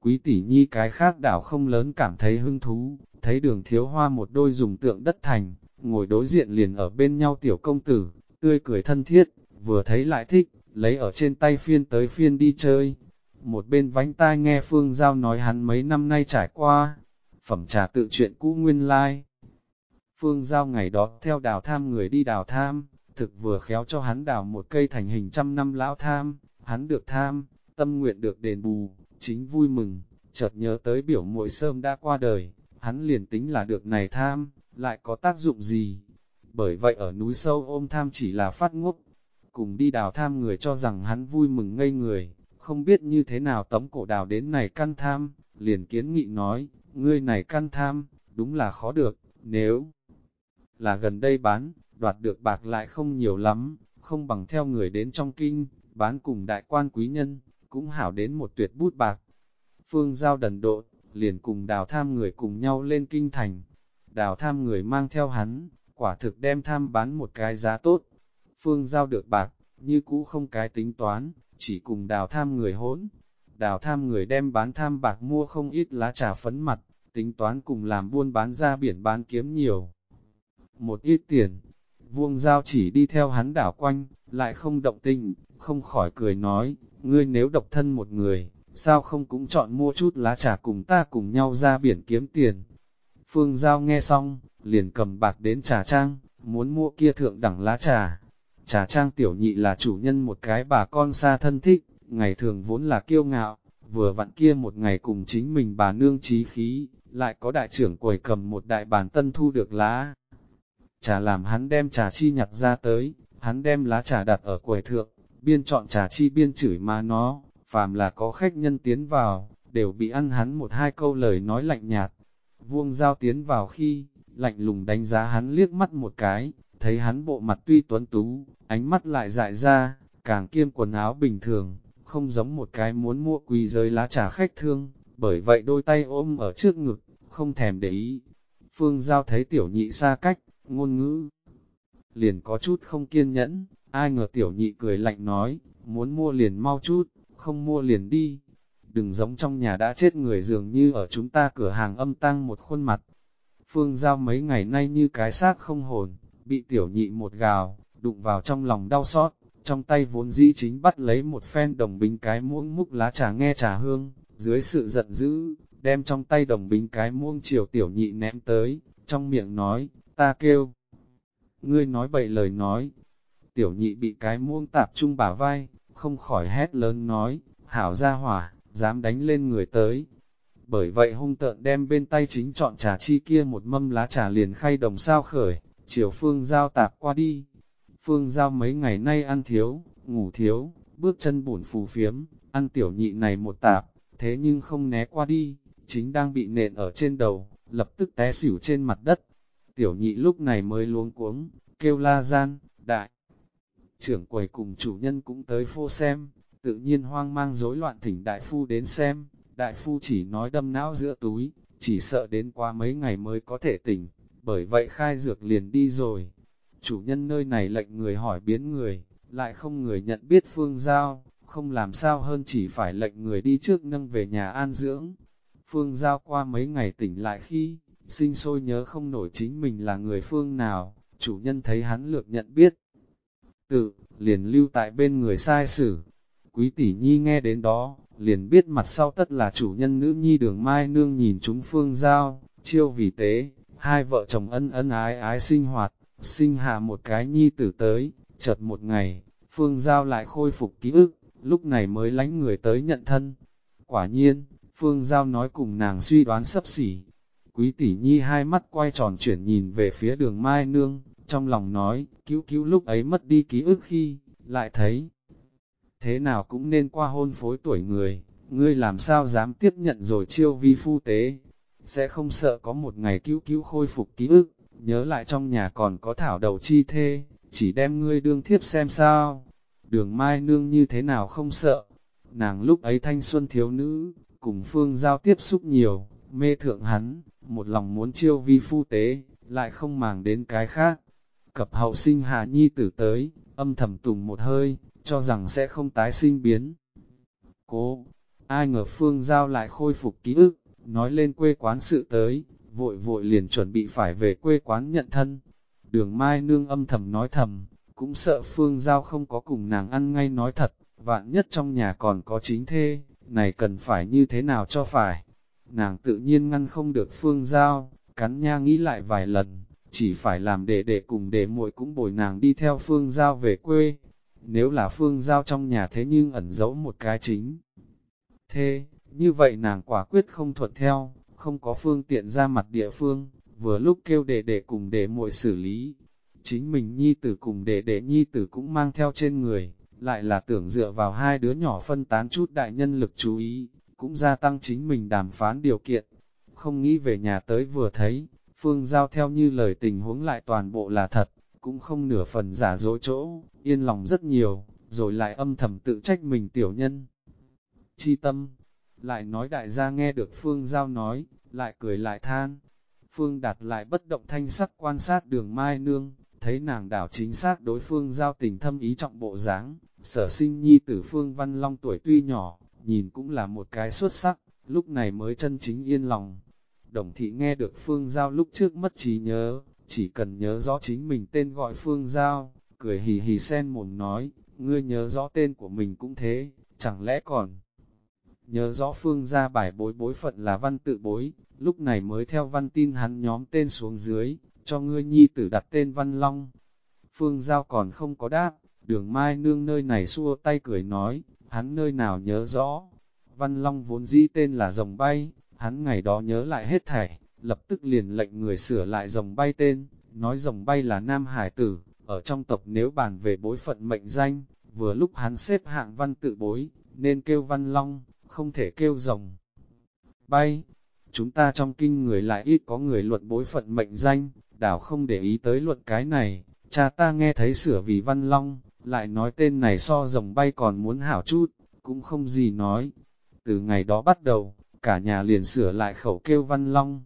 Quý tỷ nhi cái khác đảo không lớn cảm thấy hứng thú, thấy đường thiếu hoa một đôi dùng tượng đất thành, ngồi đối diện liền ở bên nhau tiểu công tử, tươi cười thân thiết, vừa thấy lại thích, lấy ở trên tay phiên tới phiên đi chơi. Một bên vánh tai nghe Phương Giao nói hắn mấy năm nay trải qua, phẩm trà tự chuyện cũ nguyên lai. Like. Phương Giao ngày đó theo đào tham người đi đào tham, thực vừa khéo cho hắn đào một cây thành hình trăm năm lão tham, hắn được tham, tâm nguyện được đền bù, chính vui mừng, chợt nhớ tới biểu muội sơm đã qua đời, hắn liền tính là được này tham, lại có tác dụng gì? Bởi vậy ở núi sâu ôm tham chỉ là phát ngốc, cùng đi đào tham người cho rằng hắn vui mừng ngây người, không biết như thế nào tống cổ đào đến này căn tham, liền kiến nghị nói, ngươi này căn tham, đúng là khó được, nếu là gần đây bán, đoạt được bạc lại không nhiều lắm, không bằng theo người đến trong kinh, bán cùng đại quan quý nhân, cũng hảo đến một tuyệt bút bạc. Phương giao đần độ, liền cùng đào tham người cùng nhau lên kinh thành. Đào tham người mang theo hắn, quả thực đem tham bán một cái giá tốt. Phương giao được bạc, như cũ không cái tính toán, chỉ cùng đào tham người hỗn. Đào tham người đem bán tham bạc mua không ít lá trà phấn mặt, tính toán cùng làm buôn bán ra biển bán kiếm nhiều. Một ít tiền, vuông giao chỉ đi theo hắn đảo quanh, lại không động tình, không khỏi cười nói, ngươi nếu độc thân một người, sao không cũng chọn mua chút lá trà cùng ta cùng nhau ra biển kiếm tiền. Phương Giao nghe xong, liền cầm bạc đến trà trang, muốn mua kia thượng đẳng lá trà. Trà trang tiểu nhị là chủ nhân một cái bà con xa thân thích, ngày thường vốn là kiêu ngạo, vừa vặn kia một ngày cùng chính mình bà nương trí khí, lại có đại trưởng quầy cầm một đại bàn tân thu được lá. Trà làm hắn đem trà chi nhặt ra tới, hắn đem lá trà đặt ở quầy thượng, biên chọn trà chi biên chửi mà nó, phàm là có khách nhân tiến vào, đều bị ăn hắn một hai câu lời nói lạnh nhạt. Vuông giao tiến vào khi, lạnh lùng đánh giá hắn liếc mắt một cái, thấy hắn bộ mặt tuy tuấn tú, ánh mắt lại dại ra, càng kiêm quần áo bình thường, không giống một cái muốn mua quỳ giới lá trà khách thương, bởi vậy đôi tay ôm ở trước ngực, không thèm để ý. Phương Giao thấy tiểu nhị xa cách, ngôn ngữ, liền có chút không kiên nhẫn, ai ngờ tiểu nhị cười lạnh nói, muốn mua liền mau chút, không mua liền đi. Đừng giống trong nhà đã chết người dường như ở chúng ta cửa hàng âm tăng một khuôn mặt. Phương Giao mấy ngày nay như cái xác không hồn, bị tiểu nhị một gào, đụng vào trong lòng đau xót, trong tay vốn dĩ chính bắt lấy một phen đồng bình cái muỗng múc lá trà nghe trà hương, dưới sự giận dữ, đem trong tay đồng bình cái muông chiều tiểu nhị ném tới, trong miệng nói, ta kêu. Ngươi nói bậy lời nói, tiểu nhị bị cái muông tạp trung bả vai, không khỏi hét lớn nói, hảo ra hỏa, dám đánh lên người tới. Bởi vậy hung tợn đem bên tay chính chọn trà chi kia một mâm lá trà liền khay đồng sao khởi, chiều phương giao tạp qua đi. Phương giao mấy ngày nay ăn thiếu, ngủ thiếu, bước chân bổn phù phiếm, ăn tiểu nhị này một tạp, thế nhưng không né qua đi, chính đang bị nện ở trên đầu, lập tức té xỉu trên mặt đất. Tiểu nhị lúc này mới luống cuống, kêu la gian, đại. Trưởng quầy cùng chủ nhân cũng tới phô xem, tự nhiên hoang mang rối loạn thỉnh đại phu đến xem, đại phu chỉ nói đâm não giữa túi, chỉ sợ đến qua mấy ngày mới có thể tỉnh, bởi vậy khai dược liền đi rồi. Chủ nhân nơi này lệnh người hỏi biến người, lại không người nhận biết phương giao, không làm sao hơn chỉ phải lệnh người đi trước nâng về nhà an dưỡng. Phương giao qua mấy ngày tỉnh lại khi, sinh sôi nhớ không nổi chính mình là người phương nào, chủ nhân thấy hắn lược nhận biết. Tự, liền lưu tại bên người sai xử. Quý tỷ nhi nghe đến đó, liền biết mặt sau tất là chủ nhân nữ nhi đường mai nương nhìn chúng phương giao, chiêu vì tế, hai vợ chồng ân ân ái ái sinh hoạt, sinh hạ một cái nhi tử tới, chợt một ngày, phương giao lại khôi phục ký ức, lúc này mới lánh người tới nhận thân. Quả nhiên, phương giao nói cùng nàng suy đoán sấp xỉ. Quý tỷ nhi hai mắt quay tròn chuyển nhìn về phía đường mai nương, trong lòng nói, cứu cứu lúc ấy mất đi ký ức khi, lại thấy. Thế nào cũng nên qua hôn phối tuổi người, ngươi làm sao dám tiếp nhận rồi chiêu vi phu tế, sẽ không sợ có một ngày cứu cứu khôi phục ký ức, nhớ lại trong nhà còn có thảo đầu chi thê, chỉ đem ngươi đương thiếp xem sao. Đường Mai Nương như thế nào không sợ, nàng lúc ấy thanh xuân thiếu nữ, cùng phương giao tiếp xúc nhiều, mê thượng hắn, một lòng muốn chiêu vi phu tế, lại không màng đến cái khác. Cập hậu sinh hạ nhi tử tới, âm thầm tùng một hơi, cho rằng sẽ không tái sinh biến. Cố, ai ngờ phương giao lại khôi phục ký ức, nói lên quê quán sự tới, vội vội liền chuẩn bị phải về quê quán nhận thân. Đường Mai Nương âm thầm nói thầm, cũng sợ Phương Giao không có cùng nàng ăn ngay nói thật, vạn nhất trong nhà còn có chính thê, này cần phải như thế nào cho phải. Nàng tự nhiên ngăn không được Phương Giao, cắn nha nghĩ lại vài lần, chỉ phải làm để để cùng để muội cũng bồi nàng đi theo Phương Giao về quê. Nếu là Phương Giao trong nhà thế nhưng ẩn giấu một cái chính. Thế, như vậy nàng quả quyết không thuận theo, không có phương tiện ra mặt địa phương, vừa lúc kêu để để cùng để muội xử lý. Chính mình nhi tử cùng để để nhi tử cũng mang theo trên người, lại là tưởng dựa vào hai đứa nhỏ phân tán chút đại nhân lực chú ý, cũng gia tăng chính mình đàm phán điều kiện. Không nghĩ về nhà tới vừa thấy, Phương Giao theo như lời tình huống lại toàn bộ là thật, cũng không nửa phần giả dối chỗ, yên lòng rất nhiều, rồi lại âm thầm tự trách mình tiểu nhân. Chi tâm, lại nói đại gia nghe được Phương Giao nói, lại cười lại than. Phương đạt lại bất động thanh sắc quan sát đường Mai Nương, thấy nàng đảo chính xác đối phương giao tình thâm ý trọng bộ dáng, sở sinh nhi tử Phương Văn Long tuổi tuy nhỏ, nhìn cũng là một cái xuất sắc, lúc này mới chân chính yên lòng. Đồng thị nghe được Phương Giao lúc trước mất trí nhớ, chỉ cần nhớ rõ chính mình tên gọi Phương Giao, cười hì hì sen mồm nói, ngươi nhớ rõ tên của mình cũng thế, chẳng lẽ còn nhớ rõ phương ra bài bối bối phận là văn tự bối, lúc này mới theo văn tin hắn nhóm tên xuống dưới, cho ngươi nhi tử đặt tên Văn Long. Phương Giao còn không có đáp, đường mai nương nơi này xua tay cười nói, hắn nơi nào nhớ rõ. Văn Long vốn dĩ tên là rồng bay, hắn ngày đó nhớ lại hết thảy, lập tức liền lệnh người sửa lại rồng bay tên, nói rồng bay là nam hải tử, ở trong tộc nếu bàn về bối phận mệnh danh, vừa lúc hắn xếp hạng văn tự bối, nên kêu Văn Long không thể kêu rồng. Bay, chúng ta trong kinh người lại ít có người luận bối phận mệnh danh, đảo không để ý tới luận cái này, cha ta nghe thấy sửa vì văn long, lại nói tên này so rồng bay còn muốn hảo chút, cũng không gì nói. Từ ngày đó bắt đầu, cả nhà liền sửa lại khẩu kêu văn long.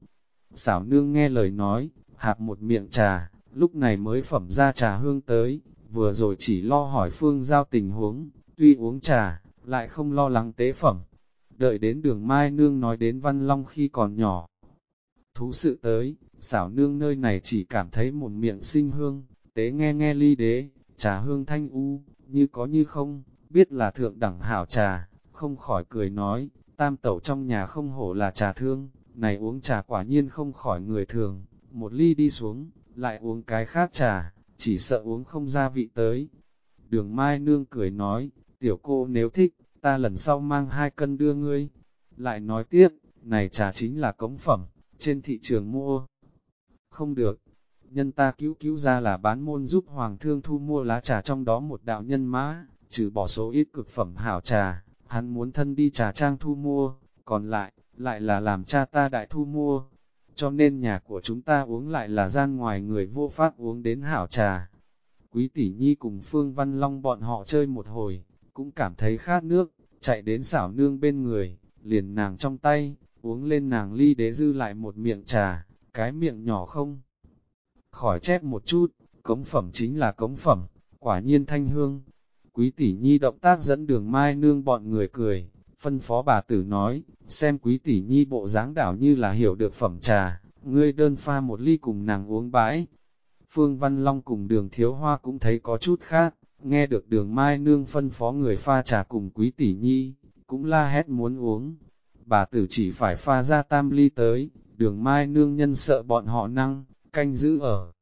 Xảo nương nghe lời nói, hạp một miệng trà, lúc này mới phẩm ra trà hương tới, vừa rồi chỉ lo hỏi phương giao tình huống, tuy uống trà, lại không lo lắng tế phẩm, Đợi đến đường Mai Nương nói đến Văn Long khi còn nhỏ. Thú sự tới, xảo nương nơi này chỉ cảm thấy một miệng sinh hương, tế nghe nghe ly đế, trà hương thanh u, như có như không, biết là thượng đẳng hảo trà, không khỏi cười nói, tam tẩu trong nhà không hổ là trà thương, này uống trà quả nhiên không khỏi người thường, một ly đi xuống, lại uống cái khác trà, chỉ sợ uống không ra vị tới. Đường Mai Nương cười nói, tiểu cô nếu thích, ta lần sau mang hai cân đưa ngươi. Lại nói tiếp, này trà chính là cống phẩm, trên thị trường mua. Không được, nhân ta cứu cứu ra là bán môn giúp hoàng thương thu mua lá trà trong đó một đạo nhân mã, trừ bỏ số ít cực phẩm hảo trà, hắn muốn thân đi trà trang thu mua, còn lại, lại là làm cha ta đại thu mua. Cho nên nhà của chúng ta uống lại là gian ngoài người vô pháp uống đến hảo trà. Quý tỷ nhi cùng Phương Văn Long bọn họ chơi một hồi, cũng cảm thấy khát nước, chạy đến xảo nương bên người, liền nàng trong tay, uống lên nàng ly đế dư lại một miệng trà, cái miệng nhỏ không. Khỏi chép một chút, cống phẩm chính là cống phẩm, quả nhiên thanh hương, Quý tỷ nhi động tác dẫn đường mai nương bọn người cười, phân phó bà tử nói, xem quý tỷ nhi bộ dáng đảo như là hiểu được phẩm trà, ngươi đơn pha một ly cùng nàng uống bãi. Phương Văn Long cùng đường thiếu hoa cũng thấy có chút khác, nghe được đường mai nương phân phó người pha trà cùng quý tỷ nhi, cũng la hét muốn uống. Bà tử chỉ phải pha ra tam ly tới, đường mai nương nhân sợ bọn họ năng, canh giữ ở.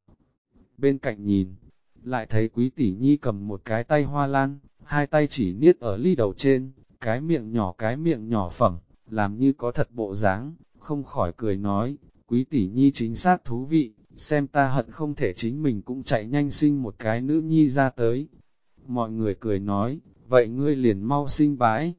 Bên cạnh nhìn, lại thấy quý tỷ nhi cầm một cái tay hoa lan, hai tay chỉ niết ở ly đầu trên, cái miệng nhỏ cái miệng nhỏ phẩm, làm như có thật bộ dáng, không khỏi cười nói, quý tỷ nhi chính xác thú vị, xem ta hận không thể chính mình cũng chạy nhanh sinh một cái nữ nhi ra tới. Mọi người cười nói, vậy ngươi liền mau sinh bái.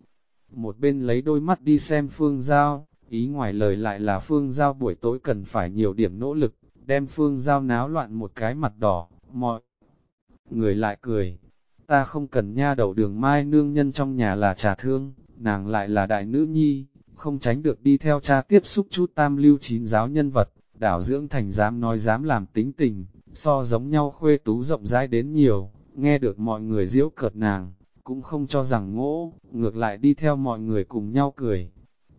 Một bên lấy đôi mắt đi xem phương giao, ý ngoài lời lại là phương giao buổi tối cần phải nhiều điểm nỗ lực, đem phương giao náo loạn một cái mặt đỏ, mọi người lại cười. Ta không cần nha đầu đường mai nương nhân trong nhà là trà thương, nàng lại là đại nữ nhi, không tránh được đi theo cha tiếp xúc chút tam lưu chín giáo nhân vật, đảo dưỡng thành dám nói dám làm tính tình, so giống nhau khuê tú rộng rãi đến nhiều, nghe được mọi người diễu cợt nàng, cũng không cho rằng ngỗ, ngược lại đi theo mọi người cùng nhau cười.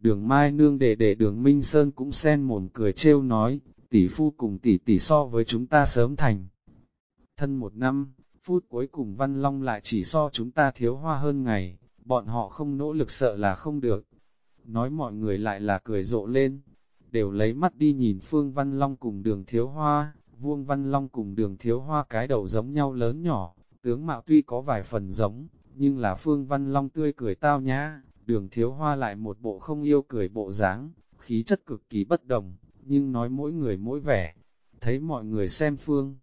Đường Mai Nương để để đường Minh Sơn cũng sen mồm cười trêu nói, tỷ phu cùng tỷ tỷ so với chúng ta sớm thành. Thân một năm, phút cuối cùng Văn Long lại chỉ so chúng ta thiếu hoa hơn ngày, bọn họ không nỗ lực sợ là không được. Nói mọi người lại là cười rộ lên, đều lấy mắt đi nhìn Phương Văn Long cùng đường thiếu hoa, vuông Văn Long cùng đường thiếu hoa cái đầu giống nhau lớn nhỏ, tướng mạo tuy có vài phần giống, nhưng là Phương Văn Long tươi cười tao nhã, đường thiếu hoa lại một bộ không yêu cười bộ dáng, khí chất cực kỳ bất đồng, nhưng nói mỗi người mỗi vẻ, thấy mọi người xem Phương.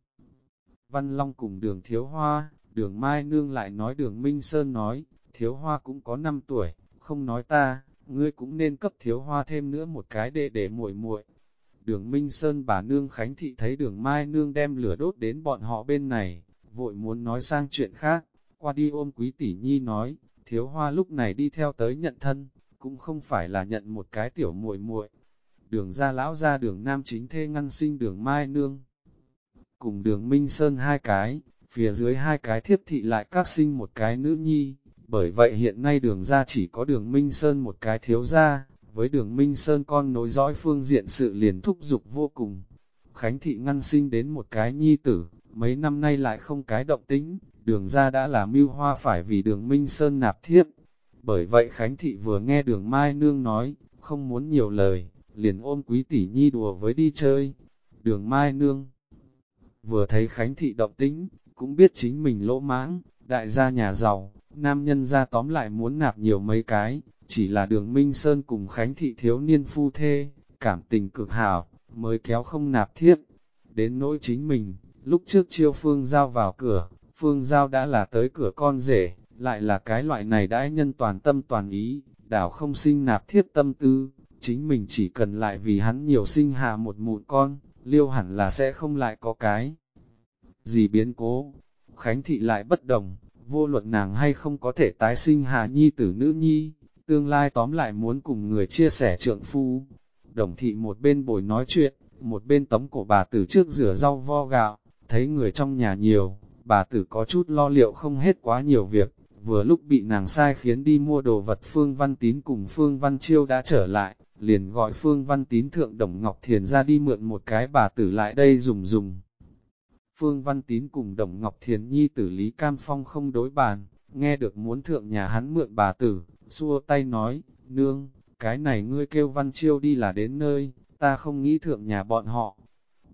Văn Long cùng đường thiếu hoa, đường Mai Nương lại nói đường Minh Sơn nói, thiếu hoa cũng có 5 tuổi, không nói ta, ngươi cũng nên cấp thiếu hoa thêm nữa một cái để để muội muội. Đường Minh Sơn bà Nương Khánh Thị thấy đường Mai Nương đem lửa đốt đến bọn họ bên này, vội muốn nói sang chuyện khác, qua đi ôm quý tỷ nhi nói, thiếu hoa lúc này đi theo tới nhận thân, cũng không phải là nhận một cái tiểu muội muội. Đường ra lão ra đường nam chính thê ngăn sinh đường Mai Nương. Cùng đường Minh Sơn hai cái, phía dưới hai cái thiếp thị lại các sinh một cái nữ nhi, bởi vậy hiện nay đường ra chỉ có đường Minh Sơn một cái thiếu ra, với đường Minh Sơn con nối dõi phương diện sự liền thúc dục vô cùng. Khánh thị ngăn sinh đến một cái nhi tử, mấy năm nay lại không cái động tính, đường ra đã là mưu hoa phải vì đường Minh Sơn nạp thiếp. Bởi vậy Khánh thị vừa nghe đường Mai Nương nói, không muốn nhiều lời, liền ôm quý tỷ nhi đùa với đi chơi. Đường Mai Nương vừa thấy Khánh thị động tính, cũng biết chính mình lỗ mãng, đại gia nhà giàu, nam nhân ra tóm lại muốn nạp nhiều mấy cái, chỉ là đường Minh Sơn cùng Khánh Thị thiếu niên phu thê, cảm tình cực hảo, mới kéo không nạp thiếp. Đến nỗi chính mình, lúc trước chiêu Phương Giao vào cửa, Phương Giao đã là tới cửa con rể, lại là cái loại này đã nhân toàn tâm toàn ý, đảo không sinh nạp thiết tâm tư, chính mình chỉ cần lại vì hắn nhiều sinh hạ một mụn con, liêu hẳn là sẽ không lại có cái gì biến cố. Khánh Thị lại bất đồng, vô luận nàng hay không có thể tái sinh hà nhi tử nữ nhi, tương lai tóm lại muốn cùng người chia sẻ trượng phu. Đồng thị một bên bồi nói chuyện, một bên tấm cổ bà tử trước rửa rau vo gạo, thấy người trong nhà nhiều, bà tử có chút lo liệu không hết quá nhiều việc, vừa lúc bị nàng sai khiến đi mua đồ vật Phương Văn Tín cùng Phương Văn Chiêu đã trở lại, liền gọi Phương Văn Tín thượng Đồng Ngọc Thiền ra đi mượn một cái bà tử lại đây dùng dùng. Phương Văn Tín cùng Đồng Ngọc Thiền Nhi tử Lý Cam Phong không đối bàn, nghe được muốn thượng nhà hắn mượn bà tử, xua tay nói, nương, cái này ngươi kêu Văn Chiêu đi là đến nơi, ta không nghĩ thượng nhà bọn họ.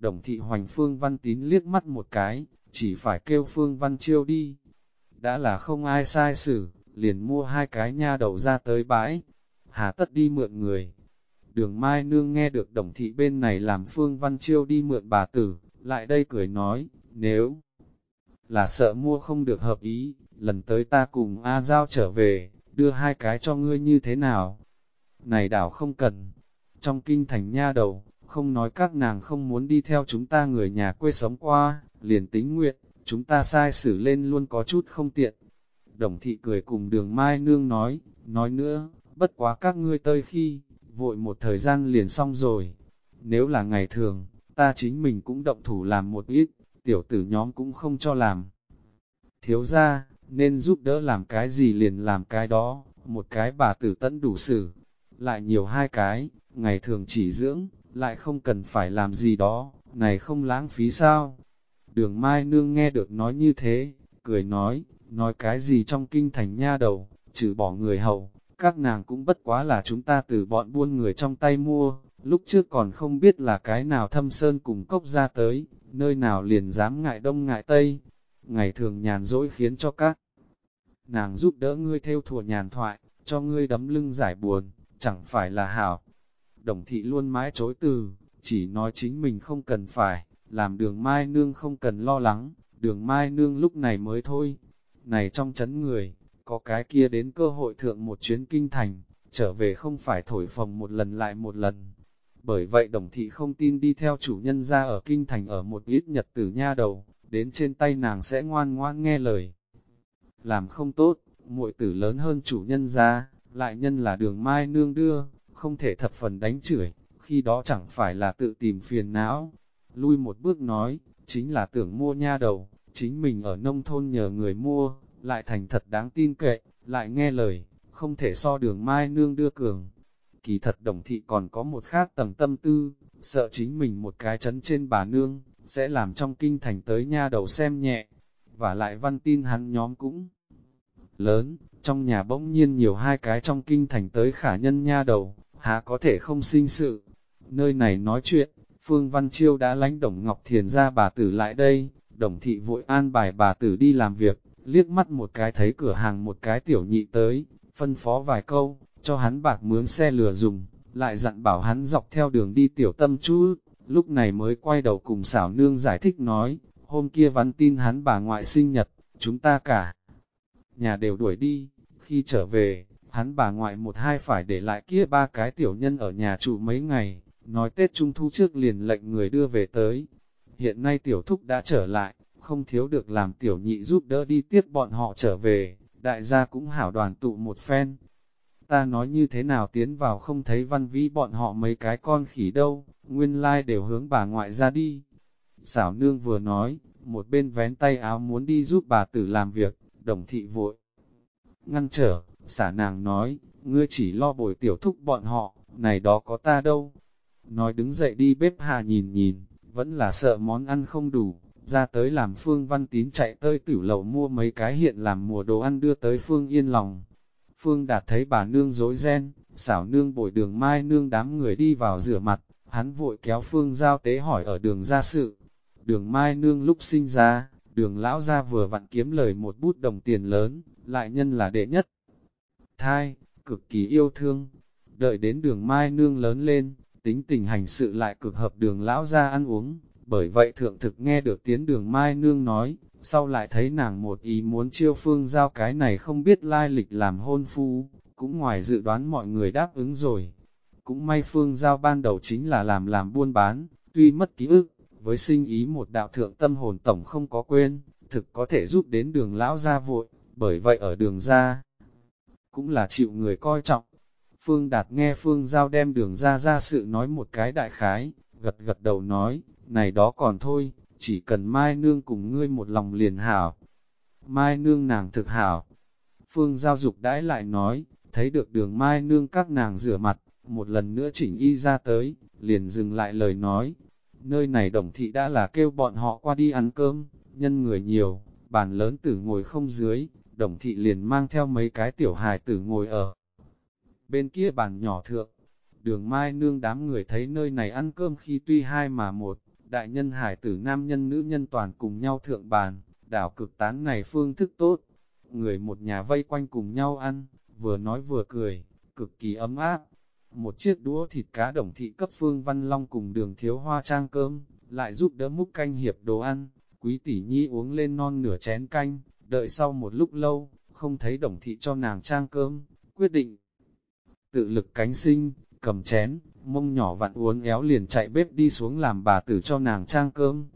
Đồng thị hoành Phương Văn Tín liếc mắt một cái, chỉ phải kêu Phương Văn Chiêu đi. Đã là không ai sai xử, liền mua hai cái nha đầu ra tới bãi, hà tất đi mượn người. Đường Mai Nương nghe được đồng thị bên này làm Phương Văn Chiêu đi mượn bà tử, lại đây cười nói, nếu là sợ mua không được hợp ý, lần tới ta cùng A Giao trở về, đưa hai cái cho ngươi như thế nào? Này đảo không cần. Trong kinh thành nha đầu, không nói các nàng không muốn đi theo chúng ta người nhà quê sống qua, liền tính nguyện, chúng ta sai xử lên luôn có chút không tiện. Đồng thị cười cùng đường Mai Nương nói, nói nữa, bất quá các ngươi tơi khi, vội một thời gian liền xong rồi. Nếu là ngày thường, ta chính mình cũng động thủ làm một ít, tiểu tử nhóm cũng không cho làm. Thiếu ra, nên giúp đỡ làm cái gì liền làm cái đó, một cái bà tử tẫn đủ xử, lại nhiều hai cái, ngày thường chỉ dưỡng, lại không cần phải làm gì đó, này không lãng phí sao? Đường Mai Nương nghe được nói như thế, cười nói, nói cái gì trong kinh thành nha đầu, trừ bỏ người hầu, các nàng cũng bất quá là chúng ta từ bọn buôn người trong tay mua, lúc trước còn không biết là cái nào thâm sơn cùng cốc ra tới, nơi nào liền dám ngại đông ngại tây, ngày thường nhàn dỗi khiến cho các nàng giúp đỡ ngươi theo thùa nhàn thoại, cho ngươi đấm lưng giải buồn, chẳng phải là hảo. Đồng thị luôn mãi chối từ, chỉ nói chính mình không cần phải, làm đường mai nương không cần lo lắng, đường mai nương lúc này mới thôi. Này trong chấn người, có cái kia đến cơ hội thượng một chuyến kinh thành, trở về không phải thổi phồng một lần lại một lần. Bởi vậy đồng thị không tin đi theo chủ nhân ra ở kinh thành ở một ít nhật tử nha đầu, đến trên tay nàng sẽ ngoan ngoan nghe lời. Làm không tốt, muội tử lớn hơn chủ nhân ra, lại nhân là đường mai nương đưa, không thể thập phần đánh chửi, khi đó chẳng phải là tự tìm phiền não. Lui một bước nói, chính là tưởng mua nha đầu, chính mình ở nông thôn nhờ người mua, lại thành thật đáng tin kệ, lại nghe lời, không thể so đường mai nương đưa cường. Kỳ thật đồng thị còn có một khác tầng tâm tư, sợ chính mình một cái chấn trên bà nương, sẽ làm trong kinh thành tới nha đầu xem nhẹ, và lại văn tin hắn nhóm cũng lớn, trong nhà bỗng nhiên nhiều hai cái trong kinh thành tới khả nhân nha đầu, há có thể không sinh sự. Nơi này nói chuyện, Phương Văn Chiêu đã lánh Đồng Ngọc Thiền ra bà tử lại đây, Đồng Thị vội an bài bà tử đi làm việc, liếc mắt một cái thấy cửa hàng một cái tiểu nhị tới, phân phó vài câu, cho hắn bạc mướn xe lừa dùng, lại dặn bảo hắn dọc theo đường đi tiểu tâm chú, lúc này mới quay đầu cùng xảo nương giải thích nói, hôm kia văn tin hắn bà ngoại sinh nhật, chúng ta cả nhà đều đuổi đi, khi trở về, hắn bà ngoại một hai phải để lại kia ba cái tiểu nhân ở nhà trụ mấy ngày, nói Tết Trung Thu trước liền lệnh người đưa về tới. Hiện nay tiểu thúc đã trở lại, không thiếu được làm tiểu nhị giúp đỡ đi tiếp bọn họ trở về, đại gia cũng hảo đoàn tụ một phen. Ta nói như thế nào tiến vào không thấy văn vĩ bọn họ mấy cái con khỉ đâu, nguyên lai đều hướng bà ngoại ra đi. Xảo nương vừa nói, một bên vén tay áo muốn đi giúp bà tử làm việc, đồng thị vội. Ngăn trở, xả nàng nói, ngươi chỉ lo bồi tiểu thúc bọn họ, này đó có ta đâu. Nói đứng dậy đi bếp hà nhìn nhìn, vẫn là sợ món ăn không đủ, ra tới làm Phương Văn Tín chạy tới tử lầu mua mấy cái hiện làm mùa đồ ăn đưa tới Phương yên lòng. Phương Đạt thấy bà nương dối ren, xảo nương bồi đường mai nương đám người đi vào rửa mặt, hắn vội kéo Phương giao tế hỏi ở đường ra sự. Đường mai nương lúc sinh ra, đường lão ra vừa vặn kiếm lời một bút đồng tiền lớn, lại nhân là đệ nhất. Thai, cực kỳ yêu thương, đợi đến đường mai nương lớn lên, tính tình hành sự lại cực hợp đường lão ra ăn uống, bởi vậy thượng thực nghe được tiếng đường mai nương nói, sau lại thấy nàng một ý muốn chiêu phương giao cái này không biết lai lịch làm hôn phu, cũng ngoài dự đoán mọi người đáp ứng rồi. Cũng may phương giao ban đầu chính là làm làm buôn bán, tuy mất ký ức, với sinh ý một đạo thượng tâm hồn tổng không có quên, thực có thể giúp đến đường lão ra vội, bởi vậy ở đường ra, cũng là chịu người coi trọng. Phương Đạt nghe Phương Giao đem đường ra ra sự nói một cái đại khái, gật gật đầu nói, này đó còn thôi, chỉ cần Mai Nương cùng ngươi một lòng liền hảo. Mai Nương nàng thực hảo. Phương Giao dục đãi lại nói, thấy được đường Mai Nương các nàng rửa mặt, một lần nữa chỉnh y ra tới, liền dừng lại lời nói, Nơi này đồng thị đã là kêu bọn họ qua đi ăn cơm, nhân người nhiều, bàn lớn tử ngồi không dưới, đồng thị liền mang theo mấy cái tiểu hài tử ngồi ở. Bên kia bàn nhỏ thượng, đường mai nương đám người thấy nơi này ăn cơm khi tuy hai mà một, đại nhân hải tử nam nhân nữ nhân toàn cùng nhau thượng bàn, đảo cực tán này phương thức tốt. Người một nhà vây quanh cùng nhau ăn, vừa nói vừa cười, cực kỳ ấm áp, một chiếc đũa thịt cá đồng thị cấp Phương Văn Long cùng đường thiếu hoa trang cơm, lại giúp đỡ múc canh hiệp đồ ăn, quý tỷ nhi uống lên non nửa chén canh, đợi sau một lúc lâu, không thấy đồng thị cho nàng trang cơm, quyết định tự lực cánh sinh, cầm chén, mông nhỏ vặn uốn éo liền chạy bếp đi xuống làm bà tử cho nàng trang cơm.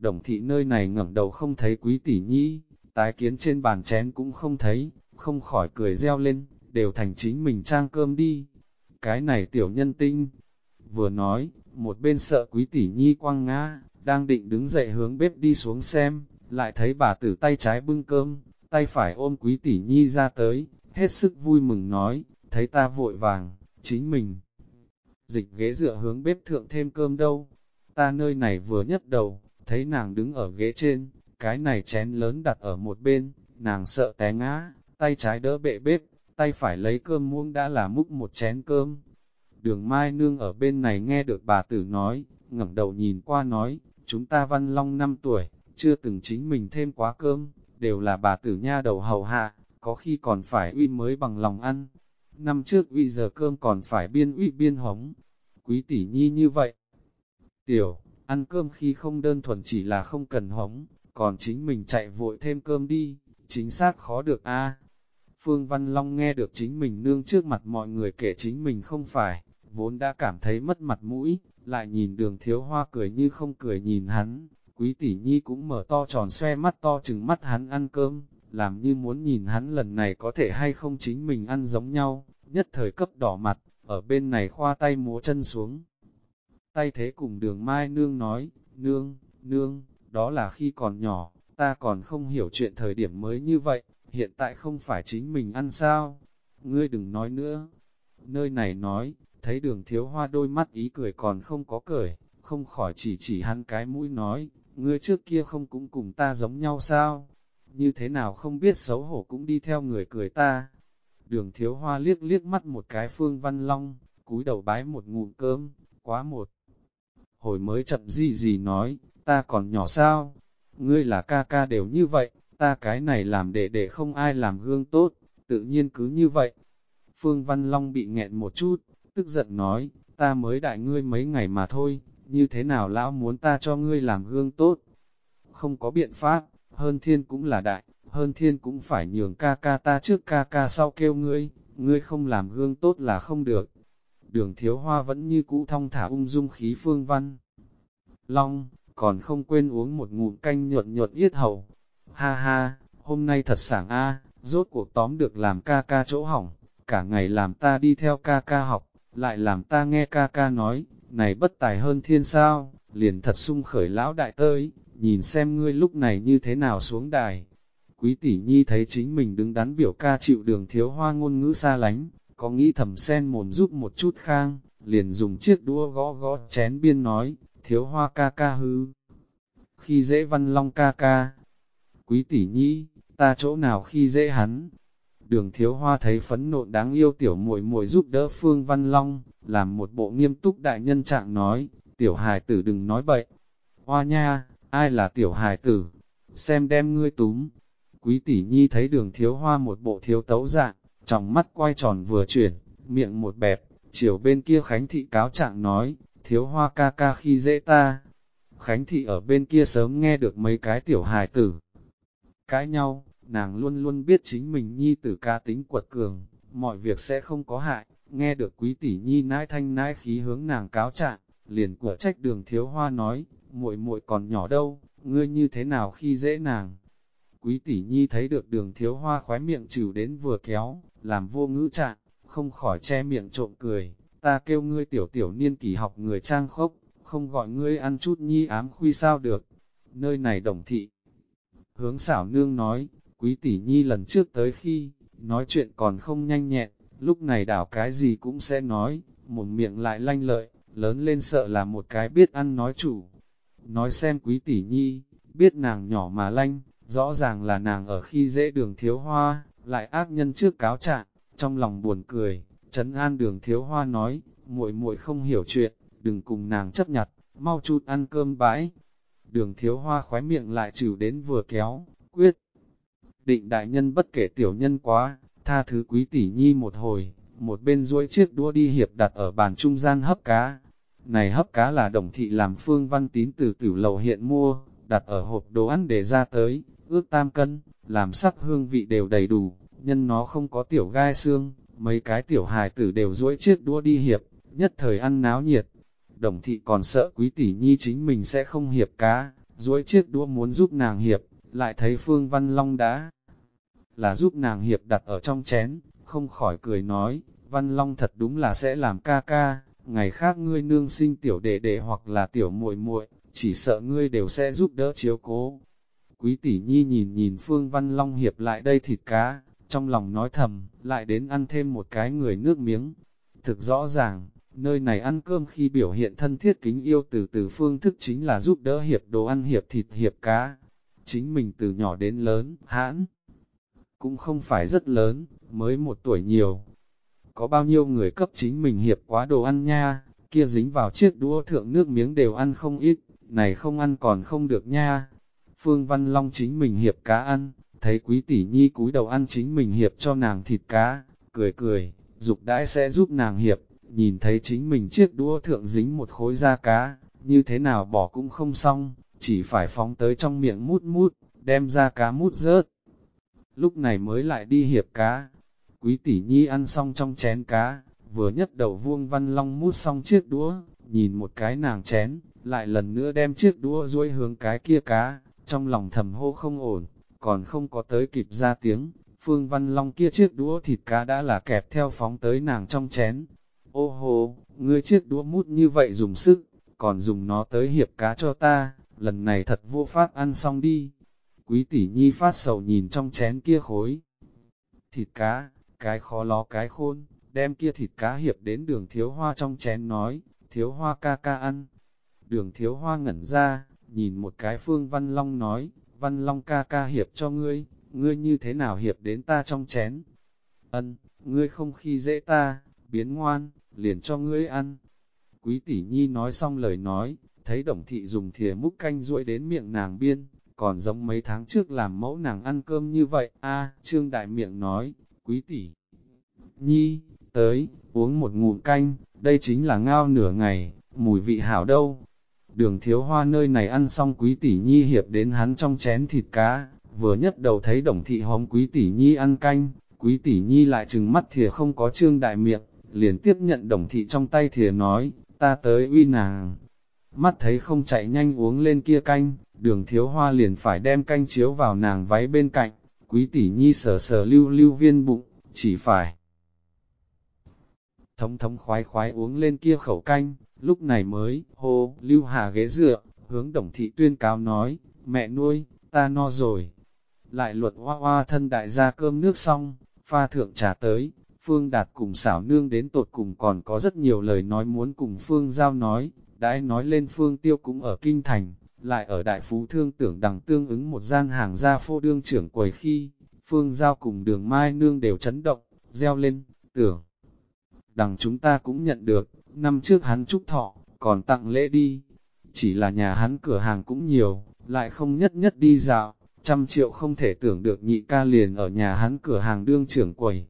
Đồng thị nơi này ngẩng đầu không thấy quý tỷ nhi, tái kiến trên bàn chén cũng không thấy, không khỏi cười reo lên, đều thành chính mình trang cơm đi cái này tiểu nhân tinh. Vừa nói, một bên sợ quý tỷ nhi quăng ngã, đang định đứng dậy hướng bếp đi xuống xem, lại thấy bà tử tay trái bưng cơm, tay phải ôm quý tỷ nhi ra tới, hết sức vui mừng nói, thấy ta vội vàng, chính mình. Dịch ghế dựa hướng bếp thượng thêm cơm đâu, ta nơi này vừa nhất đầu, thấy nàng đứng ở ghế trên, cái này chén lớn đặt ở một bên, nàng sợ té ngã, tay trái đỡ bệ bếp, tay phải lấy cơm muỗng đã là múc một chén cơm. Đường Mai Nương ở bên này nghe được bà tử nói, ngẩng đầu nhìn qua nói, chúng ta văn long 5 tuổi, chưa từng chính mình thêm quá cơm, đều là bà tử nha đầu hầu hạ, có khi còn phải uy mới bằng lòng ăn. Năm trước uy giờ cơm còn phải biên uy biên hống. Quý tỷ nhi như vậy. Tiểu, ăn cơm khi không đơn thuần chỉ là không cần hống, còn chính mình chạy vội thêm cơm đi, chính xác khó được a. Phương Văn Long nghe được chính mình nương trước mặt mọi người kể chính mình không phải, vốn đã cảm thấy mất mặt mũi, lại nhìn đường thiếu hoa cười như không cười nhìn hắn, quý tỷ nhi cũng mở to tròn xoe mắt to chừng mắt hắn ăn cơm, làm như muốn nhìn hắn lần này có thể hay không chính mình ăn giống nhau, nhất thời cấp đỏ mặt, ở bên này khoa tay múa chân xuống. Tay thế cùng đường mai nương nói, nương, nương, đó là khi còn nhỏ, ta còn không hiểu chuyện thời điểm mới như vậy, hiện tại không phải chính mình ăn sao, ngươi đừng nói nữa. Nơi này nói, thấy đường thiếu hoa đôi mắt ý cười còn không có cười, không khỏi chỉ chỉ hắn cái mũi nói, ngươi trước kia không cũng cùng ta giống nhau sao, như thế nào không biết xấu hổ cũng đi theo người cười ta. Đường thiếu hoa liếc liếc mắt một cái phương văn long, cúi đầu bái một ngụm cơm, quá một. Hồi mới chậm gì gì nói, ta còn nhỏ sao, ngươi là ca ca đều như vậy, ta cái này làm để để không ai làm gương tốt, tự nhiên cứ như vậy. Phương Văn Long bị nghẹn một chút, tức giận nói, ta mới đại ngươi mấy ngày mà thôi, như thế nào lão muốn ta cho ngươi làm gương tốt? Không có biện pháp, hơn thiên cũng là đại, hơn thiên cũng phải nhường ca ca ta trước ca ca sau kêu ngươi, ngươi không làm gương tốt là không được. Đường thiếu hoa vẫn như cũ thong thả ung dung khí phương văn. Long, còn không quên uống một ngụm canh nhuận nhuận yết hầu. Ha ha, hôm nay thật sảng a, rốt cuộc tóm được làm ca ca chỗ hỏng, cả ngày làm ta đi theo ca ca học, lại làm ta nghe ca ca nói, này bất tài hơn thiên sao, liền thật sung khởi lão đại tới, nhìn xem ngươi lúc này như thế nào xuống đài. Quý tỷ nhi thấy chính mình đứng đắn biểu ca chịu đường thiếu hoa ngôn ngữ xa lánh, có nghĩ thầm sen mồm giúp một chút khang, liền dùng chiếc đũa gõ gõ chén biên nói, thiếu hoa ca ca hư. Khi dễ văn long ca ca, quý tỷ nhi, ta chỗ nào khi dễ hắn. Đường thiếu hoa thấy phấn nộn đáng yêu tiểu muội muội giúp đỡ Phương Văn Long, làm một bộ nghiêm túc đại nhân trạng nói, tiểu hài tử đừng nói bậy. Hoa nha, ai là tiểu hài tử? Xem đem ngươi túm. Quý tỷ nhi thấy đường thiếu hoa một bộ thiếu tấu dạng, trong mắt quay tròn vừa chuyển, miệng một bẹp, chiều bên kia Khánh Thị cáo trạng nói, thiếu hoa ca ca khi dễ ta. Khánh Thị ở bên kia sớm nghe được mấy cái tiểu hài tử. Cãi nhau, nàng luôn luôn biết chính mình nhi tử ca tính quật cường, mọi việc sẽ không có hại, nghe được quý tỷ nhi nãi thanh nãi khí hướng nàng cáo trạng, liền của trách đường thiếu hoa nói, muội muội còn nhỏ đâu, ngươi như thế nào khi dễ nàng. Quý tỷ nhi thấy được đường thiếu hoa khóe miệng chịu đến vừa kéo, làm vô ngữ trạng, không khỏi che miệng trộm cười, ta kêu ngươi tiểu tiểu niên kỳ học người trang khốc, không gọi ngươi ăn chút nhi ám khuy sao được. Nơi này đồng thị. Hướng xảo nương nói, quý tỷ nhi lần trước tới khi, nói chuyện còn không nhanh nhẹn, lúc này đảo cái gì cũng sẽ nói, một miệng lại lanh lợi, lớn lên sợ là một cái biết ăn nói chủ. Nói xem quý tỷ nhi, biết nàng nhỏ mà lanh, rõ ràng là nàng ở khi dễ đường thiếu hoa, lại ác nhân trước cáo trạng, trong lòng buồn cười, trấn an đường thiếu hoa nói, muội muội không hiểu chuyện, đừng cùng nàng chấp nhặt, mau chút ăn cơm bãi. Đường thiếu hoa khóe miệng lại chịu đến vừa kéo, quyết. Định đại nhân bất kể tiểu nhân quá, tha thứ quý tỷ nhi một hồi, một bên duỗi chiếc đũa đi hiệp đặt ở bàn trung gian hấp cá. Này hấp cá là đồng thị làm phương văn tín từ tử lầu hiện mua, đặt ở hộp đồ ăn để ra tới, ước tam cân, làm sắc hương vị đều đầy đủ, nhân nó không có tiểu gai xương, mấy cái tiểu hài tử đều duỗi chiếc đũa đi hiệp, nhất thời ăn náo nhiệt. Đồng thị còn sợ quý tỷ nhi chính mình sẽ không hiệp cá, duỗi chiếc đũa muốn giúp nàng hiệp, lại thấy Phương Văn Long đã là giúp nàng hiệp đặt ở trong chén, không khỏi cười nói, Văn Long thật đúng là sẽ làm ca ca, ngày khác ngươi nương sinh tiểu đệ đệ hoặc là tiểu muội muội, chỉ sợ ngươi đều sẽ giúp đỡ chiếu cố. Quý tỷ nhi nhìn nhìn Phương Văn Long hiệp lại đây thịt cá, trong lòng nói thầm, lại đến ăn thêm một cái người nước miếng. Thực rõ ràng, nơi này ăn cơm khi biểu hiện thân thiết kính yêu từ từ phương thức chính là giúp đỡ hiệp đồ ăn hiệp thịt hiệp cá. Chính mình từ nhỏ đến lớn, hãn, cũng không phải rất lớn, mới một tuổi nhiều. Có bao nhiêu người cấp chính mình hiệp quá đồ ăn nha, kia dính vào chiếc đũa thượng nước miếng đều ăn không ít, này không ăn còn không được nha. Phương Văn Long chính mình hiệp cá ăn, thấy quý tỷ nhi cúi đầu ăn chính mình hiệp cho nàng thịt cá, cười cười, dục đãi sẽ giúp nàng hiệp, nhìn thấy chính mình chiếc đũa thượng dính một khối da cá, như thế nào bỏ cũng không xong, chỉ phải phóng tới trong miệng mút mút, đem ra cá mút rớt. Lúc này mới lại đi hiệp cá, quý tỷ nhi ăn xong trong chén cá, vừa nhất đầu vuông văn long mút xong chiếc đũa, nhìn một cái nàng chén, lại lần nữa đem chiếc đũa duỗi hướng cái kia cá, trong lòng thầm hô không ổn, còn không có tới kịp ra tiếng, phương văn long kia chiếc đũa thịt cá đã là kẹp theo phóng tới nàng trong chén. Ô hồ, ngươi chiếc đũa mút như vậy dùng sức, còn dùng nó tới hiệp cá cho ta, lần này thật vô pháp ăn xong đi. Quý tỷ nhi phát sầu nhìn trong chén kia khối. Thịt cá, cái khó ló cái khôn, đem kia thịt cá hiệp đến đường thiếu hoa trong chén nói, thiếu hoa ca ca ăn. Đường thiếu hoa ngẩn ra, nhìn một cái phương văn long nói, văn long ca ca hiệp cho ngươi, ngươi như thế nào hiệp đến ta trong chén. Ân, ngươi không khi dễ ta, biến ngoan, liền cho ngươi ăn. Quý tỷ nhi nói xong lời nói, thấy đồng thị dùng thìa múc canh ruỗi đến miệng nàng biên, còn giống mấy tháng trước làm mẫu nàng ăn cơm như vậy. a trương đại miệng nói, quý tỷ nhi, tới, uống một ngụm canh, đây chính là ngao nửa ngày, mùi vị hảo đâu. Đường thiếu hoa nơi này ăn xong quý tỷ nhi hiệp đến hắn trong chén thịt cá, vừa nhất đầu thấy đồng thị hóm quý tỷ nhi ăn canh, quý tỷ nhi lại chừng mắt thìa không có trương đại miệng, liền tiếp nhận đồng thị trong tay thìa nói, ta tới uy nàng. Mắt thấy không chạy nhanh uống lên kia canh, đường thiếu hoa liền phải đem canh chiếu vào nàng váy bên cạnh, quý tỷ nhi sờ sờ lưu lưu viên bụng, chỉ phải thống thống khoái khoái uống lên kia khẩu canh, lúc này mới, hô, lưu hà ghế dựa, hướng đồng thị tuyên cáo nói, mẹ nuôi, ta no rồi. Lại luật hoa hoa thân đại gia cơm nước xong, pha thượng trà tới, Phương Đạt cùng xảo nương đến tột cùng còn có rất nhiều lời nói muốn cùng Phương Giao nói, đãi nói lên Phương Tiêu cũng ở Kinh Thành, lại ở Đại Phú Thương tưởng đằng tương ứng một gian hàng gia phô đương trưởng quầy khi, Phương Giao cùng đường Mai Nương đều chấn động, reo lên, tưởng đằng chúng ta cũng nhận được, năm trước hắn chúc thọ, còn tặng lễ đi. Chỉ là nhà hắn cửa hàng cũng nhiều, lại không nhất nhất đi dạo, trăm triệu không thể tưởng được nhị ca liền ở nhà hắn cửa hàng đương trưởng quầy.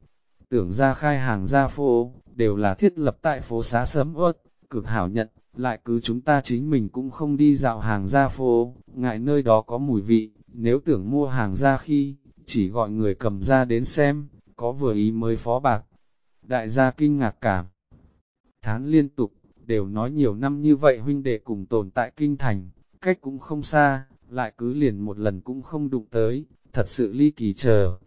Tưởng ra khai hàng ra phố, đều là thiết lập tại phố xá sớm ớt, cực hảo nhận, lại cứ chúng ta chính mình cũng không đi dạo hàng ra phố, ngại nơi đó có mùi vị, nếu tưởng mua hàng ra khi, chỉ gọi người cầm ra đến xem, có vừa ý mới phó bạc, Đại gia kinh ngạc cảm. Thán liên tục, đều nói nhiều năm như vậy huynh đệ cùng tồn tại kinh thành, cách cũng không xa, lại cứ liền một lần cũng không đụng tới, thật sự ly kỳ chờ.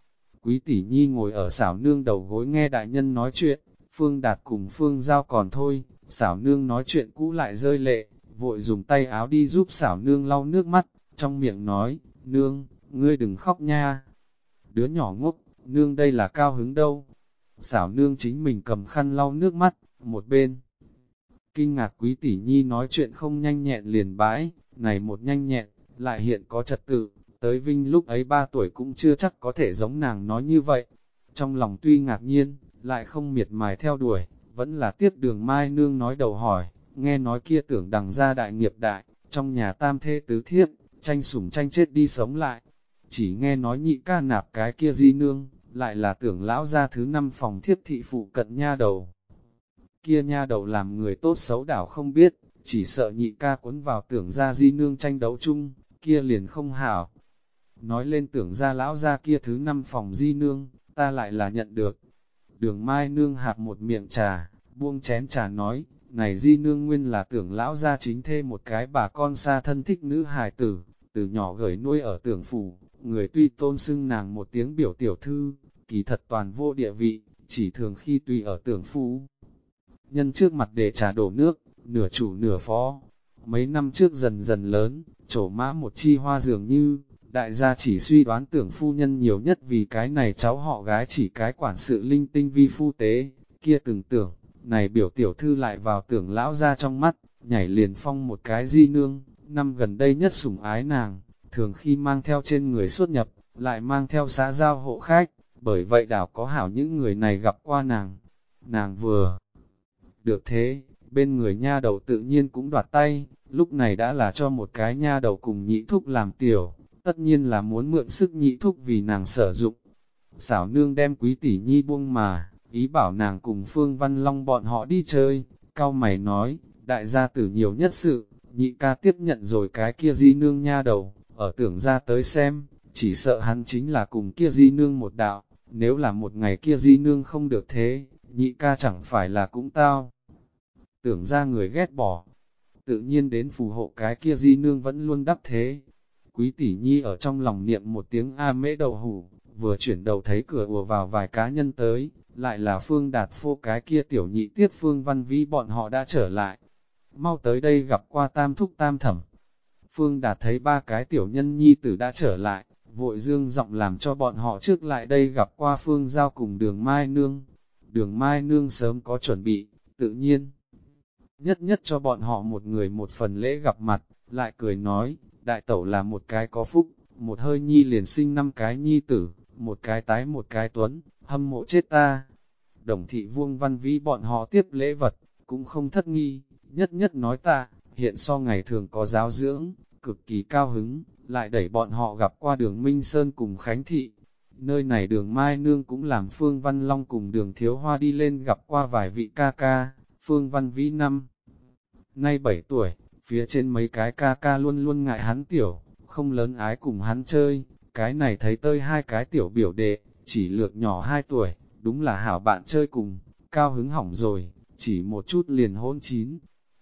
Quý tỷ nhi ngồi ở xảo nương đầu gối nghe đại nhân nói chuyện, Phương Đạt cùng Phương Giao còn thôi, xảo nương nói chuyện cũ lại rơi lệ, vội dùng tay áo đi giúp xảo nương lau nước mắt, trong miệng nói, nương, ngươi đừng khóc nha. Đứa nhỏ ngốc, nương đây là cao hứng đâu, xảo nương chính mình cầm khăn lau nước mắt, một bên. Kinh ngạc quý tỷ nhi nói chuyện không nhanh nhẹn liền bãi, này một nhanh nhẹn, lại hiện có trật tự, tới Vinh lúc ấy ba tuổi cũng chưa chắc có thể giống nàng nói như vậy. Trong lòng tuy ngạc nhiên, lại không miệt mài theo đuổi, vẫn là tiếc đường Mai Nương nói đầu hỏi, nghe nói kia tưởng đằng ra đại nghiệp đại, trong nhà tam thê tứ thiếp, tranh sủng tranh chết đi sống lại. Chỉ nghe nói nhị ca nạp cái kia di nương, lại là tưởng lão ra thứ năm phòng thiếp thị phụ cận nha đầu. Kia nha đầu làm người tốt xấu đảo không biết, chỉ sợ nhị ca cuốn vào tưởng ra di nương tranh đấu chung, kia liền không hảo. Nói lên tưởng ra lão ra kia thứ năm phòng di nương, ta lại là nhận được. Đường mai nương hạp một miệng trà, buông chén trà nói, này di nương nguyên là tưởng lão ra chính thê một cái bà con xa thân thích nữ hài tử, từ nhỏ gửi nuôi ở tưởng phủ, người tuy tôn xưng nàng một tiếng biểu tiểu thư, kỳ thật toàn vô địa vị, chỉ thường khi tùy ở tưởng phủ, Nhân trước mặt để trà đổ nước, nửa chủ nửa phó. Mấy năm trước dần dần lớn, trổ mã một chi hoa dường như, đại gia chỉ suy đoán tưởng phu nhân nhiều nhất vì cái này cháu họ gái chỉ cái quản sự linh tinh vi phu tế, kia từng tưởng, này biểu tiểu thư lại vào tưởng lão ra trong mắt, nhảy liền phong một cái di nương, năm gần đây nhất sủng ái nàng, thường khi mang theo trên người xuất nhập, lại mang theo xã giao hộ khách, bởi vậy đảo có hảo những người này gặp qua nàng. Nàng vừa được thế, bên người nha đầu tự nhiên cũng đoạt tay, lúc này đã là cho một cái nha đầu cùng nhị thúc làm tiểu, tất nhiên là muốn mượn sức nhị thúc vì nàng sử dụng. Xảo nương đem quý tỷ nhi buông mà, ý bảo nàng cùng Phương Văn Long bọn họ đi chơi, cao mày nói, đại gia tử nhiều nhất sự, nhị ca tiếp nhận rồi cái kia di nương nha đầu, ở tưởng ra tới xem, chỉ sợ hắn chính là cùng kia di nương một đạo, nếu là một ngày kia di nương không được thế, nhị ca chẳng phải là cũng tao. Tưởng ra người ghét bỏ, tự nhiên đến phù hộ cái kia di nương vẫn luôn đắc thế. Quý tỷ nhi ở trong lòng niệm một tiếng A mễ đầu hủ, vừa chuyển đầu thấy cửa ùa vào vài cá nhân tới, lại là phương đạt phô cái kia tiểu nhị tiết phương văn vĩ bọn họ đã trở lại. Mau tới đây gặp qua tam thúc tam thẩm. Phương đạt thấy ba cái tiểu nhân nhi tử đã trở lại, vội dương giọng làm cho bọn họ trước lại đây gặp qua phương giao cùng đường Mai Nương. Đường Mai Nương sớm có chuẩn bị, tự nhiên. Nhất nhất cho bọn họ một người một phần lễ gặp mặt, lại cười nói, đại tẩu là một cái có phúc, một hơi nhi liền sinh năm cái nhi tử, một cái tái một cái tuấn, hâm mộ chết ta. Đồng thị vuông văn vĩ bọn họ tiếp lễ vật, cũng không thất nghi, nhất nhất nói ta, hiện so ngày thường có giáo dưỡng, cực kỳ cao hứng, lại đẩy bọn họ gặp qua đường Minh Sơn cùng Khánh Thị. Nơi này đường Mai Nương cũng làm Phương Văn Long cùng đường Thiếu Hoa đi lên gặp qua vài vị ca ca, Phương Văn Vĩ năm. Nay 7 tuổi, phía trên mấy cái ca ca luôn luôn ngại hắn tiểu, không lớn ái cùng hắn chơi, cái này thấy tơi hai cái tiểu biểu đệ, chỉ lược nhỏ 2 tuổi, đúng là hảo bạn chơi cùng, cao hứng hỏng rồi, chỉ một chút liền hôn chín.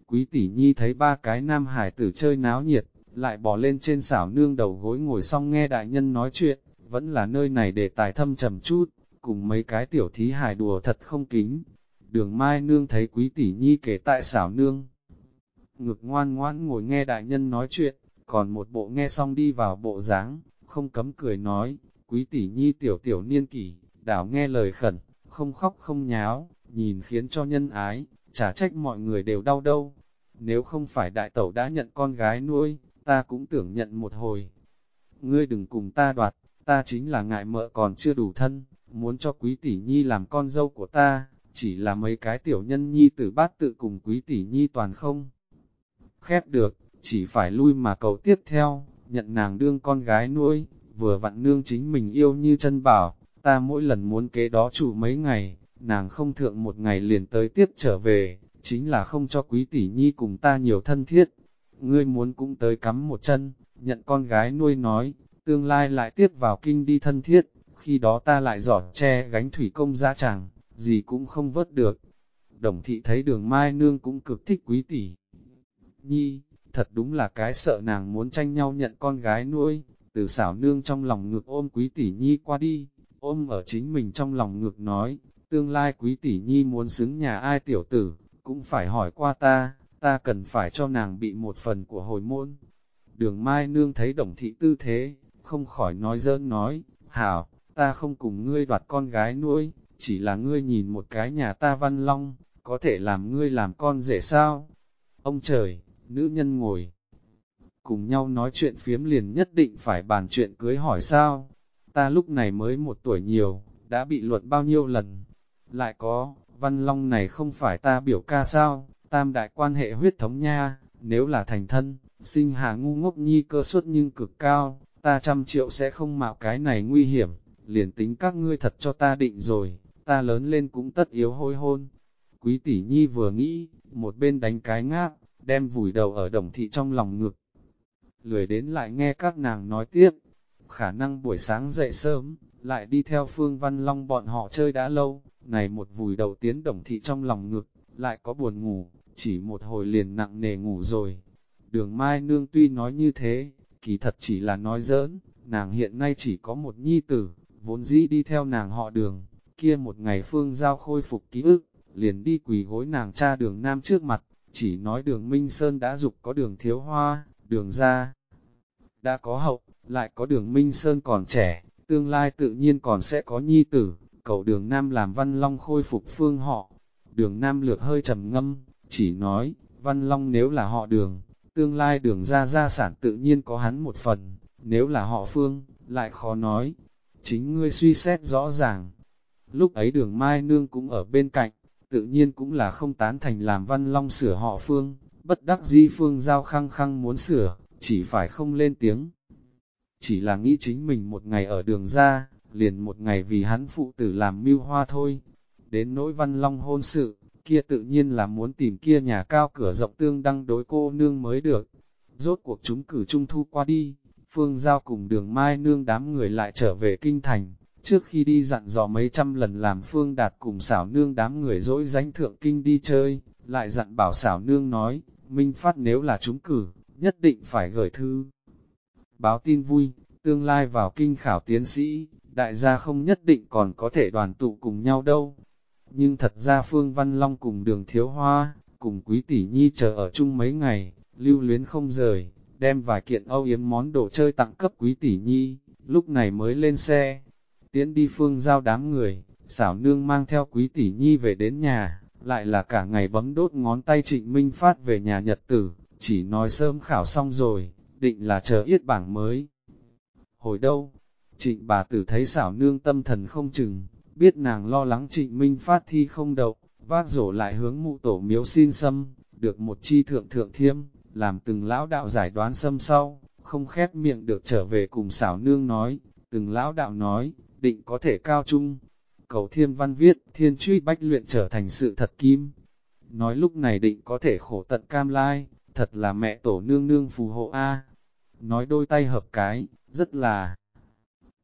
Quý tỷ nhi thấy ba cái nam hải tử chơi náo nhiệt, lại bỏ lên trên xảo nương đầu gối ngồi xong nghe đại nhân nói chuyện, vẫn là nơi này để tài thâm trầm chút, cùng mấy cái tiểu thí hài đùa thật không kính. Đường Mai nương thấy quý tỷ nhi kể tại xảo nương. Ngực ngoan ngoãn ngồi nghe đại nhân nói chuyện, còn một bộ nghe xong đi vào bộ dáng không cấm cười nói, quý tỷ nhi tiểu tiểu niên kỷ, đảo nghe lời khẩn, không khóc không nháo, nhìn khiến cho nhân ái, chả trách mọi người đều đau đâu. Nếu không phải đại tẩu đã nhận con gái nuôi, ta cũng tưởng nhận một hồi. Ngươi đừng cùng ta đoạt, ta chính là ngại mợ còn chưa đủ thân, muốn cho quý tỷ nhi làm con dâu của ta, chỉ là mấy cái tiểu nhân nhi tử bát tự cùng quý tỷ nhi toàn không. Khép được, chỉ phải lui mà cầu tiếp theo, nhận nàng đương con gái nuôi, vừa vặn nương chính mình yêu như chân bảo, ta mỗi lần muốn kế đó chủ mấy ngày, nàng không thượng một ngày liền tới tiếp trở về, chính là không cho quý tỷ nhi cùng ta nhiều thân thiết, ngươi muốn cũng tới cắm một chân, nhận con gái nuôi nói, tương lai lại tiếp vào kinh đi thân thiết, khi đó ta lại giọt che gánh thủy công ra chẳng, gì cũng không vớt được. Đồng thị thấy đường Mai Nương cũng cực thích quý tỷ. Nhi, thật đúng là cái sợ nàng muốn tranh nhau nhận con gái nuôi, từ xảo nương trong lòng ngực ôm quý tỷ Nhi qua đi, ôm ở chính mình trong lòng ngực nói, tương lai quý tỷ Nhi muốn xứng nhà ai tiểu tử, cũng phải hỏi qua ta, ta cần phải cho nàng bị một phần của hồi môn. Đường Mai Nương thấy đồng thị tư thế, không khỏi nói dơn nói, hảo, ta không cùng ngươi đoạt con gái nuôi, chỉ là ngươi nhìn một cái nhà ta văn long, có thể làm ngươi làm con rể sao? Ông trời, nữ nhân ngồi, cùng nhau nói chuyện phiếm liền nhất định phải bàn chuyện cưới hỏi sao? Ta lúc này mới một tuổi nhiều, đã bị luận bao nhiêu lần? Lại có, văn long này không phải ta biểu ca sao? tam đại quan hệ huyết thống nha, nếu là thành thân, sinh hạ ngu ngốc nhi cơ suất nhưng cực cao, ta trăm triệu sẽ không mạo cái này nguy hiểm, liền tính các ngươi thật cho ta định rồi, ta lớn lên cũng tất yếu hôi hôn. Quý tỷ nhi vừa nghĩ, một bên đánh cái ngáp, đem vùi đầu ở đồng thị trong lòng ngực. Lười đến lại nghe các nàng nói tiếp, khả năng buổi sáng dậy sớm, lại đi theo Phương Văn Long bọn họ chơi đã lâu, này một vùi đầu tiến đồng thị trong lòng ngực, lại có buồn ngủ, chỉ một hồi liền nặng nề ngủ rồi. Đường Mai Nương tuy nói như thế, kỳ thật chỉ là nói giỡn, nàng hiện nay chỉ có một nhi tử, vốn dĩ đi theo nàng họ đường, kia một ngày phương giao khôi phục ký ức, liền đi quỳ gối nàng cha đường nam trước mặt, chỉ nói đường Minh Sơn đã dục có đường thiếu hoa, đường ra. Đã có hậu, lại có đường Minh Sơn còn trẻ, tương lai tự nhiên còn sẽ có nhi tử, cầu đường Nam làm Văn Long khôi phục phương họ. Đường Nam lược hơi trầm ngâm, chỉ nói, Văn Long nếu là họ đường, tương lai đường ra gia sản tự nhiên có hắn một phần, nếu là họ phương, lại khó nói. Chính ngươi suy xét rõ ràng. Lúc ấy đường Mai Nương cũng ở bên cạnh, tự nhiên cũng là không tán thành làm Văn Long sửa họ phương, bất đắc di phương giao khăng khăng muốn sửa, chỉ phải không lên tiếng. Chỉ là nghĩ chính mình một ngày ở đường ra, liền một ngày vì hắn phụ tử làm mưu hoa thôi. Đến nỗi Văn Long hôn sự, kia tự nhiên là muốn tìm kia nhà cao cửa rộng tương đăng đối cô nương mới được. Rốt cuộc chúng cử trung thu qua đi, Phương Giao cùng đường Mai Nương đám người lại trở về kinh thành, trước khi đi dặn dò mấy trăm lần làm Phương Đạt cùng xảo nương đám người dỗi danh thượng kinh đi chơi, lại dặn bảo xảo nương nói, Minh Phát nếu là chúng cử, nhất định phải gửi thư. Báo tin vui, tương lai vào kinh khảo tiến sĩ, đại gia không nhất định còn có thể đoàn tụ cùng nhau đâu. Nhưng thật ra Phương Văn Long cùng đường thiếu hoa, cùng quý tỷ nhi chờ ở chung mấy ngày, lưu luyến không rời, đem vài kiện âu yếm món đồ chơi tặng cấp quý tỷ nhi, lúc này mới lên xe. Tiễn đi phương giao đám người, xảo nương mang theo quý tỷ nhi về đến nhà, lại là cả ngày bấm đốt ngón tay trịnh minh phát về nhà nhật tử, chỉ nói sớm khảo xong rồi, định là chờ yết bảng mới. Hồi đâu, trịnh bà tử thấy xảo nương tâm thần không chừng, biết nàng lo lắng trịnh minh phát thi không đậu, vác rổ lại hướng mụ tổ miếu xin xâm, được một chi thượng thượng thiêm, làm từng lão đạo giải đoán xâm sau, không khép miệng được trở về cùng xảo nương nói, từng lão đạo nói, định có thể cao trung. Cầu thiên văn viết, thiên truy bách luyện trở thành sự thật kim. Nói lúc này định có thể khổ tận cam lai, thật là mẹ tổ nương nương phù hộ A. Nói đôi tay hợp cái, rất là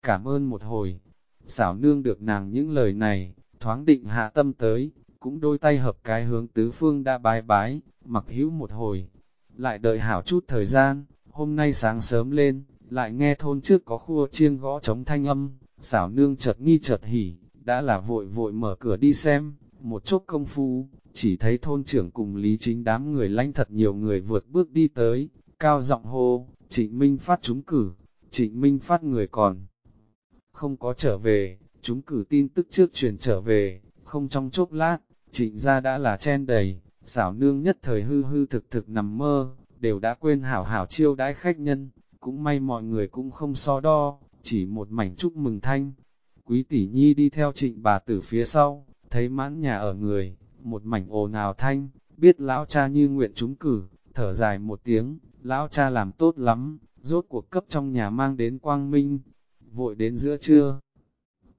cảm ơn một hồi. Xảo nương được nàng những lời này, thoáng định hạ tâm tới, cũng đôi tay hợp cái hướng tứ phương đã bái bái, mặc hữu một hồi. Lại đợi hảo chút thời gian, hôm nay sáng sớm lên, lại nghe thôn trước có khua chiêng gõ trống thanh âm, xảo nương chợt nghi chợt hỉ, đã là vội vội mở cửa đi xem, một chốc công phu, chỉ thấy thôn trưởng cùng lý chính đám người lanh thật nhiều người vượt bước đi tới, cao giọng hô, trịnh minh phát trúng cử, trịnh minh phát người còn không có trở về, chúng cử tin tức trước truyền trở về, không trong chốc lát, trịnh ra đã là chen đầy, xảo nương nhất thời hư hư thực thực nằm mơ, đều đã quên hảo hảo chiêu đãi khách nhân, cũng may mọi người cũng không so đo, chỉ một mảnh chúc mừng thanh. Quý tỷ nhi đi theo trịnh bà tử phía sau, thấy mãn nhà ở người, một mảnh ồn ào thanh, biết lão cha như nguyện chúng cử, thở dài một tiếng, lão cha làm tốt lắm, rốt cuộc cấp trong nhà mang đến quang minh, vội đến giữa trưa.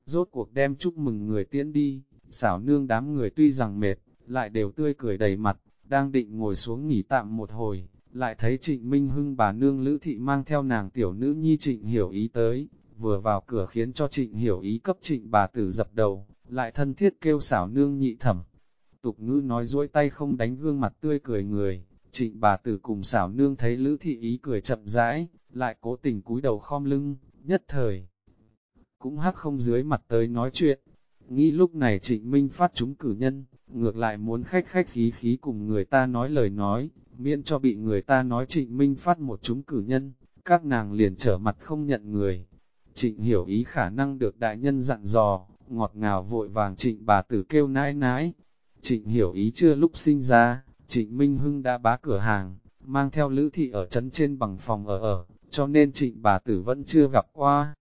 Rốt cuộc đem chúc mừng người tiễn đi, xảo nương đám người tuy rằng mệt, lại đều tươi cười đầy mặt, đang định ngồi xuống nghỉ tạm một hồi, lại thấy trịnh Minh Hưng bà nương Lữ Thị mang theo nàng tiểu nữ nhi trịnh hiểu ý tới, vừa vào cửa khiến cho trịnh hiểu ý cấp trịnh bà tử dập đầu, lại thân thiết kêu xảo nương nhị thẩm. Tục ngữ nói dối tay không đánh gương mặt tươi cười người, trịnh bà tử cùng xảo nương thấy Lữ Thị ý cười chậm rãi, lại cố tình cúi đầu khom lưng, nhất thời. Cũng hắc không dưới mặt tới nói chuyện, nghĩ lúc này trịnh Minh phát chúng cử nhân, ngược lại muốn khách khách khí khí cùng người ta nói lời nói, miễn cho bị người ta nói trịnh minh phát một chúng cử nhân, các nàng liền trở mặt không nhận người. Trịnh hiểu ý khả năng được đại nhân dặn dò, ngọt ngào vội vàng trịnh bà tử kêu nãi nãi. Trịnh hiểu ý chưa lúc sinh ra, trịnh Minh Hưng đã bá cửa hàng, mang theo lữ thị ở trấn trên bằng phòng ở ở, cho nên trịnh bà tử vẫn chưa gặp qua.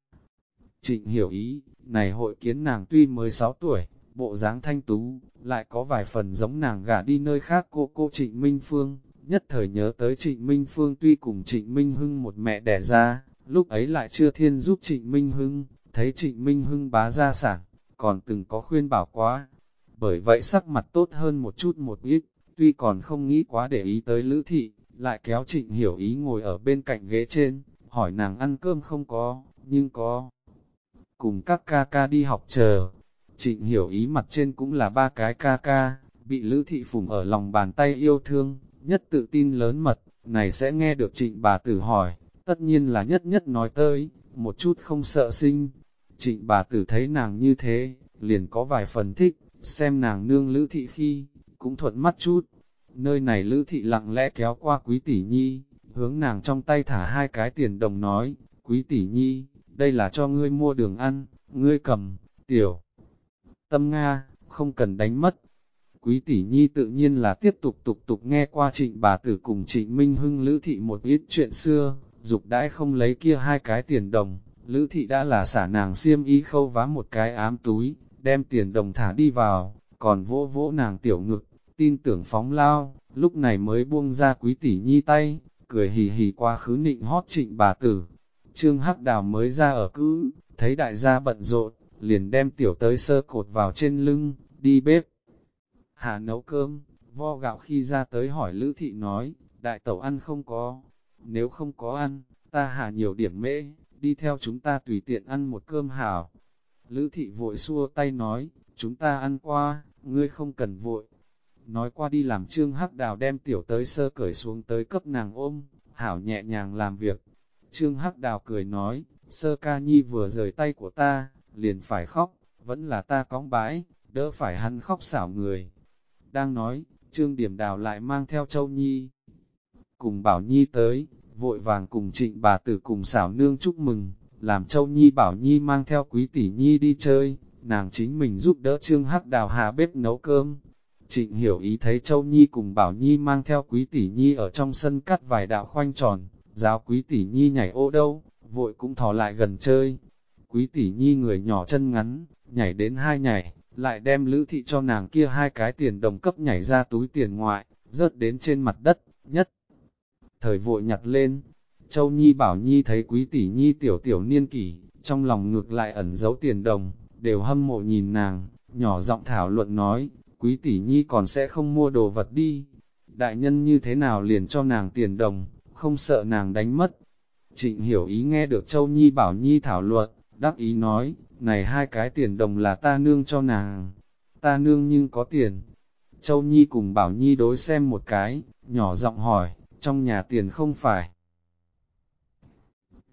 Trịnh hiểu ý, này hội kiến nàng tuy mới 6 tuổi, bộ dáng thanh tú, lại có vài phần giống nàng gả đi nơi khác cô cô Trịnh Minh Phương, nhất thời nhớ tới Trịnh Minh Phương tuy cùng Trịnh Minh Hưng một mẹ đẻ ra, lúc ấy lại chưa thiên giúp Trịnh Minh Hưng, thấy Trịnh Minh Hưng bá gia sản, còn từng có khuyên bảo quá. Bởi vậy sắc mặt tốt hơn một chút một ít, tuy còn không nghĩ quá để ý tới Lữ Thị, lại kéo Trịnh Hiểu Ý ngồi ở bên cạnh ghế trên, hỏi nàng ăn cơm không có, nhưng có. Cùng các ca ca đi học chờ, Trịnh hiểu ý mặt trên cũng là ba cái ca ca, bị Lữ Thị phủng ở lòng bàn tay yêu thương, nhất tự tin lớn mật, này sẽ nghe được trịnh bà tử hỏi, tất nhiên là nhất nhất nói tới, một chút không sợ sinh. Trịnh bà tử thấy nàng như thế, liền có vài phần thích, xem nàng nương Lữ Thị khi, cũng thuận mắt chút. Nơi này Lữ Thị lặng lẽ kéo qua quý tỷ nhi, hướng nàng trong tay thả hai cái tiền đồng nói, Quý tỷ nhi, đây là cho ngươi mua đường ăn, ngươi cầm, tiểu. Tâm Nga, không cần đánh mất. Quý tỷ nhi tự nhiên là tiếp tục tục tục nghe qua trịnh bà tử cùng trịnh Minh Hưng Lữ Thị một ít chuyện xưa, dục đãi không lấy kia hai cái tiền đồng, Lữ Thị đã là xả nàng xiêm y khâu vá một cái ám túi, đem tiền đồng thả đi vào, còn vỗ vỗ nàng tiểu ngực, tin tưởng phóng lao, lúc này mới buông ra quý tỷ nhi tay, cười hì hì qua khứ nịnh hót trịnh bà tử. Trương Hắc Đào mới ra ở cữ, thấy đại gia bận rộn, liền đem tiểu tới sơ cột vào trên lưng, đi bếp. Hà nấu cơm, vo gạo khi ra tới hỏi Lữ Thị nói, đại tẩu ăn không có, nếu không có ăn, ta hà nhiều điểm mễ, đi theo chúng ta tùy tiện ăn một cơm hảo. Lữ Thị vội xua tay nói, chúng ta ăn qua, ngươi không cần vội. Nói qua đi làm trương hắc đào đem tiểu tới sơ cởi xuống tới cấp nàng ôm, hảo nhẹ nhàng làm việc. Trương hắc đào cười nói, sơ ca nhi vừa rời tay của ta, liền phải khóc, vẫn là ta cóng bãi, đỡ phải hắn khóc xảo người. Đang nói, Trương Điểm Đào lại mang theo Châu Nhi. Cùng Bảo Nhi tới, vội vàng cùng trịnh bà tử cùng xảo nương chúc mừng, làm Châu Nhi Bảo Nhi mang theo quý tỷ Nhi đi chơi, nàng chính mình giúp đỡ Trương Hắc Đào hà bếp nấu cơm. Trịnh hiểu ý thấy Châu Nhi cùng Bảo Nhi mang theo quý tỷ Nhi ở trong sân cắt vài đạo khoanh tròn, giáo quý tỷ Nhi nhảy ô đâu, vội cũng thò lại gần chơi. Quý tỷ Nhi người nhỏ chân ngắn, nhảy đến hai nhảy, lại đem lữ thị cho nàng kia hai cái tiền đồng cấp nhảy ra túi tiền ngoại, rớt đến trên mặt đất, nhất. Thời vội nhặt lên, Châu Nhi bảo Nhi thấy quý tỷ Nhi tiểu tiểu niên kỷ, trong lòng ngược lại ẩn giấu tiền đồng, đều hâm mộ nhìn nàng, nhỏ giọng thảo luận nói, quý tỷ Nhi còn sẽ không mua đồ vật đi. Đại nhân như thế nào liền cho nàng tiền đồng, không sợ nàng đánh mất. Trịnh hiểu ý nghe được Châu Nhi bảo Nhi thảo luận, đắc ý nói, này hai cái tiền đồng là ta nương cho nàng, ta nương nhưng có tiền. Châu Nhi cùng Bảo Nhi đối xem một cái, nhỏ giọng hỏi, trong nhà tiền không phải.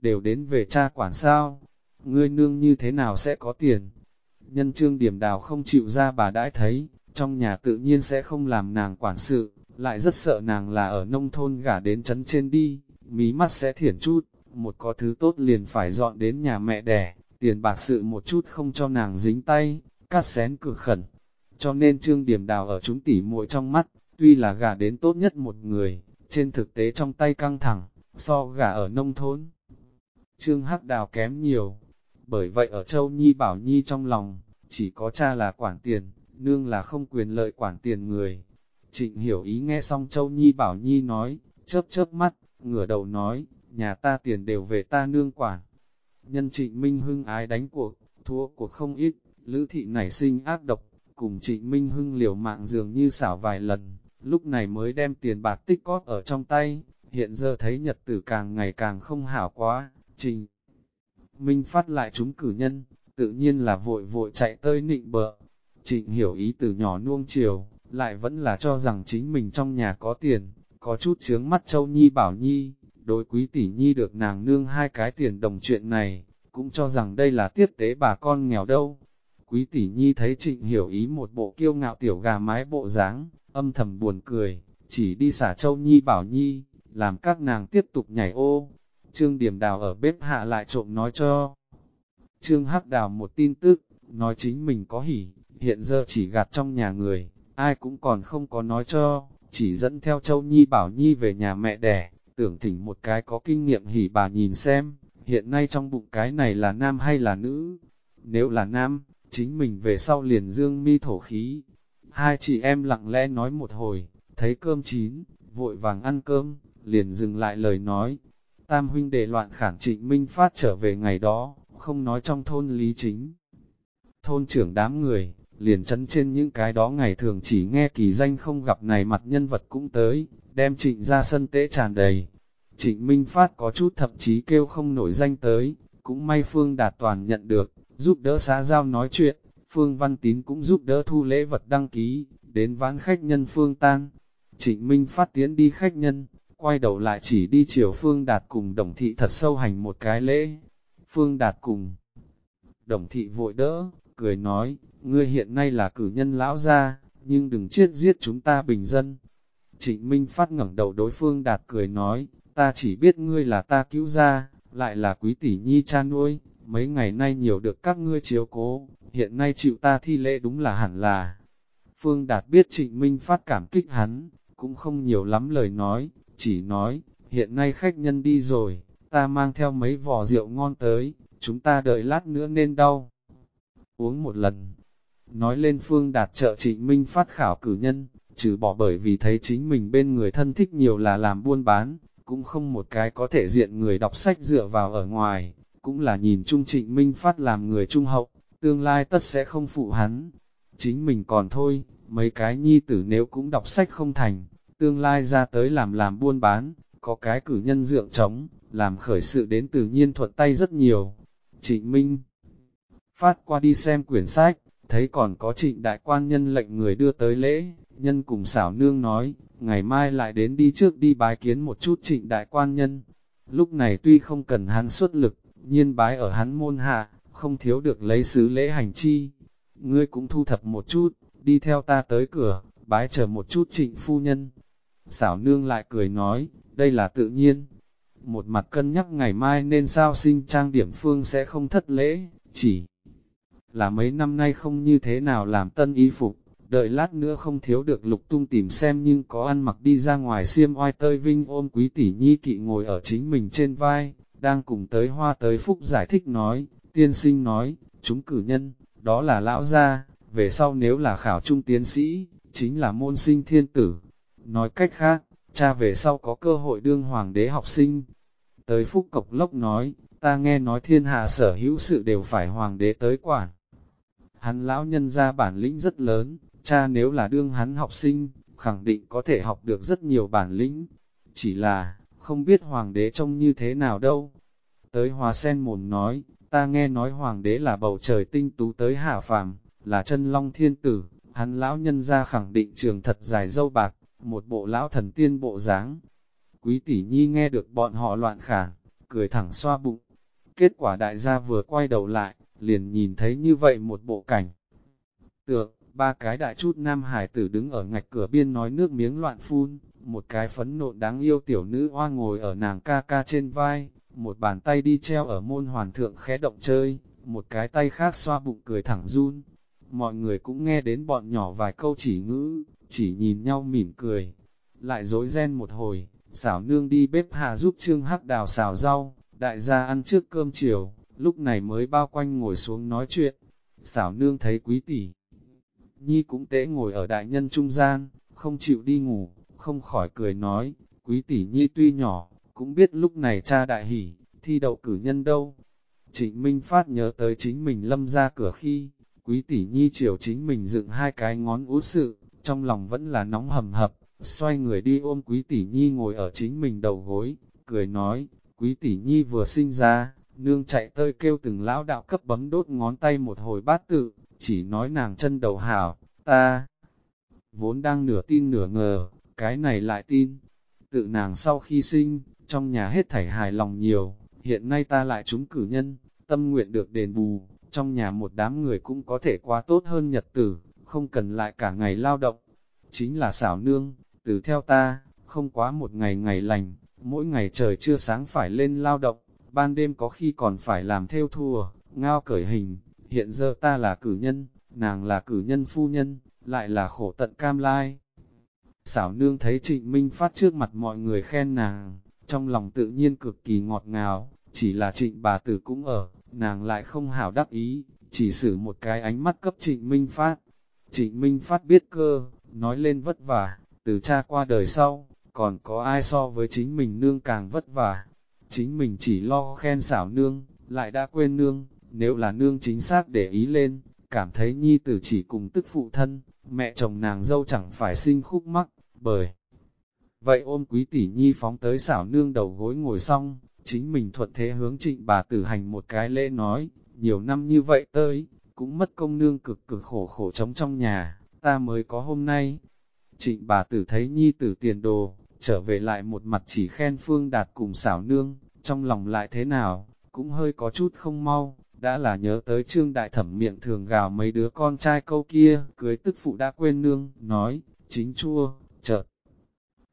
Đều đến về cha quản sao, ngươi nương như thế nào sẽ có tiền? Nhân trương điểm đào không chịu ra bà đãi thấy, trong nhà tự nhiên sẽ không làm nàng quản sự, lại rất sợ nàng là ở nông thôn gả đến chấn trên đi, mí mắt sẽ thiển chút, một có thứ tốt liền phải dọn đến nhà mẹ đẻ, tiền bạc sự một chút không cho nàng dính tay, cắt xén cực khẩn. Cho nên trương điểm đào ở chúng tỉ muội trong mắt, tuy là gả đến tốt nhất một người, trên thực tế trong tay căng thẳng, so gà ở nông thôn. Trương Hắc Đào kém nhiều, bởi vậy ở Châu Nhi Bảo Nhi trong lòng, chỉ có cha là quản tiền, nương là không quyền lợi quản tiền người. Trịnh hiểu ý nghe xong Châu Nhi Bảo Nhi nói, chớp chớp mắt, ngửa đầu nói, nhà ta tiền đều về ta nương quản, Nhân trịnh Minh Hưng ái đánh cuộc, thua cuộc không ít, lữ thị nảy sinh ác độc, cùng trịnh Minh Hưng liều mạng dường như xảo vài lần, lúc này mới đem tiền bạc tích cóp ở trong tay, hiện giờ thấy nhật tử càng ngày càng không hảo quá, trình Minh phát lại chúng cử nhân, tự nhiên là vội vội chạy tới nịnh bợ. Trịnh hiểu ý từ nhỏ nuông chiều, lại vẫn là cho rằng chính mình trong nhà có tiền, có chút chướng mắt Châu Nhi bảo Nhi, đối quý tỷ nhi được nàng nương hai cái tiền đồng chuyện này, cũng cho rằng đây là tiếp tế bà con nghèo đâu. Quý tỷ nhi thấy trịnh hiểu ý một bộ kiêu ngạo tiểu gà mái bộ dáng, âm thầm buồn cười, chỉ đi xả châu nhi bảo nhi, làm các nàng tiếp tục nhảy ô. Trương Điểm Đào ở bếp hạ lại trộm nói cho. Trương Hắc Đào một tin tức, nói chính mình có hỉ, hiện giờ chỉ gạt trong nhà người, ai cũng còn không có nói cho, chỉ dẫn theo Châu Nhi Bảo Nhi về nhà mẹ đẻ, tưởng thỉnh một cái có kinh nghiệm hỉ bà nhìn xem, hiện nay trong bụng cái này là nam hay là nữ. Nếu là nam, chính mình về sau liền dương mi thổ khí. Hai chị em lặng lẽ nói một hồi, thấy cơm chín, vội vàng ăn cơm, liền dừng lại lời nói. Tam huynh đệ loạn khản trịnh minh phát trở về ngày đó, không nói trong thôn lý chính. Thôn trưởng đám người, liền chấn trên những cái đó ngày thường chỉ nghe kỳ danh không gặp này mặt nhân vật cũng tới, đem trịnh ra sân tễ tràn đầy. Trịnh Minh Phát có chút thậm chí kêu không nổi danh tới, cũng may Phương Đạt Toàn nhận được, giúp đỡ xã giao nói chuyện, Phương Văn Tín cũng giúp đỡ thu lễ vật đăng ký, đến ván khách nhân Phương Tan. Trịnh Minh Phát tiến đi khách nhân, quay đầu lại chỉ đi chiều Phương Đạt cùng Đồng Thị thật sâu hành một cái lễ. Phương Đạt cùng Đồng Thị vội đỡ, cười nói, ngươi hiện nay là cử nhân lão gia, nhưng đừng chết giết chúng ta bình dân. Trịnh Minh Phát ngẩng đầu đối phương đạt cười nói, ta chỉ biết ngươi là ta cứu ra, lại là quý tỷ nhi cha nuôi, mấy ngày nay nhiều được các ngươi chiếu cố, hiện nay chịu ta thi lễ đúng là hẳn là. Phương Đạt biết Trịnh Minh Phát cảm kích hắn, cũng không nhiều lắm lời nói, chỉ nói, hiện nay khách nhân đi rồi, ta mang theo mấy vò rượu ngon tới, chúng ta đợi lát nữa nên đau. Uống một lần. Nói lên Phương Đạt trợ Trịnh Minh Phát khảo cử nhân, trừ bỏ bởi vì thấy chính mình bên người thân thích nhiều là làm buôn bán, cũng không một cái có thể diện người đọc sách dựa vào ở ngoài, cũng là nhìn Trung Trịnh Minh Phát làm người trung hậu, tương lai tất sẽ không phụ hắn. Chính mình còn thôi, mấy cái nhi tử nếu cũng đọc sách không thành, tương lai ra tới làm làm buôn bán, có cái cử nhân dượng trống, làm khởi sự đến tự nhiên thuận tay rất nhiều. Trịnh Minh Phát qua đi xem quyển sách, thấy còn có trịnh đại quan nhân lệnh người đưa tới lễ, nhân cùng xảo nương nói, ngày mai lại đến đi trước đi bái kiến một chút trịnh đại quan nhân. Lúc này tuy không cần hắn xuất lực, nhiên bái ở hắn môn hạ, không thiếu được lấy sứ lễ hành chi. Ngươi cũng thu thập một chút, đi theo ta tới cửa, bái chờ một chút trịnh phu nhân. Xảo nương lại cười nói, đây là tự nhiên. Một mặt cân nhắc ngày mai nên sao sinh trang điểm phương sẽ không thất lễ, chỉ là mấy năm nay không như thế nào làm tân y phục, đợi lát nữa không thiếu được lục tung tìm xem nhưng có ăn mặc đi ra ngoài xiêm oai tơi vinh ôm quý tỷ nhi kỵ ngồi ở chính mình trên vai, đang cùng tới hoa tới phúc giải thích nói, tiên sinh nói, chúng cử nhân, đó là lão gia, về sau nếu là khảo trung tiến sĩ, chính là môn sinh thiên tử. Nói cách khác, cha về sau có cơ hội đương hoàng đế học sinh. Tới phúc cộc lốc nói, ta nghe nói thiên hạ sở hữu sự đều phải hoàng đế tới quản. Hắn lão nhân ra bản lĩnh rất lớn, cha nếu là đương hắn học sinh, khẳng định có thể học được rất nhiều bản lĩnh. Chỉ là, không biết hoàng đế trông như thế nào đâu. Tới hòa sen mồn nói, ta nghe nói hoàng đế là bầu trời tinh tú tới hạ phàm, là chân long thiên tử, hắn lão nhân ra khẳng định trường thật dài dâu bạc, một bộ lão thần tiên bộ dáng. Quý tỷ nhi nghe được bọn họ loạn khả cười thẳng xoa bụng. Kết quả đại gia vừa quay đầu lại, liền nhìn thấy như vậy một bộ cảnh. Tượng, ba cái đại chút nam hải tử đứng ở ngạch cửa biên nói nước miếng loạn phun, một cái phấn nộn đáng yêu tiểu nữ hoa ngồi ở nàng ca ca trên vai, một bàn tay đi treo ở môn hoàn thượng khẽ động chơi, một cái tay khác xoa bụng cười thẳng run. Mọi người cũng nghe đến bọn nhỏ vài câu chỉ ngữ, chỉ nhìn nhau mỉm cười. Lại dối ren một hồi, xảo nương đi bếp hà giúp Trương Hắc đào xào rau, đại gia ăn trước cơm chiều, lúc này mới bao quanh ngồi xuống nói chuyện. Xảo nương thấy quý tỷ. Nhi cũng tế ngồi ở đại nhân trung gian, không chịu đi ngủ, không khỏi cười nói, quý tỷ Nhi tuy nhỏ, cũng biết lúc này cha đại hỉ, thi đậu cử nhân đâu. Trịnh Minh Phát nhớ tới chính mình lâm ra cửa khi, quý tỷ Nhi chiều chính mình dựng hai cái ngón út sự, trong lòng vẫn là nóng hầm hập, xoay người đi ôm quý tỷ Nhi ngồi ở chính mình đầu gối, cười nói, quý tỷ Nhi vừa sinh ra, nương chạy tơi kêu từng lão đạo cấp bấm đốt ngón tay một hồi bát tự, chỉ nói nàng chân đầu hảo, ta vốn đang nửa tin nửa ngờ, cái này lại tin. Tự nàng sau khi sinh, trong nhà hết thảy hài lòng nhiều, hiện nay ta lại trúng cử nhân, tâm nguyện được đền bù, trong nhà một đám người cũng có thể qua tốt hơn nhật tử, không cần lại cả ngày lao động. Chính là xảo nương, từ theo ta, không quá một ngày ngày lành, mỗi ngày trời chưa sáng phải lên lao động, ban đêm có khi còn phải làm theo thua, ngao cởi hình, hiện giờ ta là cử nhân, nàng là cử nhân phu nhân, lại là khổ tận cam lai. Xảo nương thấy trịnh Minh phát trước mặt mọi người khen nàng, trong lòng tự nhiên cực kỳ ngọt ngào, chỉ là trịnh bà tử cũng ở, nàng lại không hảo đắc ý, chỉ xử một cái ánh mắt cấp trịnh Minh phát. Trịnh Minh phát biết cơ, nói lên vất vả, từ cha qua đời sau, còn có ai so với chính mình nương càng vất vả. Chính mình chỉ lo khen xảo nương, lại đã quên nương, nếu là nương chính xác để ý lên, cảm thấy nhi tử chỉ cùng tức phụ thân, mẹ chồng nàng dâu chẳng phải sinh khúc mắc, bởi. Vậy ôm quý tỷ nhi phóng tới xảo nương đầu gối ngồi xong, chính mình thuận thế hướng trịnh bà tử hành một cái lễ nói, nhiều năm như vậy tới, cũng mất công nương cực cực khổ khổ chống trong nhà, ta mới có hôm nay. Trịnh bà tử thấy nhi tử tiền đồ, trở về lại một mặt chỉ khen phương đạt cùng xảo nương, trong lòng lại thế nào, cũng hơi có chút không mau, đã là nhớ tới trương đại thẩm miệng thường gào mấy đứa con trai câu kia, cưới tức phụ đã quên nương, nói, chính chua, chợt.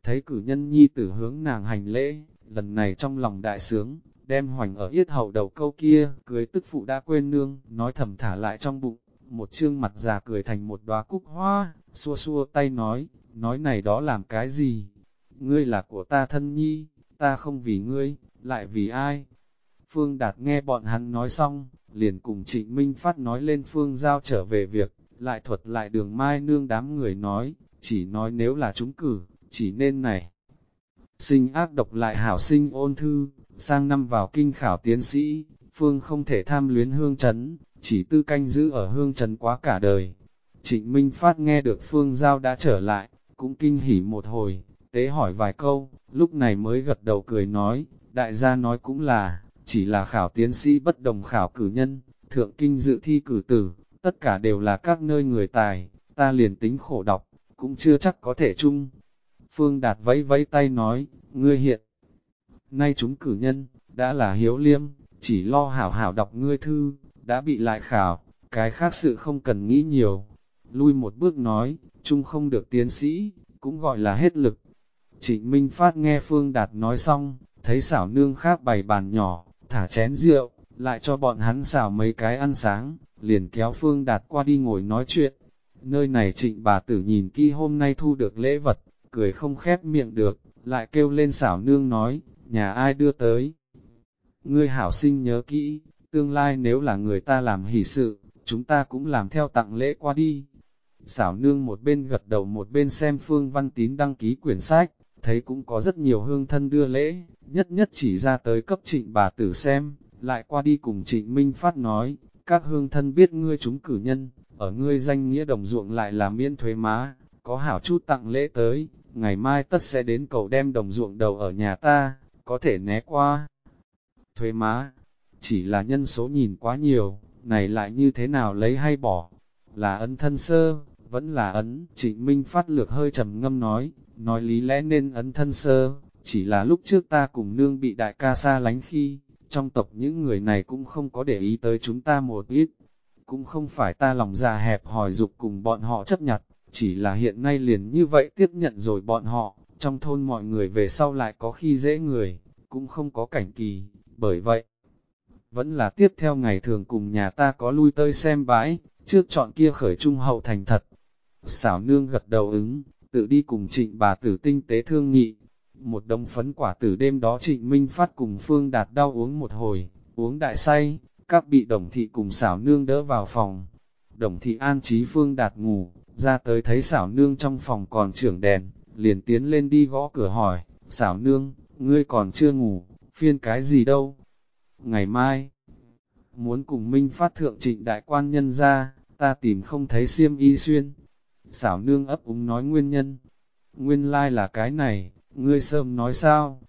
Thấy cử nhân nhi tử hướng nàng hành lễ, lần này trong lòng đại sướng, đem hoành ở yết hậu đầu câu kia, cưới tức phụ đã quên nương, nói thầm thả lại trong bụng, một trương mặt già cười thành một đóa cúc hoa, xua xua tay nói, nói này đó làm cái gì? Ngươi là của ta thân nhi, ta không vì ngươi, lại vì ai? Phương Đạt nghe bọn hắn nói xong, liền cùng Trịnh Minh Phát nói lên Phương Giao trở về việc, lại thuật lại đường mai nương đám người nói, chỉ nói nếu là chúng cử, chỉ nên này. Sinh ác độc lại hảo sinh ôn thư, sang năm vào kinh khảo tiến sĩ, Phương không thể tham luyến hương chấn, chỉ tư canh giữ ở hương chấn quá cả đời. Trịnh Minh Phát nghe được Phương Giao đã trở lại, cũng kinh hỉ một hồi, tế hỏi vài câu, lúc này mới gật đầu cười nói, đại gia nói cũng là, chỉ là khảo tiến sĩ bất đồng khảo cử nhân, thượng kinh dự thi cử tử, tất cả đều là các nơi người tài, ta liền tính khổ đọc, cũng chưa chắc có thể chung. Phương Đạt vẫy vẫy tay nói, ngươi hiện, nay chúng cử nhân, đã là hiếu liêm, chỉ lo hảo hảo đọc ngươi thư, đã bị lại khảo, cái khác sự không cần nghĩ nhiều. Lui một bước nói, chung không được tiến sĩ, cũng gọi là hết lực. Trịnh Minh Phát nghe Phương Đạt nói xong, thấy xảo nương khác bày bàn nhỏ, thả chén rượu, lại cho bọn hắn xảo mấy cái ăn sáng, liền kéo Phương Đạt qua đi ngồi nói chuyện. Nơi này trịnh bà tử nhìn kỹ hôm nay thu được lễ vật, cười không khép miệng được, lại kêu lên xảo nương nói, nhà ai đưa tới. Ngươi hảo sinh nhớ kỹ, tương lai nếu là người ta làm hỷ sự, chúng ta cũng làm theo tặng lễ qua đi. Xảo nương một bên gật đầu một bên xem Phương Văn Tín đăng ký quyển sách, thấy cũng có rất nhiều hương thân đưa lễ, nhất nhất chỉ ra tới cấp trịnh bà tử xem, lại qua đi cùng trịnh Minh Phát nói, các hương thân biết ngươi chúng cử nhân, ở ngươi danh nghĩa đồng ruộng lại là miễn thuế má, có hảo chút tặng lễ tới, ngày mai tất sẽ đến cầu đem đồng ruộng đầu ở nhà ta, có thể né qua. Thuế má, chỉ là nhân số nhìn quá nhiều, này lại như thế nào lấy hay bỏ, là ấn thân sơ, vẫn là ấn, trịnh Minh Phát lược hơi trầm ngâm nói, nói lý lẽ nên ấn thân sơ, chỉ là lúc trước ta cùng nương bị đại ca xa lánh khi, trong tộc những người này cũng không có để ý tới chúng ta một ít, cũng không phải ta lòng già hẹp hỏi dục cùng bọn họ chấp nhặt, chỉ là hiện nay liền như vậy tiếp nhận rồi bọn họ, trong thôn mọi người về sau lại có khi dễ người, cũng không có cảnh kỳ, bởi vậy, vẫn là tiếp theo ngày thường cùng nhà ta có lui tơi xem bãi, trước chọn kia khởi trung hậu thành thật. Xảo nương gật đầu ứng, tự đi cùng trịnh bà tử tinh tế thương nghị. Một đông phấn quả tử đêm đó trịnh Minh Phát cùng Phương Đạt đau uống một hồi, uống đại say, các bị đồng thị cùng xảo nương đỡ vào phòng. Đồng thị an trí Phương Đạt ngủ, ra tới thấy xảo nương trong phòng còn trưởng đèn, liền tiến lên đi gõ cửa hỏi, xảo nương, ngươi còn chưa ngủ, phiên cái gì đâu? Ngày mai, muốn cùng Minh Phát thượng trịnh đại quan nhân ra, ta tìm không thấy xiêm y xuyên, xảo nương ấp úng nói nguyên nhân. Nguyên lai like là cái này, ngươi sớm nói sao?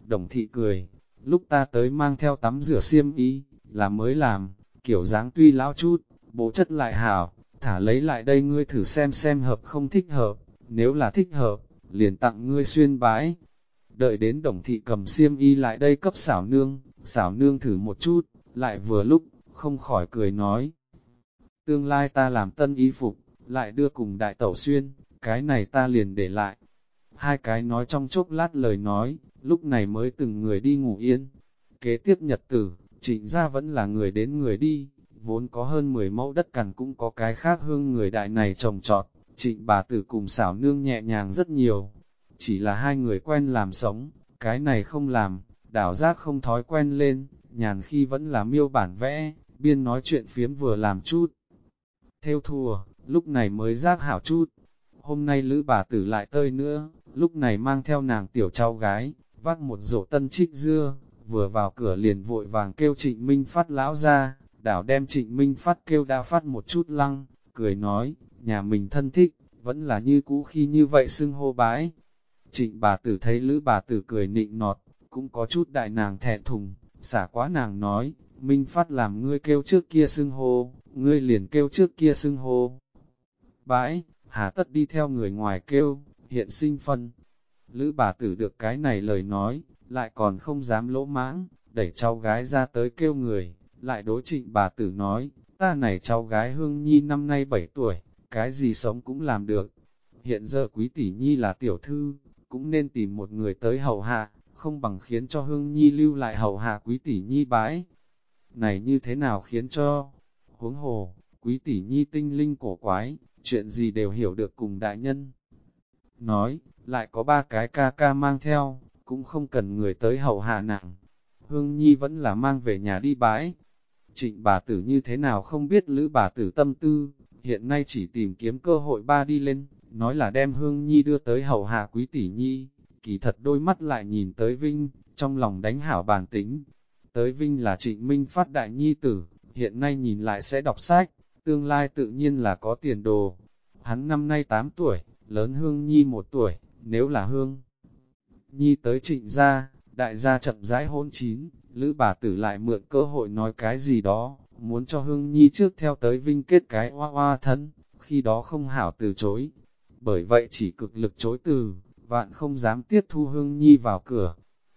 Đồng thị cười, lúc ta tới mang theo tắm rửa xiêm y, là mới làm, kiểu dáng tuy lão chút, bố chất lại hảo, thả lấy lại đây ngươi thử xem xem hợp không thích hợp, nếu là thích hợp, liền tặng ngươi xuyên bái. Đợi đến đồng thị cầm xiêm y lại đây cấp xảo nương, xảo nương thử một chút, lại vừa lúc, không khỏi cười nói. Tương lai ta làm tân y phục, lại đưa cùng đại tẩu xuyên, cái này ta liền để lại. Hai cái nói trong chốc lát lời nói, lúc này mới từng người đi ngủ yên. Kế tiếp nhật tử, trịnh ra vẫn là người đến người đi, vốn có hơn 10 mẫu đất cằn cũng có cái khác hương người đại này trồng trọt, trịnh bà tử cùng xảo nương nhẹ nhàng rất nhiều. Chỉ là hai người quen làm sống, cái này không làm, đảo giác không thói quen lên, nhàn khi vẫn là miêu bản vẽ, biên nói chuyện phiếm vừa làm chút. Theo thùa, lúc này mới giác hảo chút. Hôm nay lữ bà tử lại tơi nữa, lúc này mang theo nàng tiểu cháu gái, vác một rổ tân trích dưa, vừa vào cửa liền vội vàng kêu trịnh Minh Phát lão ra, đảo đem trịnh Minh Phát kêu đa phát một chút lăng, cười nói, nhà mình thân thích, vẫn là như cũ khi như vậy xưng hô bái. Trịnh bà tử thấy lữ bà tử cười nịnh nọt, cũng có chút đại nàng thẹn thùng, xả quá nàng nói, Minh Phát làm ngươi kêu trước kia xưng hô, ngươi liền kêu trước kia xưng hô bãi, hà tất đi theo người ngoài kêu, hiện sinh phân. Lữ bà tử được cái này lời nói, lại còn không dám lỗ mãng, đẩy cháu gái ra tới kêu người, lại đối trịnh bà tử nói, ta này cháu gái Hương Nhi năm nay 7 tuổi, cái gì sống cũng làm được. Hiện giờ quý tỷ Nhi là tiểu thư, cũng nên tìm một người tới hầu hạ, không bằng khiến cho Hương Nhi lưu lại hầu hạ quý tỷ Nhi bãi. Này như thế nào khiến cho, huống hồ, quý tỷ Nhi tinh linh cổ quái, chuyện gì đều hiểu được cùng đại nhân. Nói, lại có ba cái ca ca mang theo, cũng không cần người tới hầu hạ nặng. Hương Nhi vẫn là mang về nhà đi bãi. Trịnh bà tử như thế nào không biết lữ bà tử tâm tư, hiện nay chỉ tìm kiếm cơ hội ba đi lên, nói là đem Hương Nhi đưa tới hầu hạ quý tỷ Nhi, kỳ thật đôi mắt lại nhìn tới Vinh, trong lòng đánh hảo bàn tính. Tới Vinh là trịnh minh phát đại nhi tử, hiện nay nhìn lại sẽ đọc sách, tương lai tự nhiên là có tiền đồ. Hắn năm nay 8 tuổi, lớn Hương Nhi 1 tuổi, nếu là Hương Nhi tới trịnh gia, đại gia chậm rãi hôn chín, lữ bà tử lại mượn cơ hội nói cái gì đó, muốn cho Hương Nhi trước theo tới Vinh kết cái hoa hoa thân, khi đó không hảo từ chối. Bởi vậy chỉ cực lực chối từ, vạn không dám tiếp thu Hương Nhi vào cửa.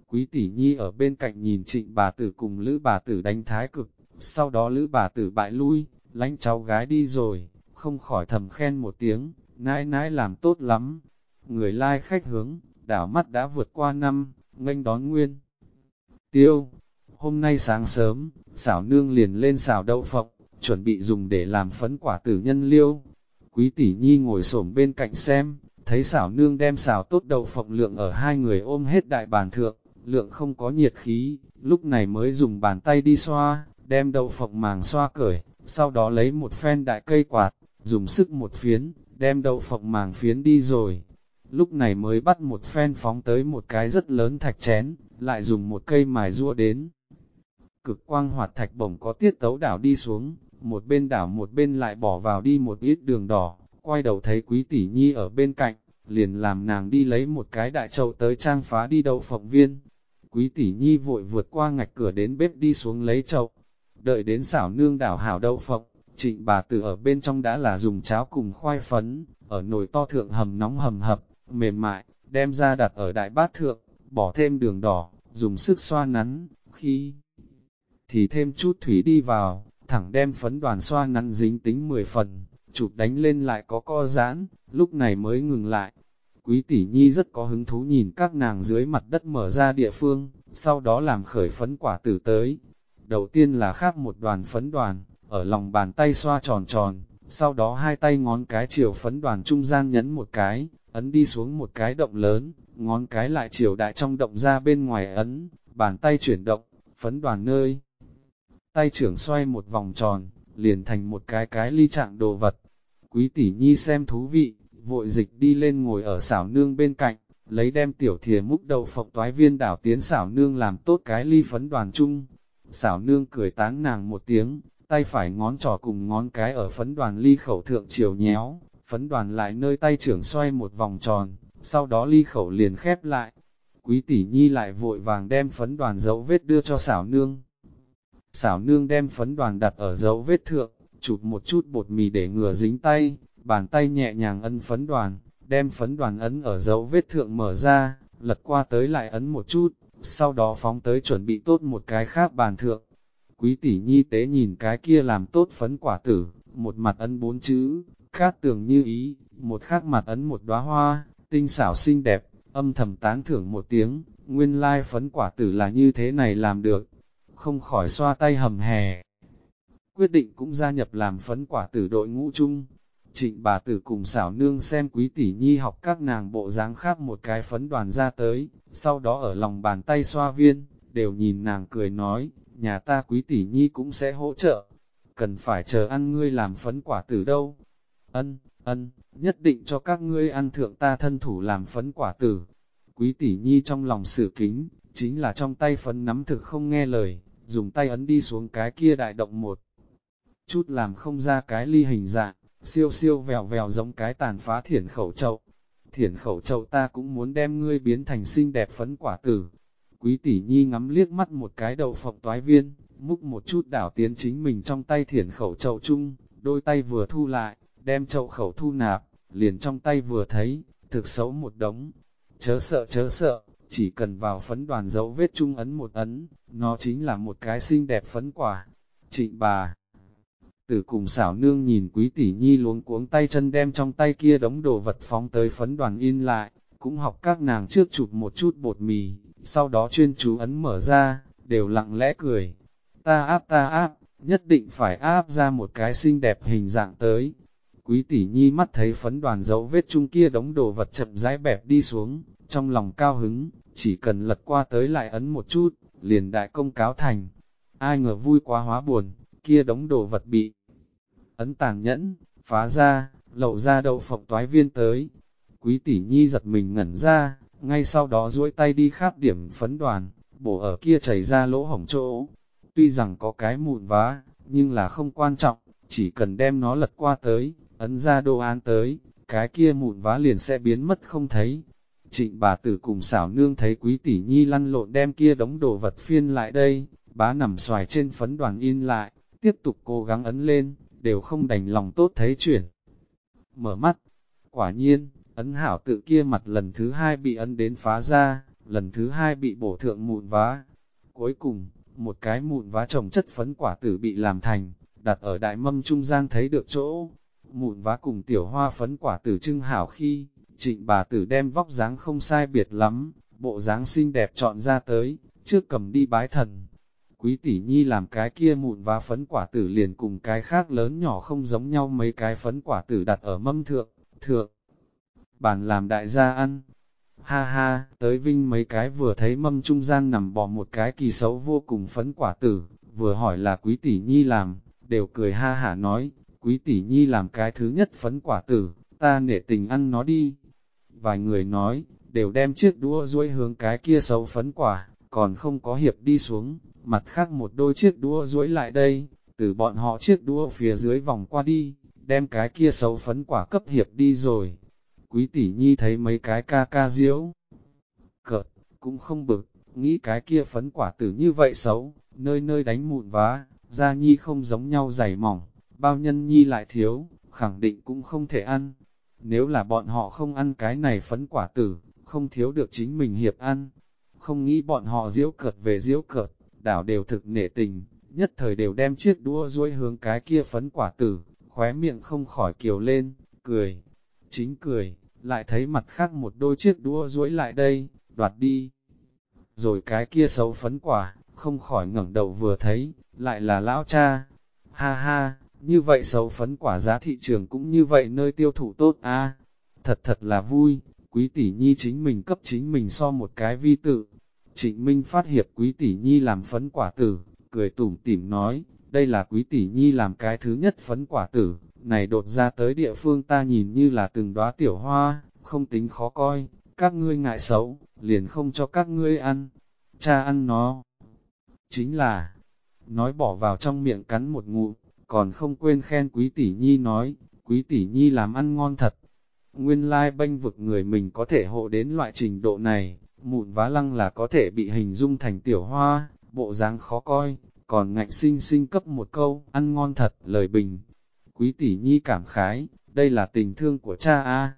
Quý tỷ Nhi ở bên cạnh nhìn trịnh bà tử cùng lữ bà tử đánh thái cực, sau đó lữ bà tử bại lui, lánh cháu gái đi rồi, không khỏi thầm khen một tiếng, nãi nãi làm tốt lắm. Người lai like khách hướng, đảo mắt đã vượt qua năm, nghênh đón nguyên. Tiêu, hôm nay sáng sớm, xảo nương liền lên xào đậu phộng, chuẩn bị dùng để làm phấn quả tử nhân liêu. Quý tỷ nhi ngồi xổm bên cạnh xem, thấy xảo nương đem xào tốt đậu phộng lượng ở hai người ôm hết đại bàn thượng, lượng không có nhiệt khí, lúc này mới dùng bàn tay đi xoa, đem đậu phộng màng xoa cởi, sau đó lấy một phen đại cây quạt, dùng sức một phiến, đem đậu phộng màng phiến đi rồi. Lúc này mới bắt một phen phóng tới một cái rất lớn thạch chén, lại dùng một cây mài rua đến. Cực quang hoạt thạch bổng có tiết tấu đảo đi xuống, một bên đảo một bên lại bỏ vào đi một ít đường đỏ, quay đầu thấy quý tỷ nhi ở bên cạnh, liền làm nàng đi lấy một cái đại chậu tới trang phá đi đậu phộng viên. Quý tỷ nhi vội vượt qua ngạch cửa đến bếp đi xuống lấy chậu, đợi đến xảo nương đảo hảo đậu phộng, trịnh bà tử ở bên trong đã là dùng cháo cùng khoai phấn, ở nồi to thượng hầm nóng hầm hập, mềm mại, đem ra đặt ở đại bát thượng, bỏ thêm đường đỏ, dùng sức xoa nắn, khi thì thêm chút thủy đi vào, thẳng đem phấn đoàn xoa nắn dính tính 10 phần, chụp đánh lên lại có co giãn, lúc này mới ngừng lại. Quý tỷ nhi rất có hứng thú nhìn các nàng dưới mặt đất mở ra địa phương, sau đó làm khởi phấn quả tử tới. Đầu tiên là khác một đoàn phấn đoàn, ở lòng bàn tay xoa tròn tròn, sau đó hai tay ngón cái chiều phấn đoàn trung gian nhấn một cái, ấn đi xuống một cái động lớn, ngón cái lại chiều đại trong động ra bên ngoài ấn, bàn tay chuyển động, phấn đoàn nơi. Tay trưởng xoay một vòng tròn, liền thành một cái cái ly trạng đồ vật. Quý tỷ nhi xem thú vị, vội dịch đi lên ngồi ở xảo nương bên cạnh, lấy đem tiểu thìa múc đầu phộng toái viên đảo tiến xảo nương làm tốt cái ly phấn đoàn chung. Xảo nương cười tán nàng một tiếng, tay phải ngón trỏ cùng ngón cái ở phấn đoàn ly khẩu thượng chiều nhéo, phấn đoàn lại nơi tay trưởng xoay một vòng tròn, sau đó ly khẩu liền khép lại. Quý tỷ nhi lại vội vàng đem phấn đoàn dấu vết đưa cho xảo nương. Xảo nương đem phấn đoàn đặt ở dấu vết thượng, chụp một chút bột mì để ngừa dính tay, bàn tay nhẹ nhàng ấn phấn đoàn, đem phấn đoàn ấn ở dấu vết thượng mở ra, lật qua tới lại ấn một chút, sau đó phóng tới chuẩn bị tốt một cái khác bàn thượng. Quý tỷ nhi tế nhìn cái kia làm tốt phấn quả tử, một mặt ấn bốn chữ, khác tường như ý, một khác mặt ấn một đóa hoa, tinh xảo xinh đẹp, âm thầm tán thưởng một tiếng, nguyên lai phấn quả tử là như thế này làm được, không khỏi xoa tay hầm hè. Quyết định cũng gia nhập làm phấn quả tử đội ngũ chung. Trịnh bà tử cùng xảo nương xem quý tỷ nhi học các nàng bộ dáng khác một cái phấn đoàn ra tới, sau đó ở lòng bàn tay xoa viên, đều nhìn nàng cười nói, nhà ta quý tỷ nhi cũng sẽ hỗ trợ, cần phải chờ ăn ngươi làm phấn quả tử đâu. Ân, ân, nhất định cho các ngươi ăn thượng ta thân thủ làm phấn quả tử. Quý tỷ nhi trong lòng sự kính, chính là trong tay phấn nắm thực không nghe lời, dùng tay ấn đi xuống cái kia đại động một. Chút làm không ra cái ly hình dạng, siêu siêu vèo vèo giống cái tàn phá thiển khẩu trậu. Thiển khẩu trậu ta cũng muốn đem ngươi biến thành xinh đẹp phấn quả tử. Quý tỷ nhi ngắm liếc mắt một cái đầu phộng toái viên, múc một chút đảo tiến chính mình trong tay thiển khẩu trậu chung, đôi tay vừa thu lại, đem chậu khẩu thu nạp, liền trong tay vừa thấy, thực xấu một đống. Chớ sợ chớ sợ, chỉ cần vào phấn đoàn dấu vết trung ấn một ấn, nó chính là một cái xinh đẹp phấn quả. Trịnh bà Tử cùng xảo nương nhìn quý tỷ nhi luống cuống tay chân đem trong tay kia đống đồ vật phóng tới phấn đoàn in lại, cũng học các nàng trước chụp một chút bột mì, sau đó chuyên chú ấn mở ra, đều lặng lẽ cười. Ta áp ta áp, nhất định phải áp ra một cái xinh đẹp hình dạng tới. Quý tỷ nhi mắt thấy phấn đoàn dấu vết chung kia đống đồ vật chậm rãi bẹp đi xuống, trong lòng cao hứng, chỉ cần lật qua tới lại ấn một chút, liền đại công cáo thành. Ai ngờ vui quá hóa buồn, kia đống đồ vật bị ấn tàng nhẫn, phá ra, lậu ra đậu phộng toái viên tới. Quý tỷ nhi giật mình ngẩn ra, ngay sau đó duỗi tay đi khát điểm phấn đoàn, bổ ở kia chảy ra lỗ hổng chỗ. Tuy rằng có cái mụn vá, nhưng là không quan trọng, chỉ cần đem nó lật qua tới, ấn ra đồ án tới, cái kia mụn vá liền sẽ biến mất không thấy. Trịnh bà tử cùng xảo nương thấy quý tỷ nhi lăn lộn đem kia đống đồ vật phiên lại đây, bá nằm xoài trên phấn đoàn in lại, tiếp tục cố gắng ấn lên, đều không đành lòng tốt thấy chuyển. Mở mắt, quả nhiên, ấn hảo tự kia mặt lần thứ hai bị ấn đến phá ra, lần thứ hai bị bổ thượng mụn vá. Cuối cùng, một cái mụn vá trồng chất phấn quả tử bị làm thành, đặt ở đại mâm trung gian thấy được chỗ. Mụn vá cùng tiểu hoa phấn quả tử trưng hảo khi, trịnh bà tử đem vóc dáng không sai biệt lắm, bộ dáng xinh đẹp chọn ra tới, trước cầm đi bái thần. Quý tỷ nhi làm cái kia mụn và phấn quả tử liền cùng cái khác lớn nhỏ không giống nhau mấy cái phấn quả tử đặt ở mâm thượng, thượng. Bàn làm đại gia ăn. Ha ha, tới vinh mấy cái vừa thấy mâm trung gian nằm bò một cái kỳ xấu vô cùng phấn quả tử, vừa hỏi là quý tỷ nhi làm, đều cười ha hả nói, quý tỷ nhi làm cái thứ nhất phấn quả tử, ta nể tình ăn nó đi. Vài người nói, đều đem chiếc đũa duỗi hướng cái kia xấu phấn quả, còn không có hiệp đi xuống, mặt khác một đôi chiếc đũa duỗi lại đây, từ bọn họ chiếc đũa phía dưới vòng qua đi, đem cái kia xấu phấn quả cấp hiệp đi rồi. Quý tỷ nhi thấy mấy cái ca ca diễu, cợt, cũng không bực, nghĩ cái kia phấn quả tử như vậy xấu, nơi nơi đánh mụn vá, da nhi không giống nhau dày mỏng, bao nhân nhi lại thiếu, khẳng định cũng không thể ăn. Nếu là bọn họ không ăn cái này phấn quả tử, không thiếu được chính mình hiệp ăn. Không nghĩ bọn họ diễu cợt về diễu cợt, đảo đều thực nể tình, nhất thời đều đem chiếc đũa duỗi hướng cái kia phấn quả tử, khóe miệng không khỏi kiều lên, cười. Chính cười, lại thấy mặt khác một đôi chiếc đũa duỗi lại đây, đoạt đi. Rồi cái kia xấu phấn quả, không khỏi ngẩng đầu vừa thấy, lại là lão cha. Ha ha, như vậy xấu phấn quả giá thị trường cũng như vậy nơi tiêu thụ tốt a Thật thật là vui, quý tỷ nhi chính mình cấp chính mình so một cái vi tự. Trịnh Minh phát hiệp quý tỷ nhi làm phấn quả tử, cười tủm tỉm nói, đây là quý tỷ nhi làm cái thứ nhất phấn quả tử, này đột ra tới địa phương ta nhìn như là từng đóa tiểu hoa, không tính khó coi, các ngươi ngại xấu, liền không cho các ngươi ăn, cha ăn nó. Chính là, nói bỏ vào trong miệng cắn một ngụm còn không quên khen quý tỷ nhi nói, quý tỷ nhi làm ăn ngon thật. Nguyên lai like bênh vực người mình có thể hộ đến loại trình độ này, mụn vá lăng là có thể bị hình dung thành tiểu hoa, bộ dáng khó coi, còn ngạnh sinh sinh cấp một câu, ăn ngon thật, lời bình. Quý tỷ nhi cảm khái, đây là tình thương của cha a.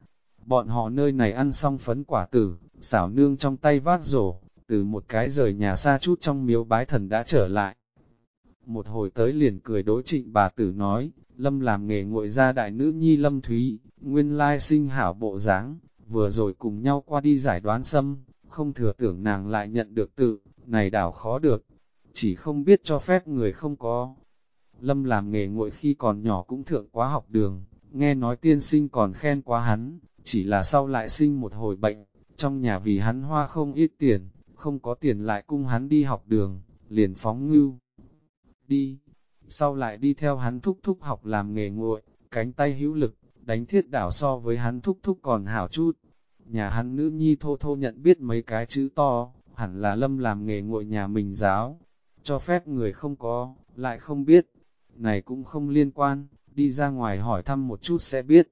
Bọn họ nơi này ăn xong phấn quả tử, xảo nương trong tay vát rổ, từ một cái rời nhà xa chút trong miếu bái thần đã trở lại. Một hồi tới liền cười đối trịnh bà tử nói, Lâm làm nghề nguội ra đại nữ nhi Lâm Thúy, nguyên lai sinh hảo bộ dáng vừa rồi cùng nhau qua đi giải đoán xâm, không thừa tưởng nàng lại nhận được tự, này đảo khó được, chỉ không biết cho phép người không có. Lâm làm nghề nguội khi còn nhỏ cũng thượng quá học đường, nghe nói tiên sinh còn khen quá hắn, chỉ là sau lại sinh một hồi bệnh, trong nhà vì hắn hoa không ít tiền, không có tiền lại cung hắn đi học đường, liền phóng ngưu. Đi, sau lại đi theo hắn thúc thúc học làm nghề nguội, cánh tay hữu lực, đánh thiết đảo so với hắn thúc thúc còn hảo chút. Nhà hắn nữ nhi thô thô nhận biết mấy cái chữ to, hẳn là lâm làm nghề nguội nhà mình giáo, cho phép người không có, lại không biết. Này cũng không liên quan, đi ra ngoài hỏi thăm một chút sẽ biết.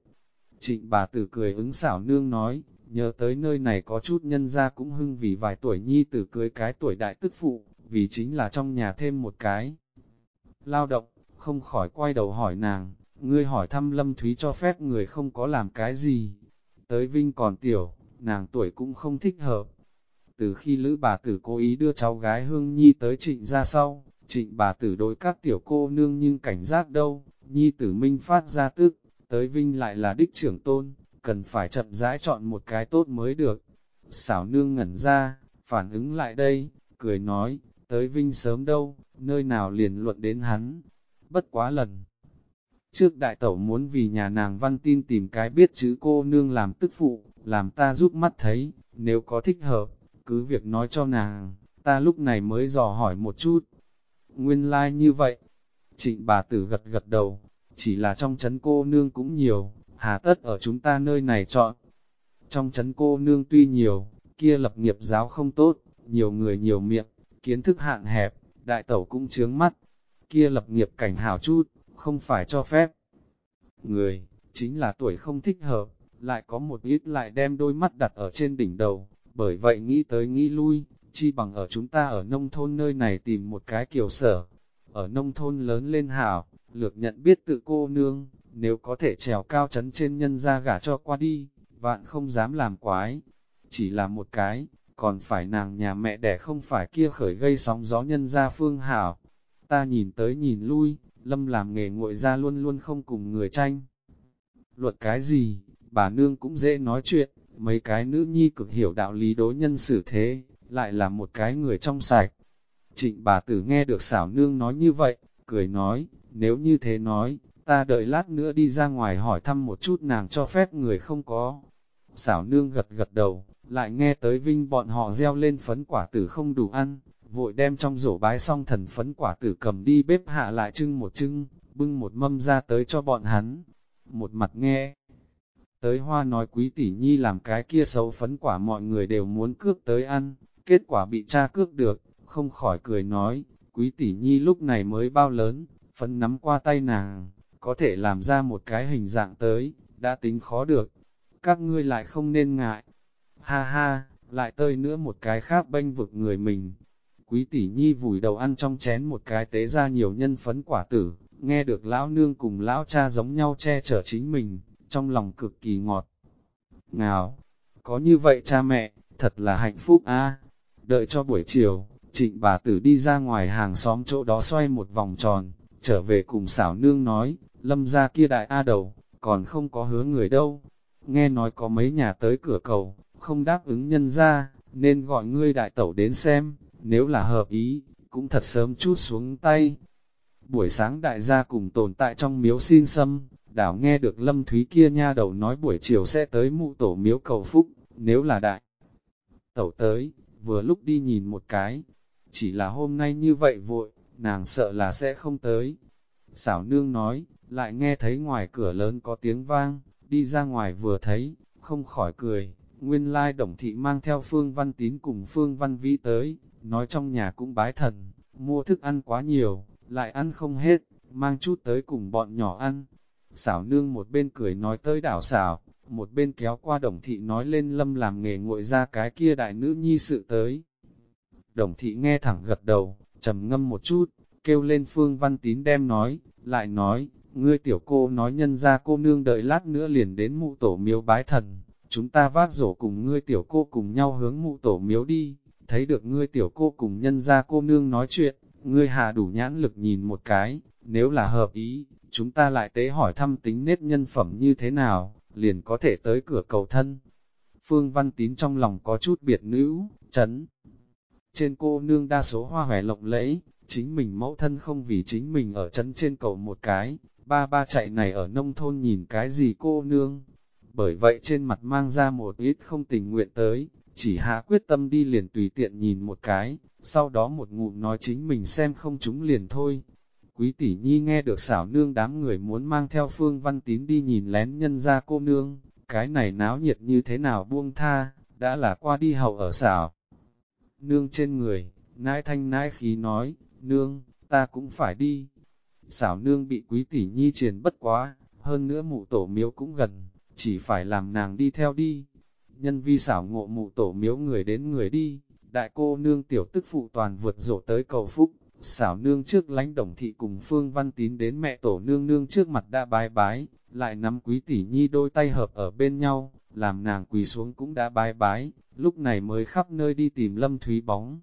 Trịnh bà tử cười ứng xảo nương nói, nhớ tới nơi này có chút nhân ra cũng hưng vì vài tuổi nhi tử cưới cái tuổi đại tức phụ, vì chính là trong nhà thêm một cái. Lao động, không khỏi quay đầu hỏi nàng, ngươi hỏi thăm Lâm Thúy cho phép người không có làm cái gì. Tới Vinh còn tiểu, nàng tuổi cũng không thích hợp. Từ khi Lữ bà tử cố ý đưa cháu gái Hương Nhi tới trịnh ra sau, trịnh bà tử đối các tiểu cô nương nhưng cảnh giác đâu, Nhi tử minh phát ra tức, tới Vinh lại là đích trưởng tôn, cần phải chậm rãi chọn một cái tốt mới được. Xảo nương ngẩn ra, phản ứng lại đây, cười nói, tới vinh sớm đâu, nơi nào liền luận đến hắn. Bất quá lần. Trước đại tẩu muốn vì nhà nàng văn tin tìm cái biết chữ cô nương làm tức phụ, làm ta giúp mắt thấy, nếu có thích hợp, cứ việc nói cho nàng, ta lúc này mới dò hỏi một chút. Nguyên lai like như vậy, trịnh bà tử gật gật đầu, chỉ là trong chấn cô nương cũng nhiều, hà tất ở chúng ta nơi này chọn. Trong chấn cô nương tuy nhiều, kia lập nghiệp giáo không tốt, nhiều người nhiều miệng, kiến thức hạn hẹp, đại tẩu cũng chướng mắt, kia lập nghiệp cảnh hảo chút, không phải cho phép. Người, chính là tuổi không thích hợp, lại có một ít lại đem đôi mắt đặt ở trên đỉnh đầu, bởi vậy nghĩ tới nghĩ lui, chi bằng ở chúng ta ở nông thôn nơi này tìm một cái kiểu sở. Ở nông thôn lớn lên hảo, lược nhận biết tự cô nương, nếu có thể trèo cao chấn trên nhân ra gả cho qua đi, vạn không dám làm quái. Chỉ là một cái, còn phải nàng nhà mẹ đẻ không phải kia khởi gây sóng gió nhân ra phương hảo. Ta nhìn tới nhìn lui, lâm làm nghề nguội ra luôn luôn không cùng người tranh. Luật cái gì, bà nương cũng dễ nói chuyện, mấy cái nữ nhi cực hiểu đạo lý đối nhân xử thế, lại là một cái người trong sạch. Trịnh bà tử nghe được xảo nương nói như vậy, cười nói, nếu như thế nói, ta đợi lát nữa đi ra ngoài hỏi thăm một chút nàng cho phép người không có. Xảo nương gật gật đầu, lại nghe tới vinh bọn họ gieo lên phấn quả tử không đủ ăn, vội đem trong rổ bái xong thần phấn quả tử cầm đi bếp hạ lại trưng một trưng, bưng một mâm ra tới cho bọn hắn. Một mặt nghe, tới hoa nói quý tỷ nhi làm cái kia xấu phấn quả mọi người đều muốn cướp tới ăn, kết quả bị cha cướp được, không khỏi cười nói, quý tỷ nhi lúc này mới bao lớn, phấn nắm qua tay nàng, có thể làm ra một cái hình dạng tới, đã tính khó được, các ngươi lại không nên ngại. Ha ha, lại tơi nữa một cái khác bênh vực người mình. Quý tỷ nhi vùi đầu ăn trong chén một cái tế ra nhiều nhân phấn quả tử, nghe được lão nương cùng lão cha giống nhau che chở chính mình, trong lòng cực kỳ ngọt. Ngào, có như vậy cha mẹ, thật là hạnh phúc a. Đợi cho buổi chiều, trịnh bà tử đi ra ngoài hàng xóm chỗ đó xoay một vòng tròn, trở về cùng xảo nương nói, lâm ra kia đại A đầu, còn không có hứa người đâu. Nghe nói có mấy nhà tới cửa cầu, không đáp ứng nhân ra, nên gọi ngươi đại tẩu đến xem, nếu là hợp ý, cũng thật sớm chút xuống tay. Buổi sáng đại gia cùng tồn tại trong miếu xin xâm, đảo nghe được lâm thúy kia nha đầu nói buổi chiều sẽ tới mụ tổ miếu cầu phúc, nếu là đại. Tẩu tới, vừa lúc đi nhìn một cái, chỉ là hôm nay như vậy vội, nàng sợ là sẽ không tới. Xảo nương nói, lại nghe thấy ngoài cửa lớn có tiếng vang, đi ra ngoài vừa thấy, không khỏi cười, nguyên lai đồng thị mang theo Phương Văn Tín cùng Phương Văn Vĩ tới, nói trong nhà cũng bái thần, mua thức ăn quá nhiều, lại ăn không hết, mang chút tới cùng bọn nhỏ ăn. Xảo nương một bên cười nói tới đảo xảo, một bên kéo qua đồng thị nói lên lâm làm nghề nguội ra cái kia đại nữ nhi sự tới. Đồng thị nghe thẳng gật đầu, trầm ngâm một chút, kêu lên Phương Văn Tín đem nói, lại nói, ngươi tiểu cô nói nhân ra cô nương đợi lát nữa liền đến mụ tổ miếu bái thần, chúng ta vác rổ cùng ngươi tiểu cô cùng nhau hướng mụ tổ miếu đi, thấy được ngươi tiểu cô cùng nhân ra cô nương nói chuyện, ngươi hà đủ nhãn lực nhìn một cái, nếu là hợp ý, chúng ta lại tế hỏi thăm tính nết nhân phẩm như thế nào, liền có thể tới cửa cầu thân. Phương Văn Tín trong lòng có chút biệt nữ, chấn. Trên cô nương đa số hoa hòe lộng lẫy, chính mình mẫu thân không vì chính mình ở chấn trên cầu một cái, ba ba chạy này ở nông thôn nhìn cái gì cô nương. Bởi vậy trên mặt mang ra một ít không tình nguyện tới, chỉ hạ quyết tâm đi liền tùy tiện nhìn một cái, sau đó một ngụm nói chính mình xem không chúng liền thôi. Quý tỷ nhi nghe được xảo nương đám người muốn mang theo phương văn tín đi nhìn lén nhân ra cô nương, cái này náo nhiệt như thế nào buông tha, đã là qua đi hậu ở xảo. Nương trên người, nãi thanh nãi khí nói, nương, ta cũng phải đi. Xảo nương bị quý tỷ nhi truyền bất quá, hơn nữa mụ tổ miếu cũng gần, chỉ phải làm nàng đi theo đi. Nhân vi xảo ngộ mụ tổ miếu người đến người đi, đại cô nương tiểu tức phụ toàn vượt rổ tới cầu phúc, xảo nương trước lánh đồng thị cùng Phương Văn Tín đến mẹ tổ nương nương trước mặt đã bái bái, lại nắm quý tỷ nhi đôi tay hợp ở bên nhau, làm nàng quỳ xuống cũng đã bái bái, lúc này mới khắp nơi đi tìm lâm thúy bóng.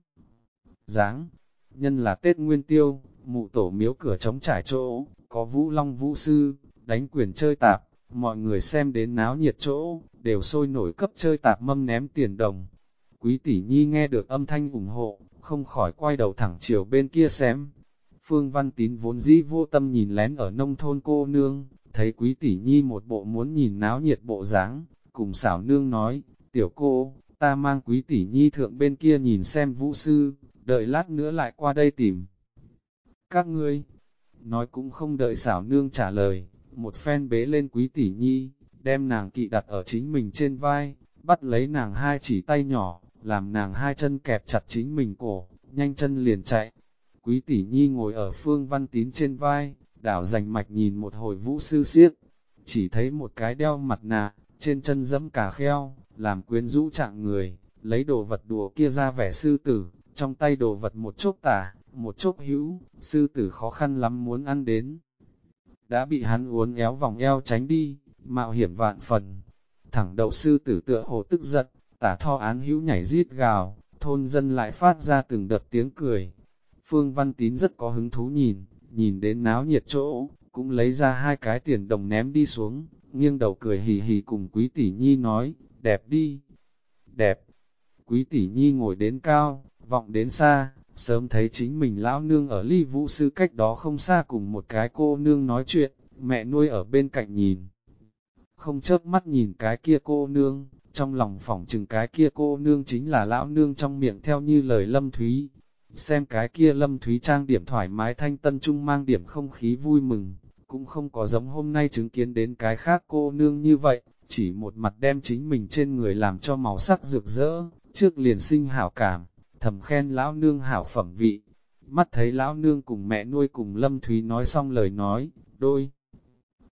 Giáng, nhân là Tết Nguyên Tiêu, mụ tổ miếu cửa trống trải chỗ, có vũ long vũ sư, đánh quyền chơi tạp, mọi người xem đến náo nhiệt chỗ, đều sôi nổi cấp chơi tạp mâm ném tiền đồng. Quý tỷ nhi nghe được âm thanh ủng hộ, không khỏi quay đầu thẳng chiều bên kia xem. Phương Văn Tín vốn dĩ vô tâm nhìn lén ở nông thôn cô nương, thấy quý tỷ nhi một bộ muốn nhìn náo nhiệt bộ dáng, cùng xảo nương nói, tiểu cô, ta mang quý tỷ nhi thượng bên kia nhìn xem vũ sư, đợi lát nữa lại qua đây tìm. Các ngươi, nói cũng không đợi xảo nương trả lời, một phen bế lên quý tỷ nhi, đem nàng kỵ đặt ở chính mình trên vai, bắt lấy nàng hai chỉ tay nhỏ, làm nàng hai chân kẹp chặt chính mình cổ, nhanh chân liền chạy. Quý tỷ nhi ngồi ở phương văn tín trên vai, đảo dành mạch nhìn một hồi vũ sư siết, chỉ thấy một cái đeo mặt nạ, trên chân dẫm cả kheo, làm quyến rũ trạng người, lấy đồ vật đùa kia ra vẻ sư tử, trong tay đồ vật một chốc tả, một chốc hữu, sư tử khó khăn lắm muốn ăn đến. Đã bị hắn uốn éo vòng eo tránh đi, mạo hiểm vạn phần. Thẳng đầu sư tử tựa hồ tức giận, tả tho án hữu nhảy giết gào, thôn dân lại phát ra từng đợt tiếng cười. Phương Văn Tín rất có hứng thú nhìn, nhìn đến náo nhiệt chỗ, cũng lấy ra hai cái tiền đồng ném đi xuống, nghiêng đầu cười hì hì cùng quý tỷ nhi nói, đẹp đi, đẹp. Quý tỷ nhi ngồi đến cao, vọng đến xa, sớm thấy chính mình lão nương ở ly vũ sư cách đó không xa cùng một cái cô nương nói chuyện, mẹ nuôi ở bên cạnh nhìn. Không chớp mắt nhìn cái kia cô nương, trong lòng phỏng chừng cái kia cô nương chính là lão nương trong miệng theo như lời lâm thúy. Xem cái kia lâm thúy trang điểm thoải mái thanh tân trung mang điểm không khí vui mừng, cũng không có giống hôm nay chứng kiến đến cái khác cô nương như vậy, chỉ một mặt đem chính mình trên người làm cho màu sắc rực rỡ, trước liền sinh hảo cảm, thầm khen lão nương hảo phẩm vị. Mắt thấy lão nương cùng mẹ nuôi cùng Lâm Thúy nói xong lời nói, đôi.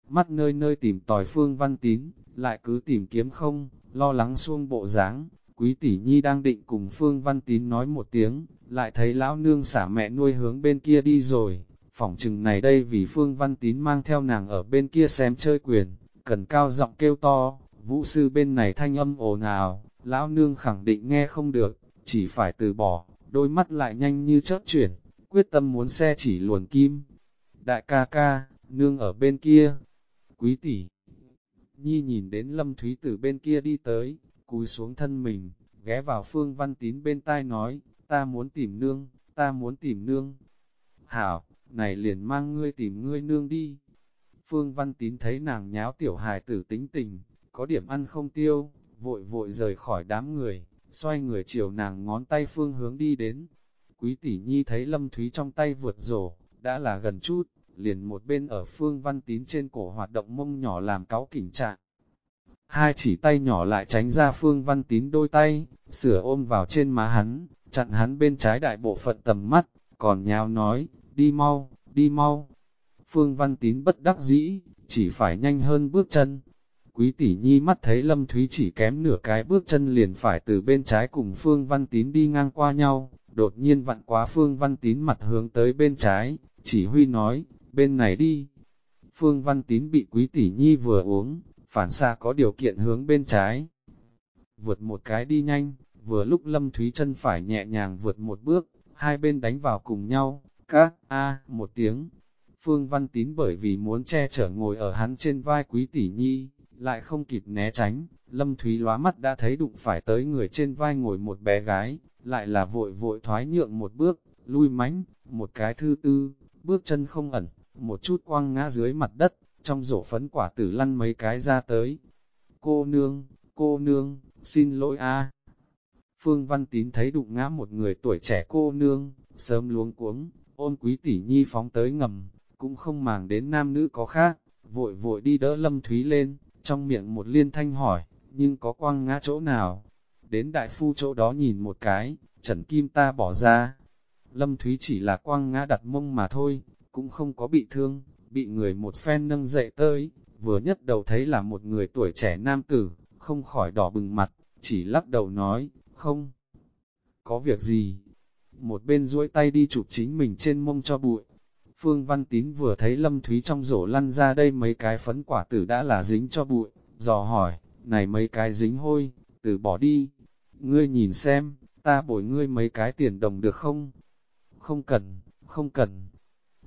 Mắt nơi nơi tìm tòi phương văn tín, lại cứ tìm kiếm không, lo lắng xuông bộ dáng Quý tỷ nhi đang định cùng Phương Văn Tín nói một tiếng, lại thấy lão nương xả mẹ nuôi hướng bên kia đi rồi. Phỏng chừng này đây vì Phương Văn Tín mang theo nàng ở bên kia xem chơi quyền, cần cao giọng kêu to, vũ sư bên này thanh âm ồn ào, lão nương khẳng định nghe không được, chỉ phải từ bỏ, đôi mắt lại nhanh như chớp chuyển, quyết tâm muốn xe chỉ luồn kim. Đại ca ca, nương ở bên kia, quý tỷ. Nhi nhìn đến Lâm Thúy từ bên kia đi tới, cúi xuống thân mình, ghé vào Phương Văn Tín bên tai nói, ta muốn tìm nương, ta muốn tìm nương. Hảo, này liền mang ngươi tìm ngươi nương đi. Phương Văn Tín thấy nàng nháo tiểu hài tử tính tình, có điểm ăn không tiêu, vội vội rời khỏi đám người, xoay người chiều nàng ngón tay phương hướng đi đến. Quý tỷ nhi thấy Lâm Thúy trong tay vượt rổ, đã là gần chút, liền một bên ở Phương Văn Tín trên cổ hoạt động mông nhỏ làm cáo kỉnh trạng. Hai chỉ tay nhỏ lại tránh ra Phương Văn Tín đôi tay, sửa ôm vào trên má hắn, chặn hắn bên trái đại bộ phận tầm mắt, còn nhào nói, đi mau, đi mau. Phương Văn Tín bất đắc dĩ, chỉ phải nhanh hơn bước chân. Quý tỷ nhi mắt thấy Lâm Thúy chỉ kém nửa cái bước chân liền phải từ bên trái cùng Phương Văn Tín đi ngang qua nhau, đột nhiên vặn quá Phương Văn Tín mặt hướng tới bên trái, chỉ huy nói, bên này đi. Phương Văn Tín bị Quý tỷ nhi vừa uống, phản xa có điều kiện hướng bên trái. Vượt một cái đi nhanh, vừa lúc Lâm Thúy chân phải nhẹ nhàng vượt một bước, hai bên đánh vào cùng nhau, các, a một tiếng. Phương Văn Tín bởi vì muốn che chở ngồi ở hắn trên vai quý tỷ nhi, lại không kịp né tránh, Lâm Thúy lóa mắt đã thấy đụng phải tới người trên vai ngồi một bé gái, lại là vội vội thoái nhượng một bước, lui mánh, một cái thư tư, bước chân không ẩn, một chút quăng ngã dưới mặt đất, trong rổ phấn quả tử lăn mấy cái ra tới. Cô nương, cô nương, xin lỗi a. Phương Văn Tín thấy đụng ngã một người tuổi trẻ cô nương, sớm luống cuống, ôn quý tỷ nhi phóng tới ngầm, cũng không màng đến nam nữ có khác, vội vội đi đỡ Lâm Thúy lên, trong miệng một liên thanh hỏi, nhưng có quăng ngã chỗ nào? Đến đại phu chỗ đó nhìn một cái, Trần Kim ta bỏ ra. Lâm Thúy chỉ là quăng ngã đặt mông mà thôi, cũng không có bị thương, bị người một phen nâng dậy tới, vừa nhất đầu thấy là một người tuổi trẻ nam tử, không khỏi đỏ bừng mặt, chỉ lắc đầu nói, không, có việc gì. Một bên duỗi tay đi chụp chính mình trên mông cho bụi. Phương Văn Tín vừa thấy Lâm Thúy trong rổ lăn ra đây mấy cái phấn quả tử đã là dính cho bụi, dò hỏi, này mấy cái dính hôi, từ bỏ đi. Ngươi nhìn xem, ta bồi ngươi mấy cái tiền đồng được không? Không cần, không cần,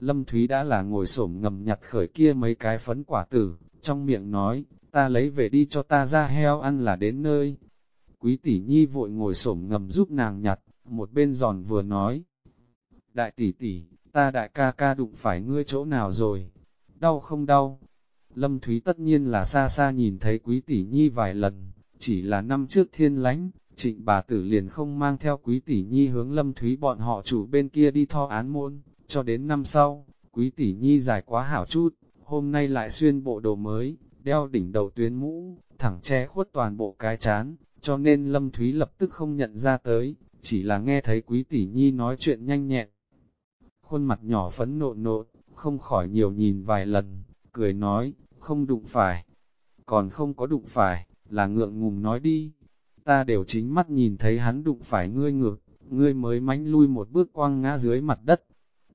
Lâm Thúy đã là ngồi xổm ngầm nhặt khởi kia mấy cái phấn quả tử, trong miệng nói, ta lấy về đi cho ta ra heo ăn là đến nơi. Quý tỷ nhi vội ngồi xổm ngầm giúp nàng nhặt, một bên giòn vừa nói. Đại tỷ tỷ, ta đại ca ca đụng phải ngươi chỗ nào rồi? Đau không đau? Lâm Thúy tất nhiên là xa xa nhìn thấy quý tỷ nhi vài lần, chỉ là năm trước thiên lánh, trịnh bà tử liền không mang theo quý tỷ nhi hướng Lâm Thúy bọn họ chủ bên kia đi tho án môn, cho đến năm sau, quý tỷ nhi dài quá hảo chút, hôm nay lại xuyên bộ đồ mới, đeo đỉnh đầu tuyến mũ, thẳng che khuất toàn bộ cái chán, cho nên Lâm Thúy lập tức không nhận ra tới, chỉ là nghe thấy quý tỷ nhi nói chuyện nhanh nhẹn. Khuôn mặt nhỏ phấn nộn nộn, không khỏi nhiều nhìn vài lần, cười nói, không đụng phải. Còn không có đụng phải, là ngượng ngùng nói đi. Ta đều chính mắt nhìn thấy hắn đụng phải ngươi ngược, ngươi mới mánh lui một bước quang ngã dưới mặt đất.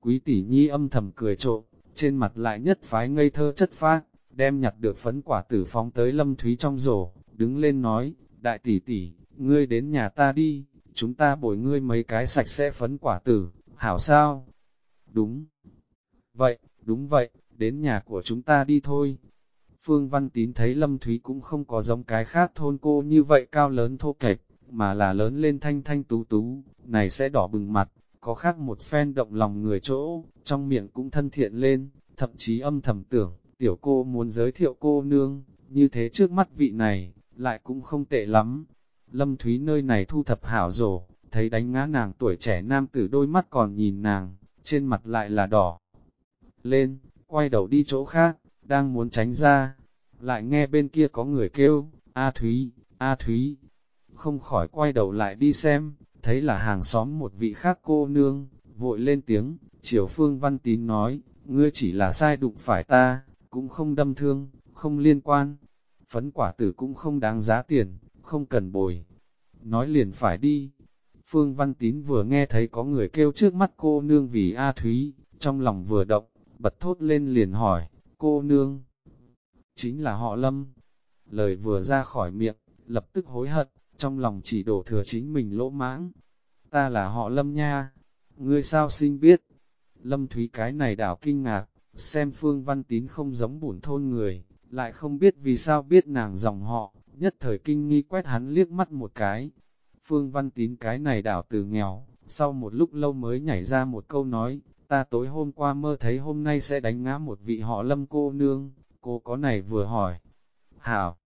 Quý tỷ nhi âm thầm cười trộm, trên mặt lại nhất phái ngây thơ chất phác, đem nhặt được phấn quả tử phóng tới lâm thúy trong rổ, đứng lên nói, đại tỷ tỷ, ngươi đến nhà ta đi, chúng ta bồi ngươi mấy cái sạch sẽ phấn quả tử, hảo sao? Đúng. Vậy, đúng vậy, đến nhà của chúng ta đi thôi. Phương Văn Tín thấy Lâm Thúy cũng không có giống cái khác thôn cô như vậy cao lớn thô kệch, mà là lớn lên thanh thanh tú tú, này sẽ đỏ bừng mặt, có khác một phen động lòng người chỗ, trong miệng cũng thân thiện lên, thậm chí âm thầm tưởng, tiểu cô muốn giới thiệu cô nương, như thế trước mắt vị này, lại cũng không tệ lắm. Lâm Thúy nơi này thu thập hảo rổ, thấy đánh ngã nàng tuổi trẻ nam tử đôi mắt còn nhìn nàng, trên mặt lại là đỏ. Lên, quay đầu đi chỗ khác, đang muốn tránh ra, lại nghe bên kia có người kêu, A Thúy, A Thúy, không khỏi quay đầu lại đi xem, thấy là hàng xóm một vị khác cô nương, vội lên tiếng, Triều Phương Văn Tín nói, ngươi chỉ là sai đụng phải ta, cũng không đâm thương, không liên quan, phấn quả tử cũng không đáng giá tiền, không cần bồi. Nói liền phải đi. Phương Văn Tín vừa nghe thấy có người kêu trước mắt cô nương vì A Thúy, trong lòng vừa động, bật thốt lên liền hỏi, cô nương, chính là họ Lâm. Lời vừa ra khỏi miệng, lập tức hối hận, trong lòng chỉ đổ thừa chính mình lỗ mãng. Ta là họ Lâm nha, ngươi sao sinh biết? Lâm Thúy cái này đảo kinh ngạc, xem Phương Văn Tín không giống bổn thôn người, lại không biết vì sao biết nàng dòng họ, nhất thời kinh nghi quét hắn liếc mắt một cái. Phương Văn Tín cái này đảo từ nghèo, sau một lúc lâu mới nhảy ra một câu nói, ta tối hôm qua mơ thấy hôm nay sẽ đánh ngã một vị họ lâm cô nương, cô có này vừa hỏi. Hảo!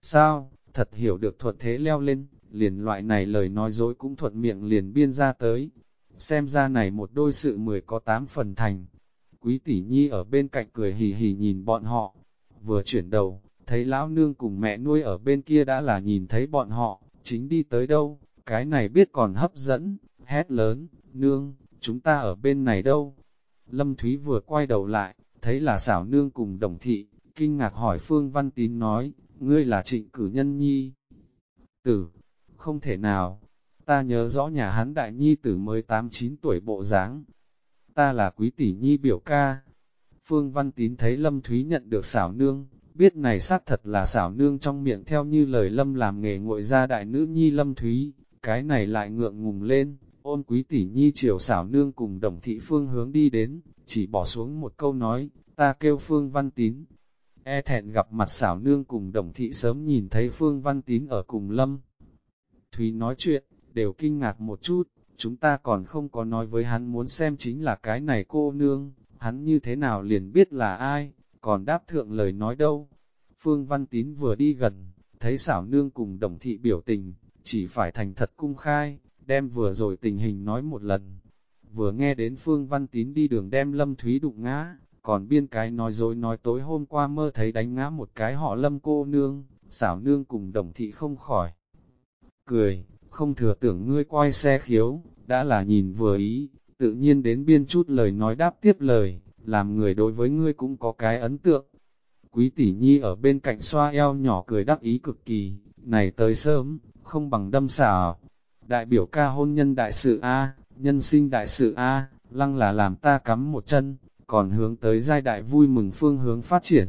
Sao? Thật hiểu được thuật thế leo lên, liền loại này lời nói dối cũng thuận miệng liền biên ra tới. Xem ra này một đôi sự mười có tám phần thành. Quý tỷ nhi ở bên cạnh cười hì hì nhìn bọn họ. Vừa chuyển đầu, thấy lão nương cùng mẹ nuôi ở bên kia đã là nhìn thấy bọn họ, chính đi tới đâu, cái này biết còn hấp dẫn, hét lớn, nương, chúng ta ở bên này đâu? Lâm Thúy vừa quay đầu lại, thấy là xảo nương cùng đồng thị, kinh ngạc hỏi Phương Văn Tín nói, ngươi là trịnh cử nhân nhi. Tử, không thể nào, ta nhớ rõ nhà hắn đại nhi tử mới 8-9 tuổi bộ dáng. Ta là quý tỷ nhi biểu ca. Phương Văn Tín thấy Lâm Thúy nhận được xảo nương, biết này xác thật là xảo nương trong miệng theo như lời Lâm làm nghề ngội ra đại nữ nhi Lâm Thúy, cái này lại ngượng ngùng lên, ôn quý tỷ nhi chiều xảo nương cùng đồng thị phương hướng đi đến, chỉ bỏ xuống một câu nói, ta kêu phương văn tín. E thẹn gặp mặt xảo nương cùng đồng thị sớm nhìn thấy phương văn tín ở cùng lâm. Thúy nói chuyện, đều kinh ngạc một chút, chúng ta còn không có nói với hắn muốn xem chính là cái này cô nương, hắn như thế nào liền biết là ai, còn đáp thượng lời nói đâu. Phương Văn Tín vừa đi gần, thấy xảo nương cùng đồng thị biểu tình, chỉ phải thành thật cung khai, đem vừa rồi tình hình nói một lần. Vừa nghe đến Phương Văn Tín đi đường đem Lâm Thúy đụng ngã, còn biên cái nói dối nói tối hôm qua mơ thấy đánh ngã một cái họ Lâm cô nương, xảo nương cùng đồng thị không khỏi. Cười, không thừa tưởng ngươi quay xe khiếu, đã là nhìn vừa ý, tự nhiên đến biên chút lời nói đáp tiếp lời, làm người đối với ngươi cũng có cái ấn tượng. Quý tỷ nhi ở bên cạnh xoa eo nhỏ cười đắc ý cực kỳ, này tới sớm, không bằng đâm xảo, đại biểu ca hôn nhân đại sự A, nhân sinh đại sự A, lăng là làm ta cắm một chân, còn hướng tới giai đại vui mừng phương hướng phát triển.